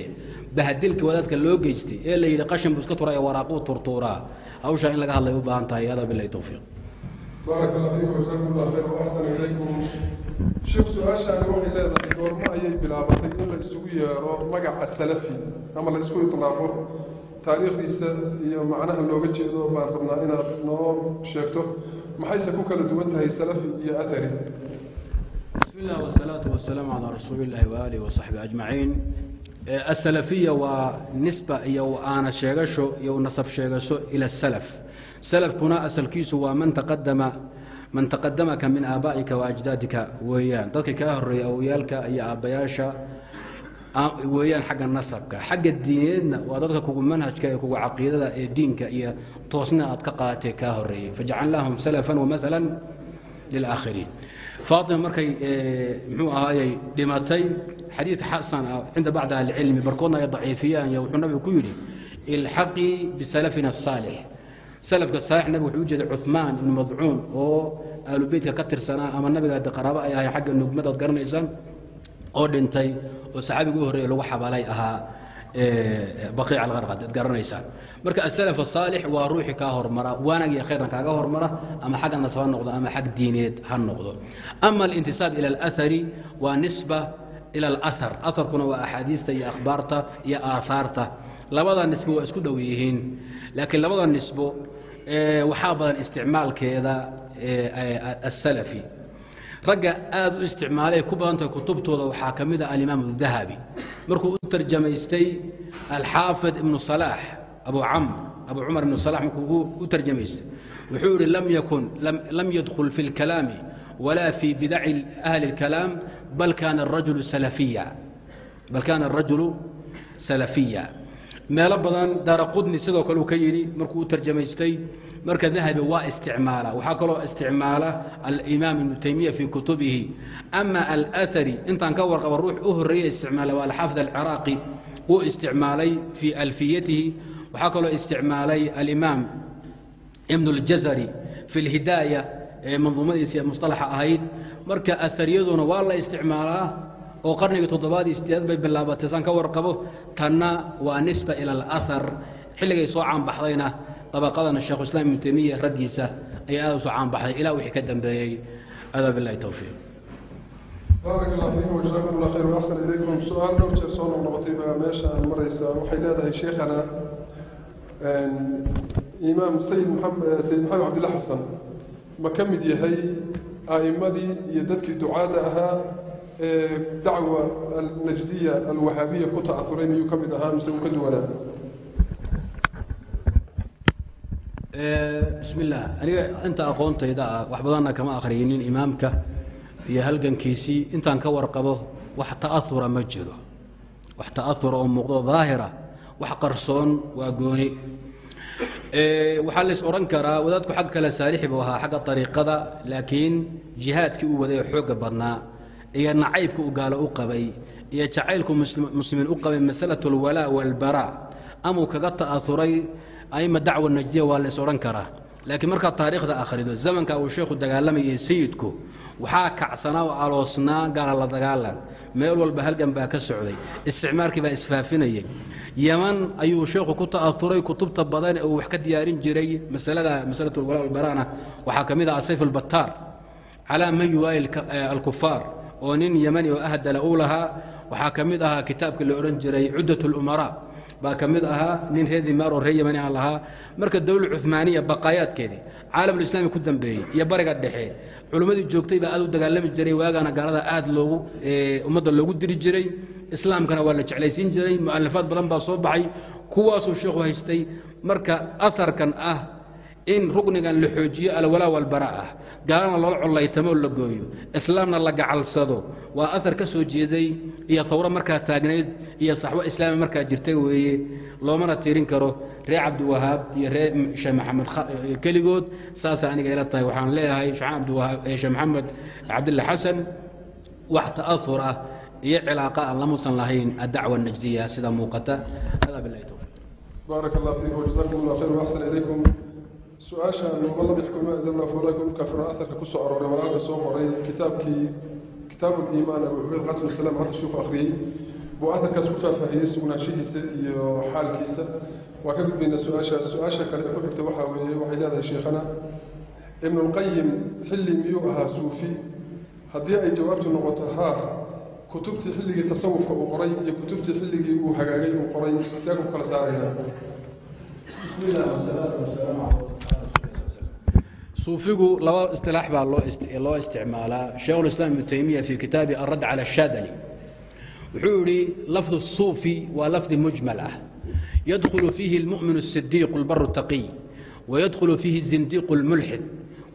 bahadilka wadaadka loo geystay ee la yidhi qashin buu iska turaa ee waraaquu turtuuraa hawshaa in laga hadlay u baahan tahay hada bilahi towfiiq baarak fiikum jazakum allah khayr waaxsana ilaykum. Sheekh su'aashaani waxay leedahay goormo ayay bilaabatay in la isugu yeero magaca salafi ama la isku itlaaqo. Taariikhdiisa iyo macnaha looga jeedo baan rabnaa inaad noo sheegto. Maxayse ku kala duwan tahay salafi iyo athari? Bismi illah wsalaatu wasalaamu calaa rasuuli illahi waaalihi wasaxbi ajmaciin asalafiya waa nisba iyo aana sheegasho iyo nasab sheegasho ila salaf salafkuna asalkiisu waa man taqadama man taqadamaka min aabaa'ika wa ajdaadika weeyaan. Dadka kaa horreeya awoyaalka iyo aabbayaasha weeyaan xagga nasabka. Xagga diineedna waa dadka kugu manhajka ee kugu caqiidada ee diinka iyo toosna aad ka qaatee kaa horreeyey fajacalnaahum salafan wamaala lilaakhiriin faatima markay muxuu ahaayey dhimatay xadiid xasan ah cinda bacdi ahlicilmi barkoodna ay daciifiyaan iyo wuxuu nabigu ku yidhi ilxaqii bisalafina asaalix salafka saalix nabigu wuxuu u jeeday cuhmaan ibnu madcuun oo aalubeytka ka tirsanaa ama nabiga de qaraabo ay ahay xagga nugmadaad garanaysaan oo dhintay oo saxaabiga u horreeye lagu xabalay ahaa baqiic alqarqad ad garanaysaan marka asalaf asaalix waa ruuxii kaa hormara waanag iyo khayrna kaaga hormara ama xagga nasab ha noqdo ama xag diineed ha noqdo ama alintisaab ila alahari waa nisba ila alahar aharkuna waa axaadiista iyo akhbaarta iyo aahaarta labada nisbo waa isku dhow yihiin laakiin labada nisbo waxaa badan isticmaalkeeda asalafi ragga aad u isticmaalay ku badantahay kutubtooda waxaa ka mid a alimaam dahabi. Markuu u tarjamaystay alxaafid ibnu salaax abu camr abu cumar ibnu salax markuu u tarjamaystay wuxuu yihi lam yakun lam yadkhul fi اlkalaami wala fi bidaci ahli اlkalaam bal kana arajulu salafiya. Bal kana arajulu salafiya. Meelo badan daara qudni sidoo kale uu ka yidhi markuu u tarjamaystay marka dahabi waa isticmaala. Waxaa kaloo isticmaala alimaam ibnu taymiya fii kutubihi. Ama alahari intaan ka warqaba ruux u horreeye isticmaala waa alxaafid alciraaqi wuu isticmaalay fii alfiyatihi. Waxaa kaloo isticmaalay alimaam ibnu اljazari fi اlhidaaya ee manduumadiisa mustalaxa ahayd. Marka ahariyaduna waa la isticmaalaa oo qarnigii toddobaad istiaad bay bilaabatay saan ka warqabo. Tanna waa nisba ila alahar xilligay soo caanbaxdayna dabaqadana sheekhuislaam ibnu taymiya raggiisa ayaa aad u soo caanbaxday ilaa wixii ka dambeeyey. Adaa bilahi towfiiq baarak allah fiikum wajazaakum allah khayr waaxsan ilaykum. Su'aal dhowr jeer soo noqnoqotay baa meesha maraysaa waxay leedahay sheekhana imaam sayid maxamed sayid maxamed cabdilla xasan ma ka mid yahay a'immadii iyo dadkii ducaadda ahaa ee dacwa alnajdiya alwahaabiya ku ta'auray miyuu ka mid ahaa mise uu ka duwanaa bismi illaah aniga inta aqoontayda ah wax badanna kama akhriyinin imaamka iyo halgankiisii. Intaan ka warqabo wax ta'ahura ma jiro. Wax ta'ahura oo muuqdo daahira wax qarsoon waa gooni. Waxaa lays odhan karaa wadaadku xag kale saalixi buu ahaa xagga ariiqada laakiin jihaadkii u waday oo xooga badnaa iyo nacaybka u gaalo u qabay iyo jacaylku muslimiin u qabay masalat alwalaa walbaraa amuu kaga ta'auray aima dacwa najdiya waa lays odhan karaa laakiin markaad taariikhda akhrido zamanka uu sheekhu dagaalamayay sayidku waxaa kacsanaa oo aloosnaa gaala la dagaalan meel walba halgan baa ka socday isticmaalkii baa isfaafinayay yaman ayuu sheekhu ku ta'auray kutubta badan uu wax ka diyaarin jiray masalada masalat alwalaa waxaa ka mid ah asayf albataar calaa man yuwaayi alkufaar oo nin yamani oo ahdala uu lahaa waxaa ka mid ahaa kitaabkii la odhan jiray cuddat اlumaraa baa ka mid ahaa nin reer dimaar oo reer yamani aan lahaa marka dawla cumaaniya baqaayaadkeedii caalamulislaami ku dambeeyey iyo bariga dhexe culimmadii joogtay baa aad u dagaalami jiray waagaana gaalada aad loogu ummadda loogu diri jiray. Islaamkana waa la jeclaysiin jiray mu'alafaad badan baa soo baxay kuwaasuu sheekhu haystay. Marka aharkan ah in rugnigan la xoojiyo alwalaa walbara ah gaalana loola collaytamoo la gooyo islaamna la gacalsado. Waa ahar ka soo jeeday iyo hawro markaa taagnayd iyo saxwo islaami markaa jirtay weeye. Loomana tiirin karo reer cabdiwahaab iyo reer sheekh maxamed keligood saasa aniga ila tahay. Waxaan leeyahay sheekh maxamed cabdilla xasan wax ta'ahur ah iyo cilaaqa aan lamuusan lahayn addacwa najdiya sida muuqata. Baaraka allah fiikum wajazakum allah khayr waxsan ilaykum su'aashan waman lam yaxkum ma anzalna faulaakum kafiruun aharka ku soo arooray walaalka soo qoray kitaabkii kitaabu liimaan abu cubeyd qasm salaam hadda sheeku akhriyey. Buu aharkaas ku faahfaahiyey sugnaanshihiisa iyo xaalkiisa. Waa ka gudbaynaa su'aashaas su'aasha kale ee ku xigta waxaa weeye waxay leedahay sheekhana ibnulqayim xilli miyuu ahaa suufi? Haddii ay jawaabtu noqoto haa kutubtii xilligii tasawufka uu qoray iyo kutubtii xilligii uu hagaagay uu qoray ku kala saarayna. Bismi wasalaatu wasalaamu suufigu laba isilaax baa loo isticmaalaa sheikhulislaam ibnu taymiya fii kitaabi alradd cala ashadali wuxuu yihi lafdu suufi waa lafdi mujmal ah yadkhulu fiihi اlmu'min الsidiiq اlbaru taqiy wayadkhulu fiihi الzindiiq اlmulxid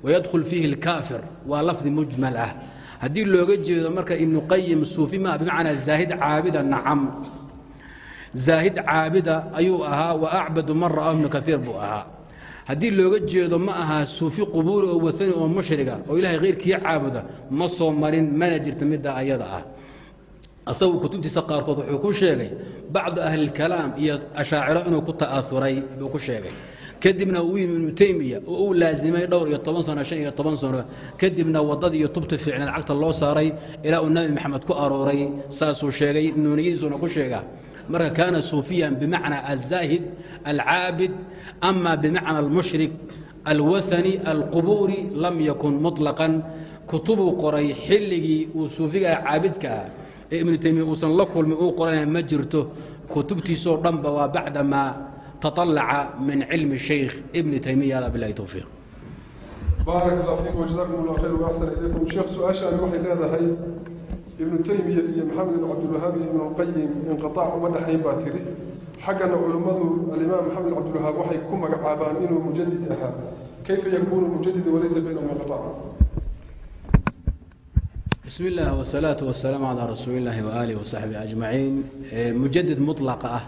wayadkhul fiihi اlkaafir waa lafdi mujmal ah haddii looga jeedo marka ibnu qayim suufi maa bimacnaa zaahid caabida nacam zaahid caabida ayuu ahaa wa acbadu man ra'ahu ibnu kaiir buu ahaa haddii looga jeedo ma aha suufi qubuuri oo watani oo mushriga oo ilaahay khayrkii caabuda ma soo marin mana jirta middaa ayada ah. Asagu kutubtiisa qaarkood wuxuu ku sheegay bacdu ahlilkalaam iyo ashaaciro inuu ku ta'auray buu ku sheegay. Kadibna uu yimi ibnu teymiya oo uu laasimay dhowr iyo toban sano shan iyo toban sano kadibna waddadii iyo tubta fiicneed cagta loo saaray ilaa uu nebi maxamed ku arooray saasuu sheegay nuuniyadiisuna ku sheegaa marka kaana suufiyan bimacnaa aلzaahid alcaabid ama bimacna almushrik alwathani alqubuuri lam yakun muطlaqan kutubuu qoray xilligii uu suufigaa caabidka ah ee ibnu teymiya uusan la kulmin uu qorana ma jirto kutubtiisoo dhanba waa bacda maa taطalaca min cilmi shaykh ibni taymiya hada bilahi towfiiq baarak allah fiikum wajazakum allah khayr waaxsan ilaykum sheekh su-aashaani waxay leedahay ibnu taymiya iyo maxamed ibn cabdilwahaab iyo ibnulqayim inqiaac uma dhexayn baa tiri. Xaggana culimmadu alimaam maxamed ibn cabdilwahaab waxay ku magacaabaan inuu mujadid ahaa. Kayfa yakuunu mujadida walaysa baynahum inqiaac bismi illah wsalaatu wasalaamu calaa rasuuli illaahi waaalihi wasaxbihi ajmaciin. Mujadid mulaqa ah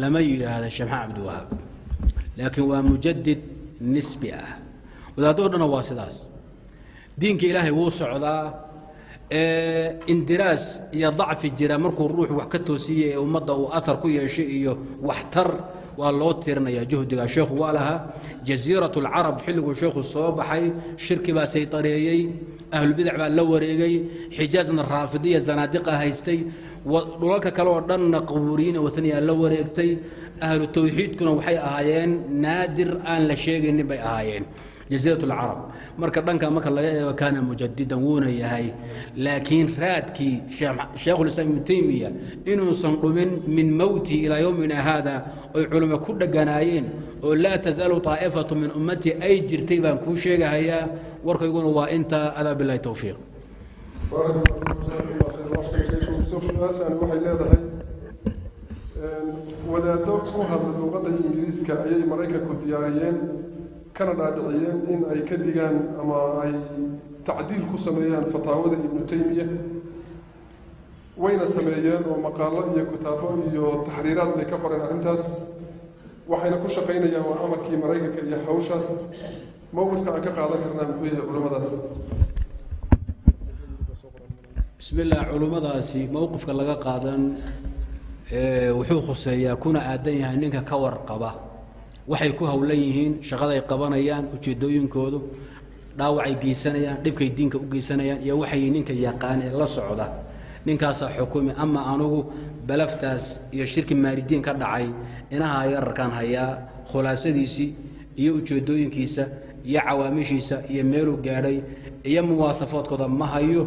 lama yidhaahda maxamed cabdiwahaab laakiin waa mujadid nisbi ah. Wadaadoo dhanna waa sidaas. Diinka ilaahay wuu socdaa indiraas iyo dacfi jira markuu ruuxu wax ka toosiye ee ummadda uu ahar ku yeeshay iyo waxtar waa loo tirinaya juhdiga sheekhu waa lahaa jasiirat اlcarab xilliguu sheekhu soo baxay shirki baa saytareeyey ahlulbidac baa la wareegay xijaazna raafidiya zanaadiqa haystay dhulalka kale oo dhanna qabuuriyiina wataniyaa la wareegtay ahlu tawxiidkuna waxay ahaayeen naadir aan la sheegaynin bay ahaayeen jasiirat اlcarab marka dhanka marka laga eego kaana mujadidan wuuna yahay laakiin raadkii sheekhulislaam ibnu teymiya inuusan dhumin min mowtihi ilaa yowmina haada oy culimo ku dheganaayeen oo laa tasaalu طaa'ifatu min ummatii ay jirtay baan kuu sheegahayaa warkayguna waa intaa adaa bilahi towfiiq waxay leedahay wadaado ku hadla luuqadda ingiriiska ayay maraykanku diyaariyeen kana dhaadhiciyeen in ay ka digaan ama ay tacdiil ku sameeyaan fataawada ibnu taymiya wayna sameeyeen oo maqaalo iyo kitaabo iyo taxriiraad bay ka qoreen arrintaas. Waxayna ku shaqaynayaan waa amarkii maraykanka iyo hawshaas. Mowqifka aan ka qaadan karnaa muxuu yahay culamadaas bismi illah culummadaasi mowqifka laga qaadan wuxuu khuseeyaa kuna aadan yahay ninka ka warqaba waxay ku howlan yihiin shaqaday qabanayaan ujeedooyinkoodu dhaawacay geysanayaan dhibkay diinka u geysanayaan iyo waxay ninka yaqaan ee la socda. Ninkaasaa xukumi ama anugu balaftaas iyo shirki maalidiin ka dhacay inaha yararkaan hayaa khulaasadiisii iyo ujeedooyinkiisa iyo cawaamishiisa iyo meeluu gaadhay iyo muwaasafoodkooda ma hayo.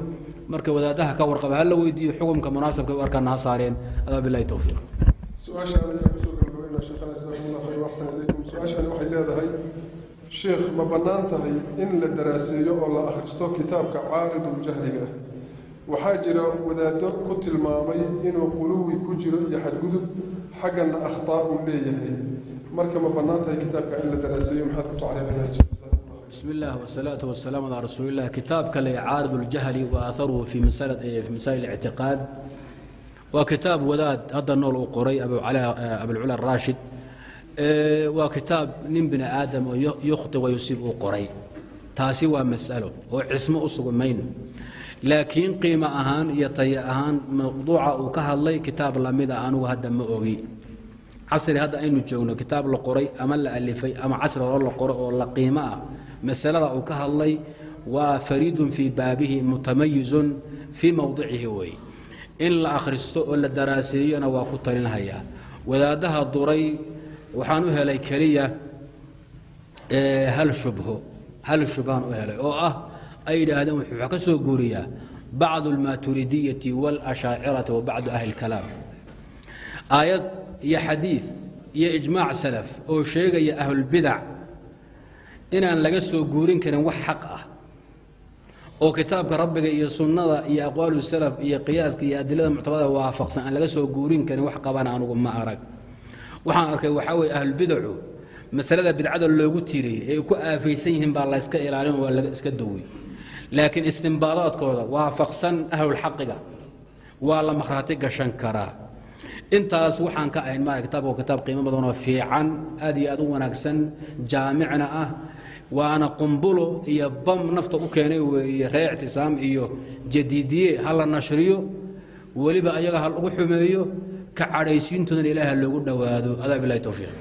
Marka wadaadaha ka warqaba hala weydiiyo xukumka munaasabka u arkaana ha saareen. Adaa bilahi towfiiq su'aashani waxay leedahay sheikh ma bannaan tahay in la daraaseeyo oo la akhristo kitaabka caaridul-jahliga ah. Waxaa jira wadaado ku tilmaamay inuu quluwi ku jiro iyo xadgudub xagganna akhtaa uu leeyahay. Marka ma bannaan tahay kitaabka in la daraaseeyo maxaad ku tacliiqinaysa ilah wsalaatu wasalaam calaa rasuulilah kitaabka le caaridul-jahli wa aharuhu fi masaa'il ictiqaad. Waa kitaab wadaad hadda nool uu qoray abulcula araashid waa kitaab nin bini aadam oo yukhti wayusiib uu qoray. Taasi waa masalo oo cismo u mayno laakiin qiimo ahaan iyo tayo ahaan mawduuca uu ka hadlay kitaab lamida ah anugu hadda ma ogi. Casri hadda aynu joogno kitaab la qoray ama la alifay ama casri hore la qoro oo la qiimo ah masalada uu ka hadlay waa fariidun fii baabihi mutamayizun fii mawdicihi wey in la akhristo oo la daraaseeyona waa ku talinhayaa wadaadaha duray waxaan u helay keliya hal shubho. Hal shubhaan u helay oo ah ay yidhaahdeen wuxuu ka soo guuriyaa bacdu almaturidiyati waalashaacirati wa bacdu ahli اlkalaam aayad iyo xadiid iyo ijmaac salaf oo sheegaya ahlulbidac inaan laga soo guurin karin wax xaq ah oo kitaabka rabbiga iyo sunnada iyo aqwaalu salaf iyo qiyaaska iyo adilada muctabada waafaqsan aan laga soo guurin karin wax qabana anugu ma arag waxaan arkay waxaa weye ahlulbidacu masalada bidcada loogu tiriyey ee ku aafaysan yihiin baa layska ilaalin waa laga iska duway. Laakiin istimbaadaadkooda waafaqsan ahlulxaqiga waa la makhraati gashan karaa intaas waxaan ka ahayn mara kitaabka kitaab qiimo badanoo fiican aad iyo aad u wanaagsan jaamicna ah waana qumbulo iyo bam nafta u keenay weeye ree ictisaam iyo jadiidiye ha la nashriyo weliba ayaga ha lagu xumeeyo ka cadhaysiintoodana ilaaha loogu dhowaado. Adaa bilahi towfiiq